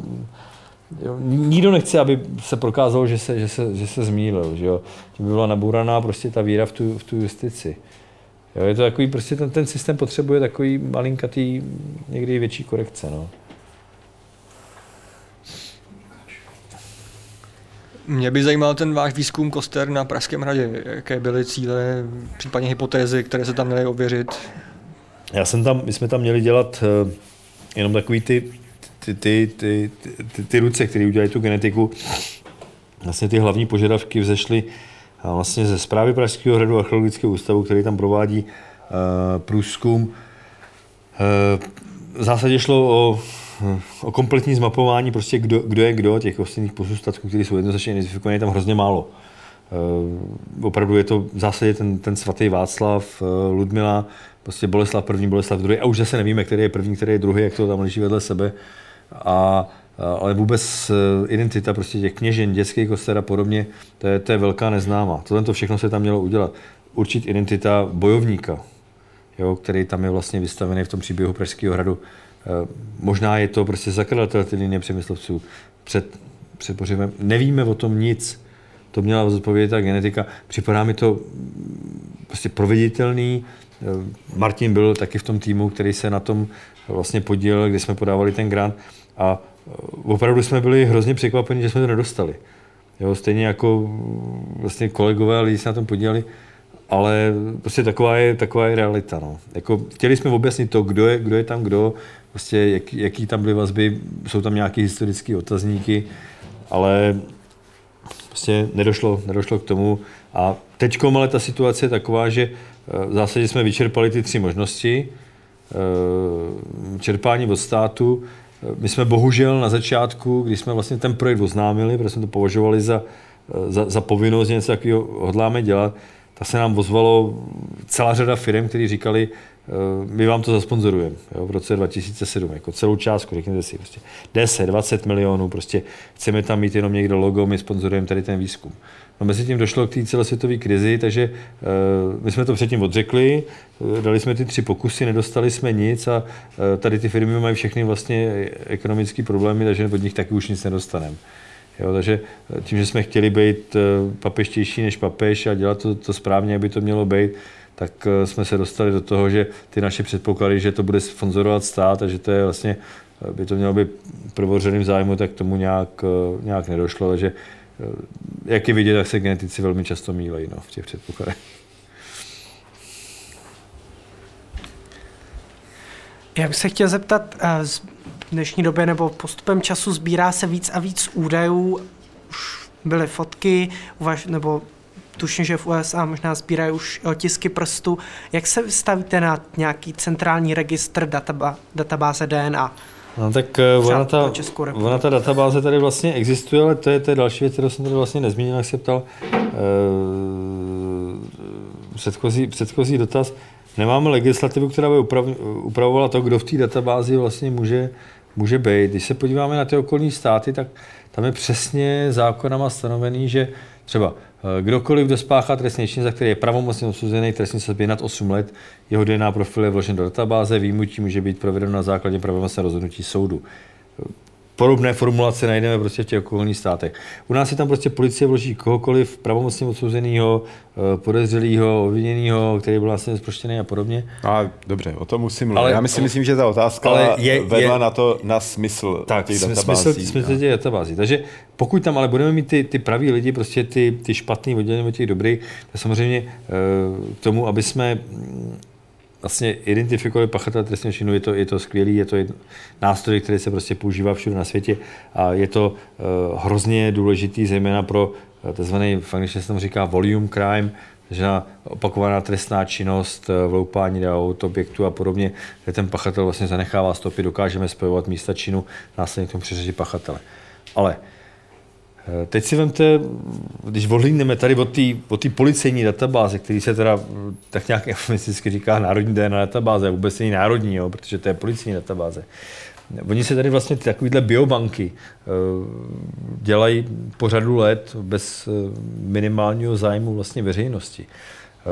nikdo nechce, aby se prokázalo, že se, že se, že se zmýlil. Že jo. Tím by byla nabouraná prostě ta víra v tu, v tu justici. Jo, je to takový, prostě ten, ten systém potřebuje takový malinkatý, někdy větší korekce. No. Mě by zajímal ten váš výzkum Koster na Pražském hradě. Jaké byly cíle, případně hypotézy, které se tam měly ověřit? Já jsem tam, my jsme tam měli dělat uh, jenom takový ty ty, ty, ty, ty, ty ruce, které udělají tu genetiku, vlastně ty hlavní požadavky vzešly vlastně ze zprávy Pražského hradu archeologického ústavu, který tam provádí uh, průzkum. Uh, v zásadě šlo o, o kompletní zmapování, prostě kdo, kdo je kdo, těch ostatních pozůstatků, které jsou jednoznačně identifikované, je tam hrozně málo. Uh, opravdu je to v zásadě ten, ten svatý Václav, uh, Ludmila, prostě Boleslav první, Boleslav druhý, a už zase nevíme, který je první, který je druhý, jak to tam leží vedle sebe a ale vůbec e, identita prostě těch kněžin, dětských koster a podobně, to je, to je velká neznámá. Tohle to všechno se tam mělo udělat. Určit identita bojovníka, jo, který tam je vlastně vystavený v tom příběhu Pražského hradu. E, možná je to prostě zakladatel ty linie přemyslovců před, před pořebem. Nevíme o tom nic. To měla zodpovědět ta genetika. Připadá mi to prostě proveditelný. Martin byl taky v tom týmu, který se na tom vlastně podílel, kdy jsme podávali ten grant a e, opravdu jsme byli hrozně překvapeni, že jsme to nedostali. Jo, stejně jako vlastně kolegové, lidi se na tom podíleli ale prostě taková je, taková je realita. No. Jako, chtěli jsme objasnit to, kdo je, kdo je tam kdo, prostě jak, jaký tam byly vazby, jsou tam nějaké historické otazníky, ale prostě nedošlo, nedošlo k tomu. A teď ale ta situace je taková, že eh, v zásadě jsme vyčerpali ty tři možnosti. Eh, čerpání od státu. Eh, my jsme bohužel na začátku, když jsme vlastně ten projekt oznámili, protože jsme to považovali za, za, za povinnost, něco takového hodláme dělat, tak se nám ozvalo celá řada firm, kteří říkali, my vám to zasponzorujeme v roce 2007, jako celou částku, řekněte si, prostě 10, 20 milionů, prostě chceme tam mít jenom někdo logo, my sponzorujeme tady ten výzkum. No mezi tím došlo k té celosvětové krizi, takže uh, my jsme to předtím odřekli, uh, dali jsme ty tři pokusy, nedostali jsme nic a uh, tady ty firmy mají všechny vlastně ekonomické problémy, takže od nich taky už nic nedostaneme. Jo, takže tím, že jsme chtěli být papeštější než papež a dělat to, to správně, aby to mělo být, tak jsme se dostali do toho, že ty naše předpoklady, že to bude sponzorovat stát a že to je vlastně, by to mělo být prvořeným zájmu, tak tomu nějak, nějak nedošlo. Takže jak je vidět, tak se genetici velmi často mílejí no, v těch předpokladech. Já bych se chtěl zeptat, eh, v dnešní době nebo postupem času sbírá se víc a víc údajů, už byly fotky, nebo tuším, že v USA možná sbírají už otisky prstu. Jak se stavíte na nějaký centrální registr databa, databáze DNA? No tak uh, ona ta, ona ta databáze tady vlastně existuje, ale to je, to je další věc, kterou jsem tady vlastně nezmínil, jak se ptal uh, předchozí, předchozí dotaz. Nemáme legislativu, která by uprav, upravovala to, kdo v té databázi vlastně může, může být. Když se podíváme na ty okolní státy, tak tam je přesně zákonama stanovený, že třeba Eh, kdokoliv, kdo spáchá trestný čin, za který je pravomocně odsouzený trestní sazbě nad 8 let, jeho DNA profil je vložen do databáze, výjimutí může být provedeno na základě pravomocného rozhodnutí soudu podobné formulace najdeme prostě v těch okolních státech. U nás je tam prostě policie vloží kohokoliv pravomocně odsouzeného, eh, podezřelého, obviněného, který byl vlastně zproštěný a podobně. A dobře, o tom musím mluvit. Ale, Já myslím, myslím, že ta otázka ale je, vedla je, na to, na smysl tak, těch databází. Smysl, smysl těch databází. Takže pokud tam ale budeme mít ty, ty praví lidi, prostě ty, ty špatný oddělení od těch dobrých, tak samozřejmě eh, k tomu, aby jsme vlastně identifikovali pachatele trestného činu, je to, je to skvělý, je to jedno, nástroj, který se prostě používá všude na světě a je to uh, hrozně důležitý, zejména pro uh, tzv. v angličtině se tam říká volume crime, že na opakovaná trestná činnost, eh, vloupání do aut, objektu a podobně, kde ten pachatel vlastně zanechává stopy, dokážeme spojovat místa činu, následně k tomu přiřadit pachatele. Ale uh, Eh, teď si vemte, když odhlídneme tady od té policejní databáze, který se teda mm, tak nějak eufemisticky říká národní DNA databáze, vůbec není národní, jo, protože to je policejní databáze. Oni se tady vlastně takovýhle biobanky eh, dělají po řadu let bez eh, minimálního zájmu vlastně veřejnosti.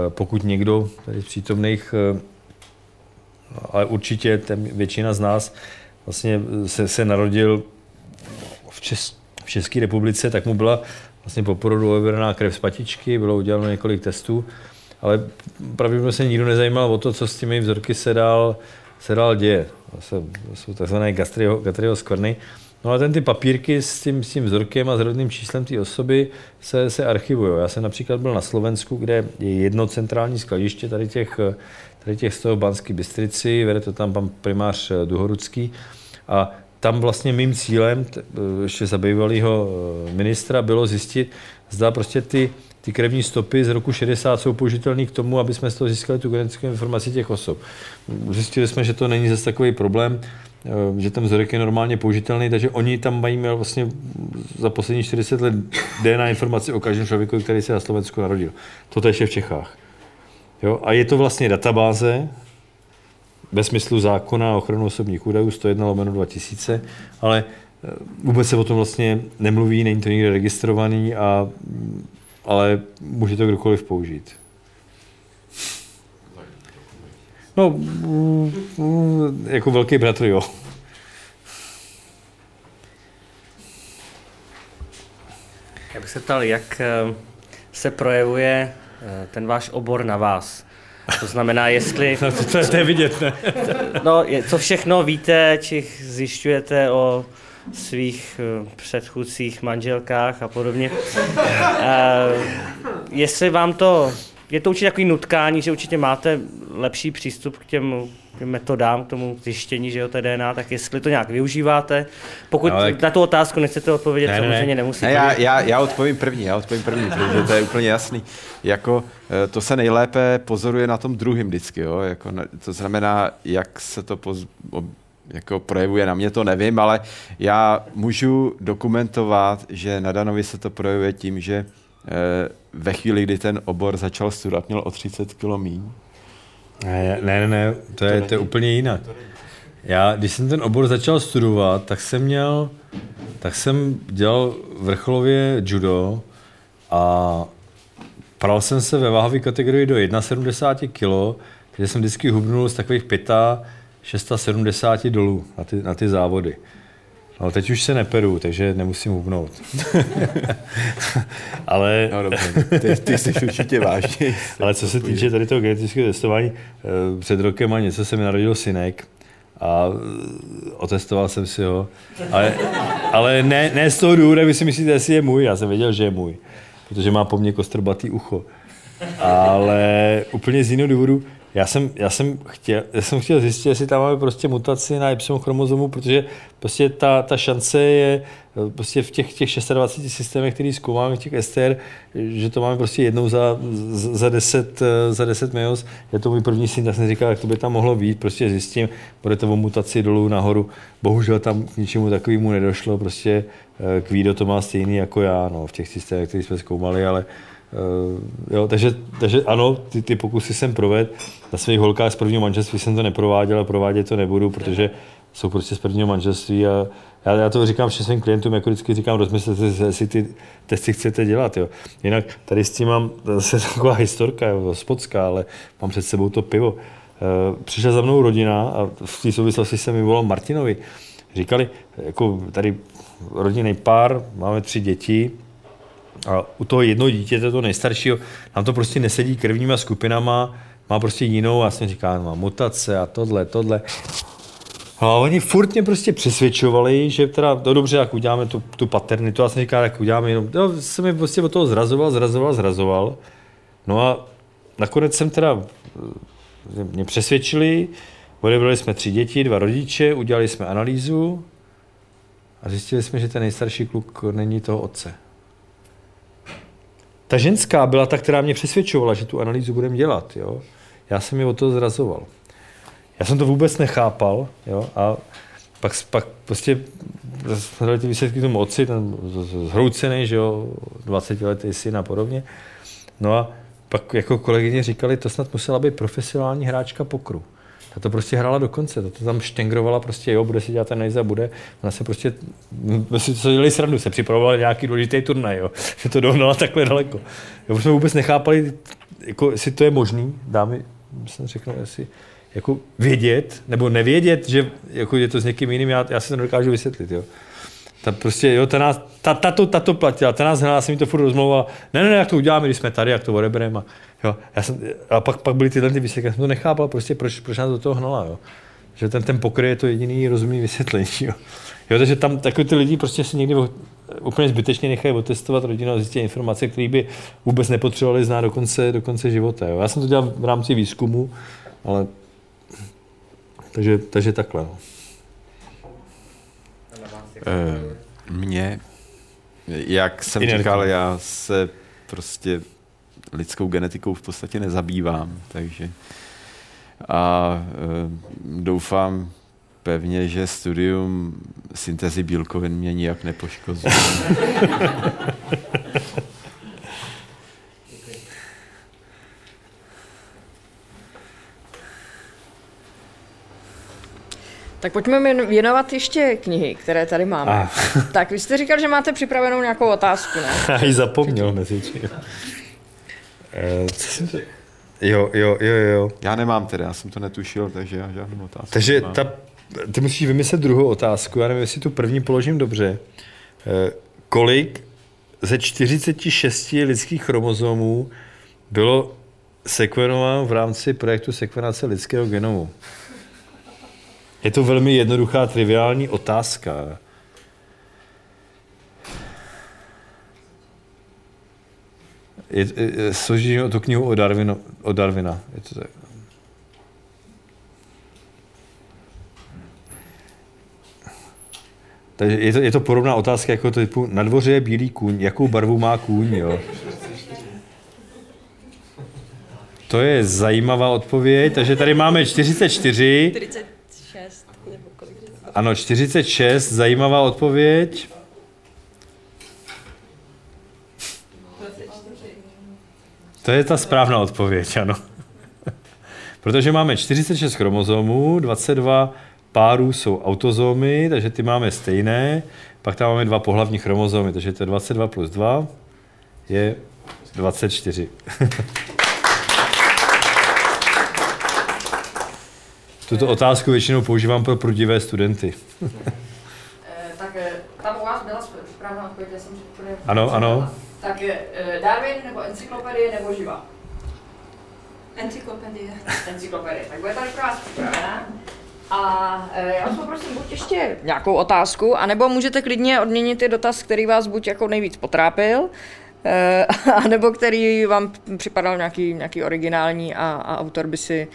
Pokud někdo tady z přítomných, ale určitě většina z nás vlastně se, se narodil v Česku, v České republice, tak mu byla vlastně po porodu odebraná krev z patičky, bylo uděláno několik testů, ale pravděpodobně se nikdo nezajímal o to, co s těmi vzorky se dál, se dál děje. To jsou takzvané gastrio, skvrny. No a ten ty papírky s tím, s tím vzorkem a s rodným číslem té osoby se, se archivují. Já jsem například byl na Slovensku, kde je jedno centrální skladiště tady těch, tady těch z toho Banské Bystrici, vede to tam pan primář Duhorucký. A tam vlastně mým cílem, ještě za bývalého eh, ministra, bylo zjistit, zda prostě ty, ty krevní stopy z roku 60 jsou použitelné k tomu, aby jsme z toho získali tu genetickou informaci těch osob. Zjistili jsme, že to není zase takový problém, eh, že ten vzorek je normálně použitelný, takže oni tam mají vlastně za poslední 40 let DNA informaci o každém člověku, který se na Slovensku narodil. To je v Čechách. Jo? A je to vlastně databáze, ve smyslu zákona o ochranu osobních údajů 101 lomeno 2000, ale eh, vůbec se o tom vlastně nemluví, není to nikde registrovaný, a, ale může to kdokoliv použít. No, mm, jako velký bratr, jo. Já bych se ptal, jak eh, se projevuje eh, ten váš obor na vás? To znamená, jestli... No, to, to, to je vidět, ne? no, je, co všechno víte, či zjišťujete o svých uh, předchůdcích manželkách a podobně. Uh, jestli vám to je to určitě takový nutkání, že určitě máte lepší přístup k těm, metodám, k tomu zjištění, že jo, té DNA, tak jestli to nějak využíváte. Pokud Ale- na tu otázku nechcete odpovědět, Ne, ne, ne. samozřejmě nemusíte. Ne, já, já, já odpovím první, já odpovím první, protože to je úplně jasný. Jako, eh, to se nejlépe pozoruje na tom druhém vždycky, jo? Jako, to znamená, jak se to poz, jako projevuje na mě, to nevím, ale já můžu dokumentovat, že na Danovi se to projevuje tím, že ve chvíli, kdy ten obor začal studovat, měl o 30 kg míň. Ne, ne, ne, ne to, je, to je úplně jinak. Já, když jsem ten obor začal studovat, tak jsem měl, tak jsem dělal vrcholově judo a pral jsem se ve váhové kategorii do 71 kg, takže jsem vždycky hubnul z takových 5, 670 dolů na ty, na ty závody. No, teď už se neperu, takže nemusím hubnout. Ale No dobře, ty, ty jsi určitě vážně. ale co se týče tady toho genetického testování, eh, před rokem a něco se mi narodil synek a eh, otestoval jsem si ho. Ale, ale ne, ne z toho důvodu, vy si myslíte, jestli je můj. Já jsem věděl, že je můj, protože má po mně kostrbatý ucho. Ale úplně z jiného důvodu, já jsem, já, jsem chtěl, já jsem chtěl zjistit, jestli tam máme prostě mutaci na Y chromozomu, protože prostě ta, ta šance je eh, prostě v těch, těch 26 systémech, který zkoumáme, v těch STR, že to máme prostě jednou za, za 10, eh, za 10 meos. Je to můj první syn, tak jsem říkal, jak to by tam mohlo být, prostě zjistím, bude to o mutaci dolů nahoru. Bohužel tam k ničemu takovému nedošlo, prostě eh, Kvído to má stejný jako já, no, v těch systémech, které jsme zkoumali, ale jo, takže, takže ano, ty, ty pokusy jsem provedl. Na svých holkách z prvního manželství jsem to neprováděl a provádět to nebudu, protože jsou prostě z prvního manželství a já, já to říkám všem svým klientům, jako vždycky říkám, rozmyslete si, jestli ty testy chcete dělat. Jo. Jinak tady s tím mám zase taková historka, jo, spocká, ale mám před sebou to pivo. Uh, přišla za mnou rodina a v té souvislosti jsem mi volal Martinovi. Říkali, jako tady rodinný pár, máme tři děti, a u toho jednoho dítěte, toho nejstaršího, nám to prostě nesedí krevníma skupinama, má prostě jinou, a jsem říká, má mutace a tohle, tohle. A oni furt mě prostě přesvědčovali, že teda, no dobře, jak uděláme tu, tu paternitu, já jsem říkal, jak uděláme jenom, no, jsem mi prostě od toho zrazoval, zrazoval, zrazoval. No a nakonec jsem teda, eh, mě přesvědčili, odebrali jsme tři děti, dva rodiče, udělali jsme analýzu a zjistili jsme, že ten nejstarší kluk není toho otce. Ta ženská byla ta, která mě přesvědčovala, že tu analýzu budeme dělat. Jo? Já jsem ji o to zrazoval. Já jsem to vůbec nechápal jo? a pak, pak prostě jsme dali ty výsledky tomu otci, ten zhroucený, že jo, 20 letý syn a podobně. No a pak jako kolegyně říkali, to snad musela být profesionální hráčka pokru. Ta to prostě hrála do konce, ta to tam štengrovala prostě, jo, bude si dělat ten nejza, bude. Ona se prostě, si to dělali srandu, se připravovala nějaký důležitý turnaj, jo, že to dohnala takhle daleko. Jo, jsme vůbec nechápali, jako, jestli to je možný, dámy, jsem řekl, jestli jako vědět, nebo nevědět, že jako je to s někým jiným, já, já si to nedokážu vysvětlit, jo. Ta prostě, jo, ta, nás, ta, ta, to, ta to platila, ta nás hnala, jsem mi to furt rozmlouvala, ne, ne, ne, jak to uděláme, když jsme tady, jak to odebereme. A, jo, já jsem, a pak, pak byly tyhle ty výsledky, já jsem to nechápal, prostě proč, proč nás do toho hnala, jo. Že ten, ten pokry je to jediný rozumný vysvětlení, jo. jo takže tam takový ty lidi prostě si někdy úplně zbytečně nechají otestovat rodinu a zjistit informace, které by vůbec nepotřebovali znát do konce, do konce života. Jo. Já jsem to dělal v rámci výzkumu, ale takže, takže takhle. No. Eh, Mně, jak jsem říkal, já se prostě lidskou genetikou v podstatě nezabývám, takže a eh, doufám pevně, že studium syntezy bílkovin mě nijak nepoškozuje. Tak pojďme věn- věnovat ještě knihy, které tady máme. Ah. Tak vy jste říkal, že máte připravenou nějakou otázku, ne? Já ji zapomněl mezi tím. Eh, co jsem to... Jo, jo, jo, jo. Já nemám teda, já jsem to netušil, takže já žádnou otázku Takže nemám. ta, ty musíš vymyslet druhou otázku, já nevím, jestli tu první položím dobře. Eh, Kolik ze 46 lidských chromozomů bylo sekvenováno v rámci projektu sekvenace lidského genomu? Je to velmi jednoduchá, triviální otázka. Je, je, složení o tu knihu o, Darwino, o Darwina. Je to tak. Takže je to, je to podobná otázka jako typu, na dvoře je bílý kůň, jakou barvu má kůň, jo? To je zajímavá odpověď, takže tady máme 44. 46 nebo kolik? Ano, 46, zajímavá odpověď. To je ta správná odpověď, ano. Protože máme 46 chromozomů, 22 párů jsou autozomy, takže ty máme stejné, pak tam máme dva pohlavní chromozomy, takže to je 22 plus 2 je 24. Tuto otázku většinou používám pro prudivé studenty. tak eh, tam u vás byla správná odpověď, já jsem. Ano, ano. Tak eh, Darwin nebo encyklopedie nebo živa? Encyklopedie. Encyklopedie. Tak bude tady pro vás připravená. A eh, já vás poprosím buď ještě nějakou otázku, anebo můžete klidně odměnit ty dotaz, který vás buď jako nejvíc potrápil, anebo který vám připadal nějaký, nějaký originální a, a autor by si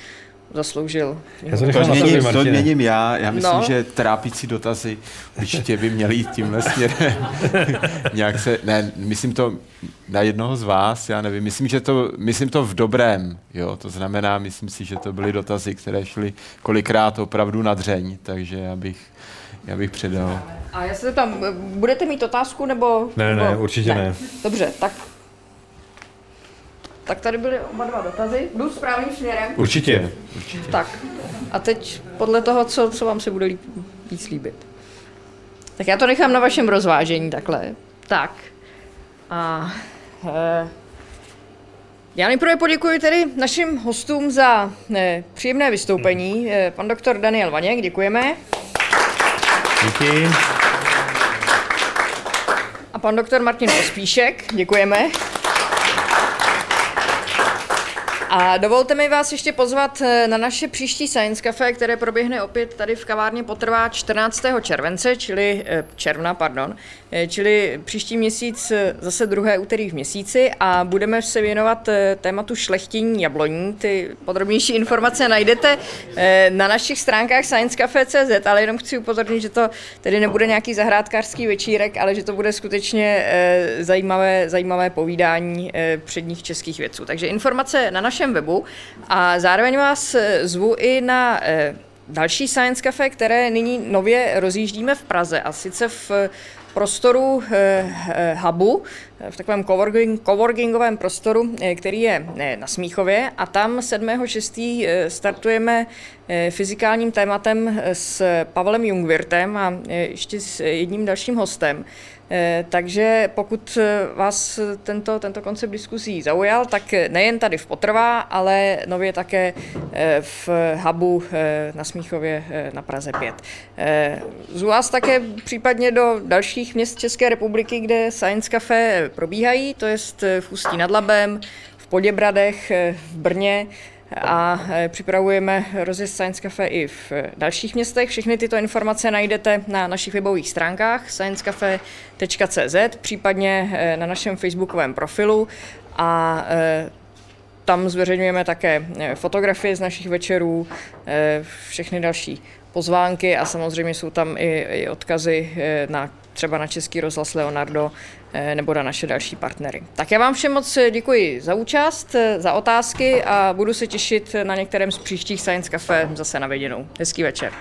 zasloužil. Já to To nechám na tobě, změním, to změním já. Já myslím, No. no. že trápící dotazy určitě by měly jít tímhle směrem. Nějak se, ne, myslím to na jednoho z vás, já nevím, myslím, že to, myslím to v dobrém, jo, to znamená, myslím si, že to byly dotazy, které šly kolikrát opravdu na dřeň, takže já bych, já bych předal. A já se zeptám, budete mít otázku nebo... Ne, ne, nebo... určitě ne. Dobře, tak... Tak tady byly oba dva dotazy. Jdu správným směrem. Určitě. Tak. A teď podle toho, co, co vám se bude líp, víc líbit. Tak já to nechám na vašem rozvážení takhle. Tak. A eh, já nejprve poděkuji tedy našim hostům za eh, příjemné vystoupení. Eh, pan doktor Daniel Vaněk, děkujeme. Díky. A pan doktor Martin Pospíšek, děkujeme. A dovolte mi vás ještě pozvat eh, na naše příští Science Cafe, které proběhne opět tady v kavárně potrvá 14. července, čili eh, června, pardon, čili příští měsíc eh, zase druhé úterý v měsíci a budeme se věnovat eh, tématu šlechtění jabloní. Ty podrobnější informace najdete eh, na našich stránkách sciencecafe.cz, ale jenom chci upozornit, že to tedy nebude nějaký zahrádkářský večírek, ale že to bude skutečně eh, zajímavé, zajímavé povídání eh, předních českých vědců. Takže informace na našem webu a zároveň vás eh, zvu i na eh, další Science Cafe, které nyní nově rozjíždíme v Praze a sice v eh, prostoru eh, eh, hubu, eh, v takovém coworking, coworkingovém prostoru, který je na Smíchově a tam 7.6. eh, startujeme fyzikálním tématem s Pavlem Jungwirtem a ještě s jedním dalším hostem. Eh, Takže pokud eh, vás tento, tento koncept diskuzí zaujal, tak nejen tady v Potrvá, ale nově také eh, v hubu eh, na Smíchově eh, na Praze 5. Eh, Zvu vás také případně do dalších měst České republiky, kde Science Café probíhají, to je v Ústí nad Labem, v Poděbradech, eh, v Brně, a eh, připravujeme rozjezd Science Cafe i v eh, dalších městech. Všechny tyto informace najdete na našich webových stránkách sciencecafe.cz, případně eh, na našem facebookovém profilu a tam zveřejňujeme také fotografie z našich večerů, všechny další pozvánky a samozřejmě jsou tam i, odkazy na třeba na Český rozhlas Leonardo nebo na naše další partnery. Tak já vám všem moc děkuji za účast, eh, za otázky a budu se těšit na některém z příštích Science Cafe zase na viděnou. Hezký večer.